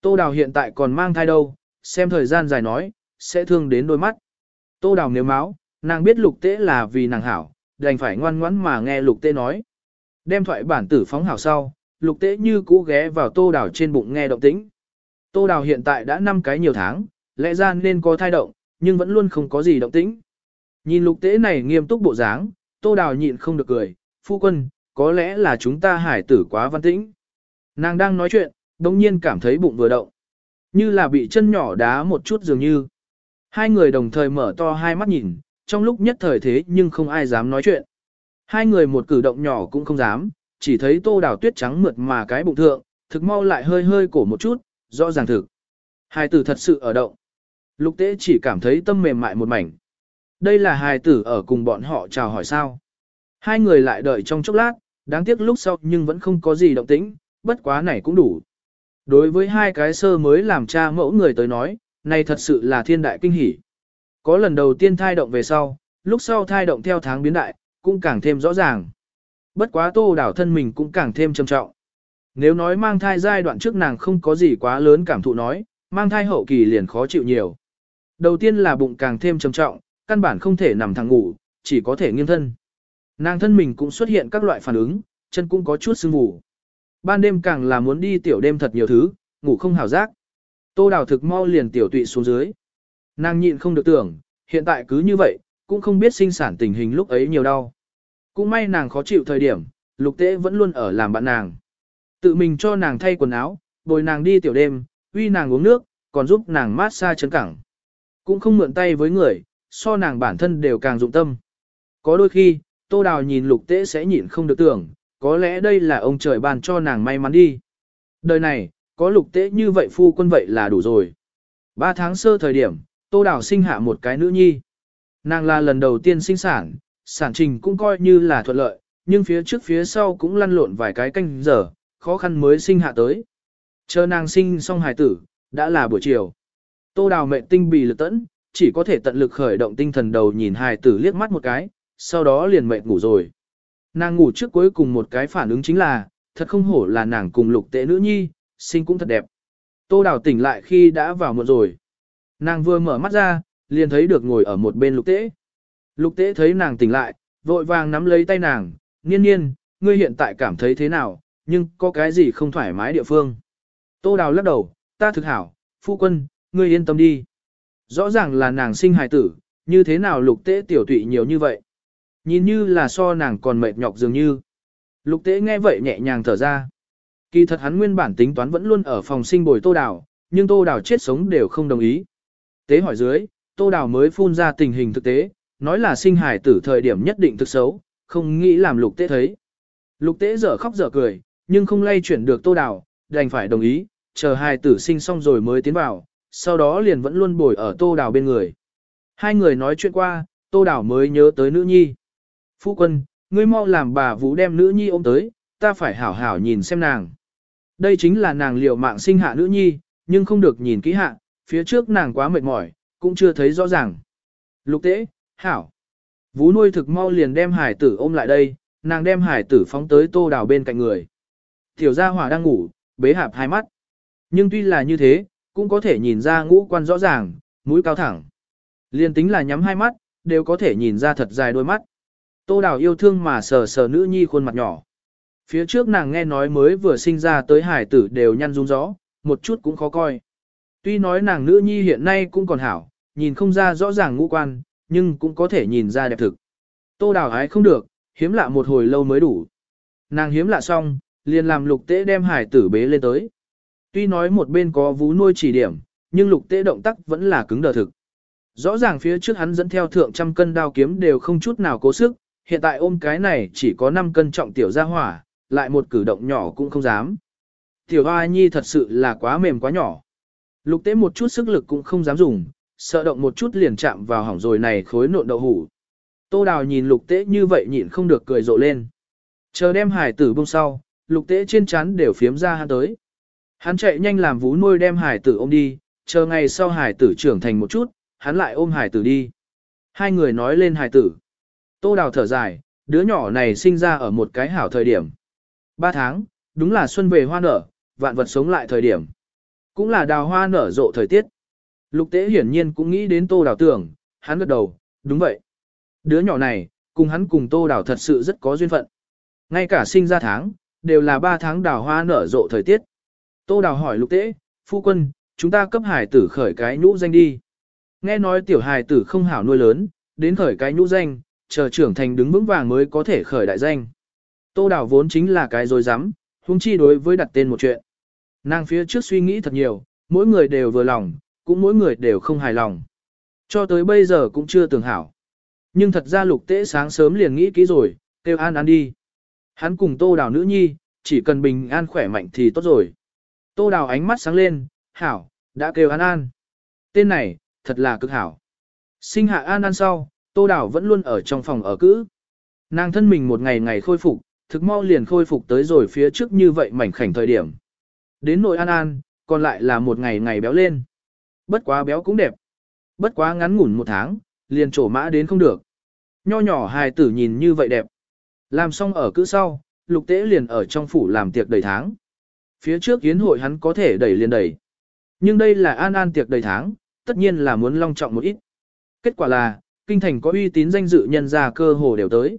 Tô Đào hiện tại còn mang thai đâu, xem thời gian dài nói, sẽ thương đến đôi mắt. Tô Đào nếu máu, nàng biết lục tế là vì nàng hảo, đành phải ngoan ngoãn mà nghe lục tế nói. Đem thoại bản tử phóng hảo sau, lục tế như cũ ghé vào tô đào trên bụng nghe động tĩnh. Tô đào hiện tại đã 5 cái nhiều tháng, lẽ ra nên có thai động, nhưng vẫn luôn không có gì động tĩnh. Nhìn lục tế này nghiêm túc bộ dáng, tô đào nhịn không được cười, phu quân, có lẽ là chúng ta hải tử quá văn tĩnh. Nàng đang nói chuyện, đồng nhiên cảm thấy bụng vừa động. Như là bị chân nhỏ đá một chút dường như. Hai người đồng thời mở to hai mắt nhìn, trong lúc nhất thời thế nhưng không ai dám nói chuyện. Hai người một cử động nhỏ cũng không dám, chỉ thấy tô đào tuyết trắng mượt mà cái bụng thượng, thực mau lại hơi hơi cổ một chút, rõ ràng thực. Hai tử thật sự ở động. Lục tế chỉ cảm thấy tâm mềm mại một mảnh. Đây là hài tử ở cùng bọn họ chào hỏi sao. Hai người lại đợi trong chốc lát, đáng tiếc lúc sau nhưng vẫn không có gì động tĩnh, bất quá này cũng đủ. Đối với hai cái sơ mới làm cha mẫu người tới nói, này thật sự là thiên đại kinh hỷ. Có lần đầu tiên thai động về sau, lúc sau thai động theo tháng biến đại, cũng càng thêm rõ ràng. Bất quá tô đảo thân mình cũng càng thêm trầm trọng. Nếu nói mang thai giai đoạn trước nàng không có gì quá lớn cảm thụ nói, mang thai hậu kỳ liền khó chịu nhiều. Đầu tiên là bụng càng thêm trầm trọng, căn bản không thể nằm thẳng ngủ, chỉ có thể nghiêng thân. Nàng thân mình cũng xuất hiện các loại phản ứng, chân cũng có chút sưng ngủ. Ban đêm càng là muốn đi tiểu đêm thật nhiều thứ, ngủ không hào giác. Tô đào thực mau liền tiểu tụy xuống dưới. Nàng nhịn không được tưởng, hiện tại cứ như vậy, cũng không biết sinh sản tình hình lúc ấy nhiều đau. Cũng may nàng khó chịu thời điểm, lục tế vẫn luôn ở làm bạn nàng. Tự mình cho nàng thay quần áo, bồi nàng đi tiểu đêm, uy nàng uống nước, còn giúp nàng mát xa chân cẳng. Cũng không mượn tay với người, so nàng bản thân đều càng dụng tâm. Có đôi khi, tô đào nhìn lục tế sẽ nhịn không được tưởng, có lẽ đây là ông trời ban cho nàng may mắn đi. Đời này, có lục tế như vậy phu quân vậy là đủ rồi. Ba tháng sơ thời điểm, tô đào sinh hạ một cái nữ nhi. Nàng là lần đầu tiên sinh sản, sản trình cũng coi như là thuận lợi, nhưng phía trước phía sau cũng lăn lộn vài cái canh giờ, khó khăn mới sinh hạ tới. Chờ nàng sinh xong hài tử, đã là buổi chiều. Tô đào mệnh tinh bì lực tẫn, chỉ có thể tận lực khởi động tinh thần đầu nhìn hài tử liếc mắt một cái, sau đó liền mệt ngủ rồi. Nàng ngủ trước cuối cùng một cái phản ứng chính là, thật không hổ là nàng cùng lục tệ nữ nhi, sinh cũng thật đẹp. Tô đào tỉnh lại khi đã vào muộn rồi. Nàng vừa mở mắt ra, liền thấy được ngồi ở một bên lục tễ. Lục tễ thấy nàng tỉnh lại, vội vàng nắm lấy tay nàng, niên niên, ngươi hiện tại cảm thấy thế nào, nhưng có cái gì không thoải mái địa phương. Tô đào lắc đầu, ta thực hảo, phu quân, ngươi yên tâm đi. Rõ ràng là nàng sinh hài tử, như thế nào lục tế tiểu tụy nhiều như vậy. Nhìn như là so nàng còn mệt nhọc dường như. Lục tế nghe vậy nhẹ nhàng thở ra. Kỳ thật hắn nguyên bản tính toán vẫn luôn ở phòng sinh bồi tô đào, nhưng tô đào chết sống đều không đồng ý. Tế hỏi dưới, tô đào mới phun ra tình hình thực tế, nói là sinh hài tử thời điểm nhất định thực xấu, không nghĩ làm lục tế thấy. Lục tế dở khóc dở cười, nhưng không lay chuyển được tô đào, đành phải đồng ý, chờ hài tử sinh xong rồi mới tiến vào, sau đó liền vẫn luôn bồi ở tô đào bên người. Hai người nói chuyện qua, tô đào mới nhớ tới nữ nhi. Phu quân, ngươi mau làm bà vũ đem nữ nhi ôm tới, ta phải hảo hảo nhìn xem nàng. Đây chính là nàng liều mạng sinh hạ nữ nhi, nhưng không được nhìn kỹ hạ, phía trước nàng quá mệt mỏi, cũng chưa thấy rõ ràng. Lục tế, hảo. vũ nuôi thực mau liền đem hải tử ôm lại đây, nàng đem hải tử phóng tới tô đào bên cạnh người. Tiểu gia hỏa đang ngủ, bế hạp hai mắt. Nhưng tuy là như thế, cũng có thể nhìn ra ngũ quan rõ ràng, mũi cao thẳng. Liên tính là nhắm hai mắt, đều có thể nhìn ra thật dài đôi mắt. Tô đào yêu thương mà sờ sờ nữ nhi khuôn mặt nhỏ. Phía trước nàng nghe nói mới vừa sinh ra tới hải tử đều nhăn rung gió, một chút cũng khó coi. Tuy nói nàng nữ nhi hiện nay cũng còn hảo, nhìn không ra rõ ràng ngũ quan, nhưng cũng có thể nhìn ra đẹp thực. Tô đào ái không được, hiếm lạ một hồi lâu mới đủ. Nàng hiếm lạ xong, liền làm lục tế đem hải tử bế lên tới. Tuy nói một bên có vú nuôi chỉ điểm, nhưng lục tế động tác vẫn là cứng đờ thực. Rõ ràng phía trước hắn dẫn theo thượng trăm cân đao kiếm đều không chút nào cố sức, hiện tại ôm cái này chỉ có 5 cân trọng tiểu gia hỏa, lại một cử động nhỏ cũng không dám. Tiểu hoa nhi thật sự là quá mềm quá nhỏ. Lục tế một chút sức lực cũng không dám dùng, sợ động một chút liền chạm vào hỏng rồi này khối nộn đậu hủ. Tô đào nhìn lục tế như vậy nhịn không được cười rộ lên. Chờ đem hải tử bông sau, lục tế trên chán đều phiếm ra hắn tới. Hắn chạy nhanh làm vú nuôi đem hải tử ôm đi, chờ ngày sau hải tử trưởng thành một chút, hắn lại ôm hải tử đi. Hai người nói lên hải tử. Tô đào thở dài, đứa nhỏ này sinh ra ở một cái hảo thời điểm. Ba tháng, đúng là xuân về hoa nở, vạn vật sống lại thời điểm. Cũng là đào hoa nở rộ thời tiết. Lục tế hiển nhiên cũng nghĩ đến tô đào tưởng, hắn gật đầu, đúng vậy. Đứa nhỏ này, cùng hắn cùng tô đào thật sự rất có duyên phận. Ngay cả sinh ra tháng, đều là ba tháng đào hoa nở rộ thời tiết. Tô đào hỏi lục tế, phu quân, chúng ta cấp hải tử khởi cái nhũ danh đi. Nghe nói tiểu hải tử không hảo nuôi lớn, đến khởi cái nhũ danh, chờ trưởng thành đứng vững vàng mới có thể khởi đại danh. Tô đào vốn chính là cái dối rắm huống chi đối với đặt tên một chuyện. Nàng phía trước suy nghĩ thật nhiều, mỗi người đều vừa lòng, cũng mỗi người đều không hài lòng. Cho tới bây giờ cũng chưa tưởng hảo. Nhưng thật ra lục tế sáng sớm liền nghĩ kỹ rồi, kêu an an đi. Hắn cùng tô đào nữ nhi, chỉ cần bình an khỏe mạnh thì tốt rồi. Tô đào ánh mắt sáng lên, hảo, đã kêu an an. Tên này, thật là cực hảo. Sinh hạ an an sau, tô đào vẫn luôn ở trong phòng ở cữ. Nàng thân mình một ngày ngày khôi phục, thực mau liền khôi phục tới rồi phía trước như vậy mảnh khảnh thời điểm. Đến nội an an, còn lại là một ngày ngày béo lên. Bất quá béo cũng đẹp. Bất quá ngắn ngủn một tháng, liền trổ mã đến không được. Nho nhỏ hài tử nhìn như vậy đẹp. Làm xong ở cữ sau, lục tế liền ở trong phủ làm tiệc đầy tháng. Phía trước yến hội hắn có thể đẩy liền đẩy. Nhưng đây là an an tiệc đầy tháng, tất nhiên là muốn long trọng một ít. Kết quả là, kinh thành có uy tín danh dự nhân ra cơ hồ đều tới.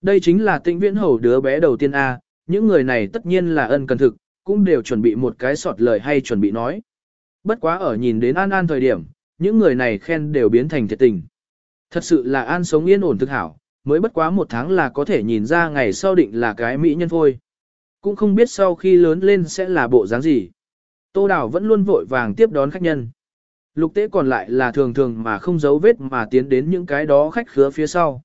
Đây chính là tịnh viễn hầu đứa bé đầu tiên A, những người này tất nhiên là ân cần thực, cũng đều chuẩn bị một cái sọt lời hay chuẩn bị nói. Bất quá ở nhìn đến An An thời điểm, những người này khen đều biến thành thiệt tình. Thật sự là An sống yên ổn thực hảo, mới bất quá một tháng là có thể nhìn ra ngày sau định là cái mỹ nhân thôi. Cũng không biết sau khi lớn lên sẽ là bộ dáng gì. Tô Đào vẫn luôn vội vàng tiếp đón khách nhân. Lục tế còn lại là thường thường mà không giấu vết mà tiến đến những cái đó khách khứa phía sau.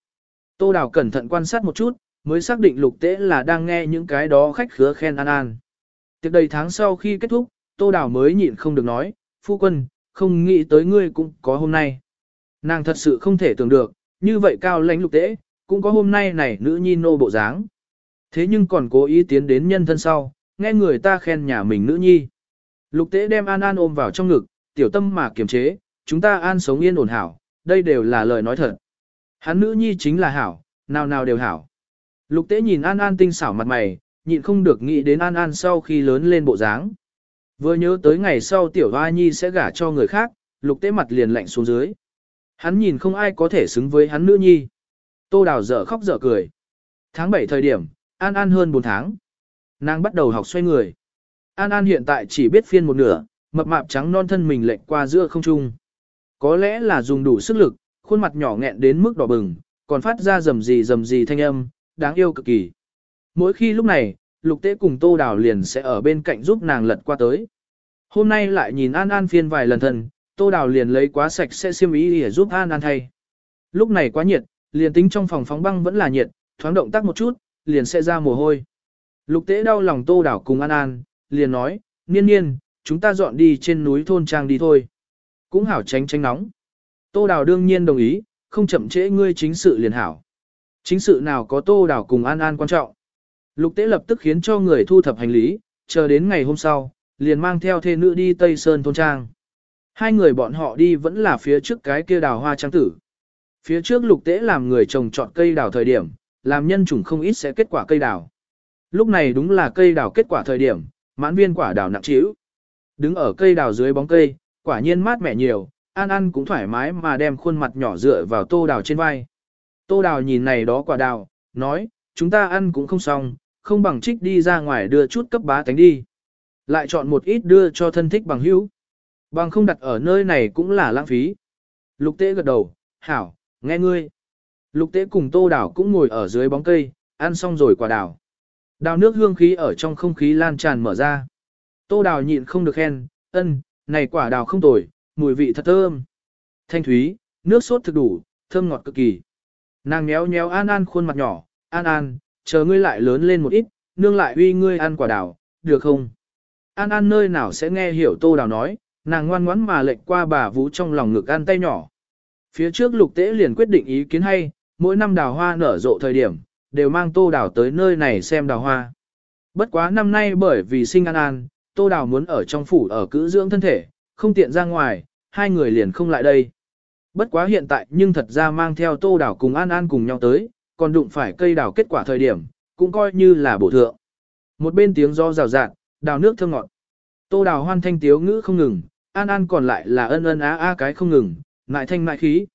Tô Đào cẩn thận quan sát một chút, mới xác định lục tế là đang nghe những cái đó khách khứa khen An An. Tiệc đầy tháng sau khi kết thúc, Tô Đào mới nhịn không được nói, phu quân, không nghĩ tới ngươi cũng có hôm nay. Nàng thật sự không thể tưởng được, như vậy cao lãnh lục tế, cũng có hôm nay này nữ nhi nô bộ dáng. Thế nhưng còn cố ý tiến đến nhân thân sau, nghe người ta khen nhà mình nữ nhi. Lục tế đem An An ôm vào trong ngực, tiểu tâm mà kiềm chế, chúng ta an sống yên ổn hảo, đây đều là lời nói thật. Hắn nữ nhi chính là hảo, nào nào đều hảo. Lục tế nhìn An An tinh xảo mặt mày, nhịn không được nghĩ đến An An sau khi lớn lên bộ dáng. Vừa nhớ tới ngày sau tiểu hoa nhi sẽ gả cho người khác, lục tế mặt liền lạnh xuống dưới. Hắn nhìn không ai có thể xứng với hắn nữ nhi. Tô đào dở khóc dở cười. Tháng 7 thời điểm, An An hơn 4 tháng. Nàng bắt đầu học xoay người. An An hiện tại chỉ biết phiên một nửa, mập mạp trắng non thân mình lệch qua giữa không trung. Có lẽ là dùng đủ sức lực, khuôn mặt nhỏ nghẹn đến mức đỏ bừng, còn phát ra rầm rì rầm rì thanh âm, đáng yêu cực kỳ. Mỗi khi lúc này, lục tế cùng tô đào liền sẽ ở bên cạnh giúp nàng lật qua tới. Hôm nay lại nhìn An An phiên vài lần thân, tô đào liền lấy quá sạch sẽ xiêm ý để giúp An An thay. Lúc này quá nhiệt, liền tính trong phòng phóng băng vẫn là nhiệt, thoáng động tác một chút, liền sẽ ra mồ hôi. Lục tế đau lòng tô đảo cùng An An, liền nói, niên niên, chúng ta dọn đi trên núi thôn trang đi thôi. Cũng hảo tránh tránh nóng. Tô đảo đương nhiên đồng ý, không chậm trễ ngươi chính sự liền hảo. Chính sự nào có tô đảo cùng An An quan trọng. Lục tế lập tức khiến cho người thu thập hành lý, chờ đến ngày hôm sau, liền mang theo thê nữ đi Tây Sơn thôn trang. Hai người bọn họ đi vẫn là phía trước cái kia đào hoa trang tử. Phía trước lục tế làm người trồng trọt cây đào thời điểm, làm nhân chủng không ít sẽ kết quả cây đào. Lúc này đúng là cây đào kết quả thời điểm, mãn viên quả đào nặng trĩu. Đứng ở cây đào dưới bóng cây, quả nhiên mát mẻ nhiều, An An cũng thoải mái mà đem khuôn mặt nhỏ dựa vào tô đào trên vai. Tô đào nhìn này đó quả đào, nói, chúng ta ăn cũng không xong, không bằng trích đi ra ngoài đưa chút cấp bá tánh đi. Lại chọn một ít đưa cho thân thích bằng hữu. Bằng không đặt ở nơi này cũng là lãng phí. Lục tế gật đầu, hảo, nghe ngươi. Lục tế cùng tô đào cũng ngồi ở dưới bóng cây, ăn xong rồi quả đào. Đào nước hương khí ở trong không khí lan tràn mở ra. Tô đào nhịn không được khen, ân, này quả đào không tồi, mùi vị thật thơm. Thanh thúy, nước sốt thực đủ, thơm ngọt cực kỳ. Nàng nhéo nhéo An An khuôn mặt nhỏ, An An, chờ ngươi lại lớn lên một ít, nương lại uy ngươi ăn quả đào, được không? An An nơi nào sẽ nghe hiểu tô đào nói, nàng ngoan ngoãn mà lệnh qua bà vũ trong lòng ngực ăn tay nhỏ. Phía trước lục tế liền quyết định ý kiến hay, mỗi năm đào hoa nở rộ thời điểm, đều mang tô đào tới nơi này xem đào hoa. Bất quá năm nay bởi vì sinh An An, tô đào muốn ở trong phủ ở cữ dưỡng thân thể, không tiện ra ngoài, hai người liền không lại đây. Bất quá hiện tại nhưng thật ra mang theo tô đào cùng An An cùng nhau tới, còn đụng phải cây đào kết quả thời điểm, cũng coi như là bổ thượng. Một bên tiếng do rào rạt, đào nước thơm ngọt. Tô đào hoan thanh tiếu ngữ không ngừng, An An còn lại là ân ân á á cái không ngừng, ngại thanh ngại khí.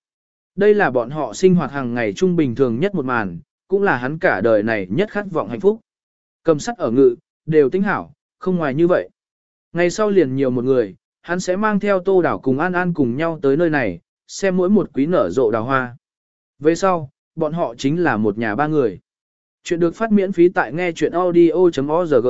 Đây là bọn họ sinh hoạt hàng ngày trung bình thường nhất một màn, cũng là hắn cả đời này nhất khát vọng hạnh phúc. Cầm sắt ở ngự, đều tính hảo, không ngoài như vậy. Ngày sau liền nhiều một người, hắn sẽ mang theo tô đảo cùng An An cùng nhau tới nơi này, xem mỗi một quý nở rộ đào hoa. Về sau, bọn họ chính là một nhà ba người. Chuyện được phát miễn phí tại nghe chuyện audio.org.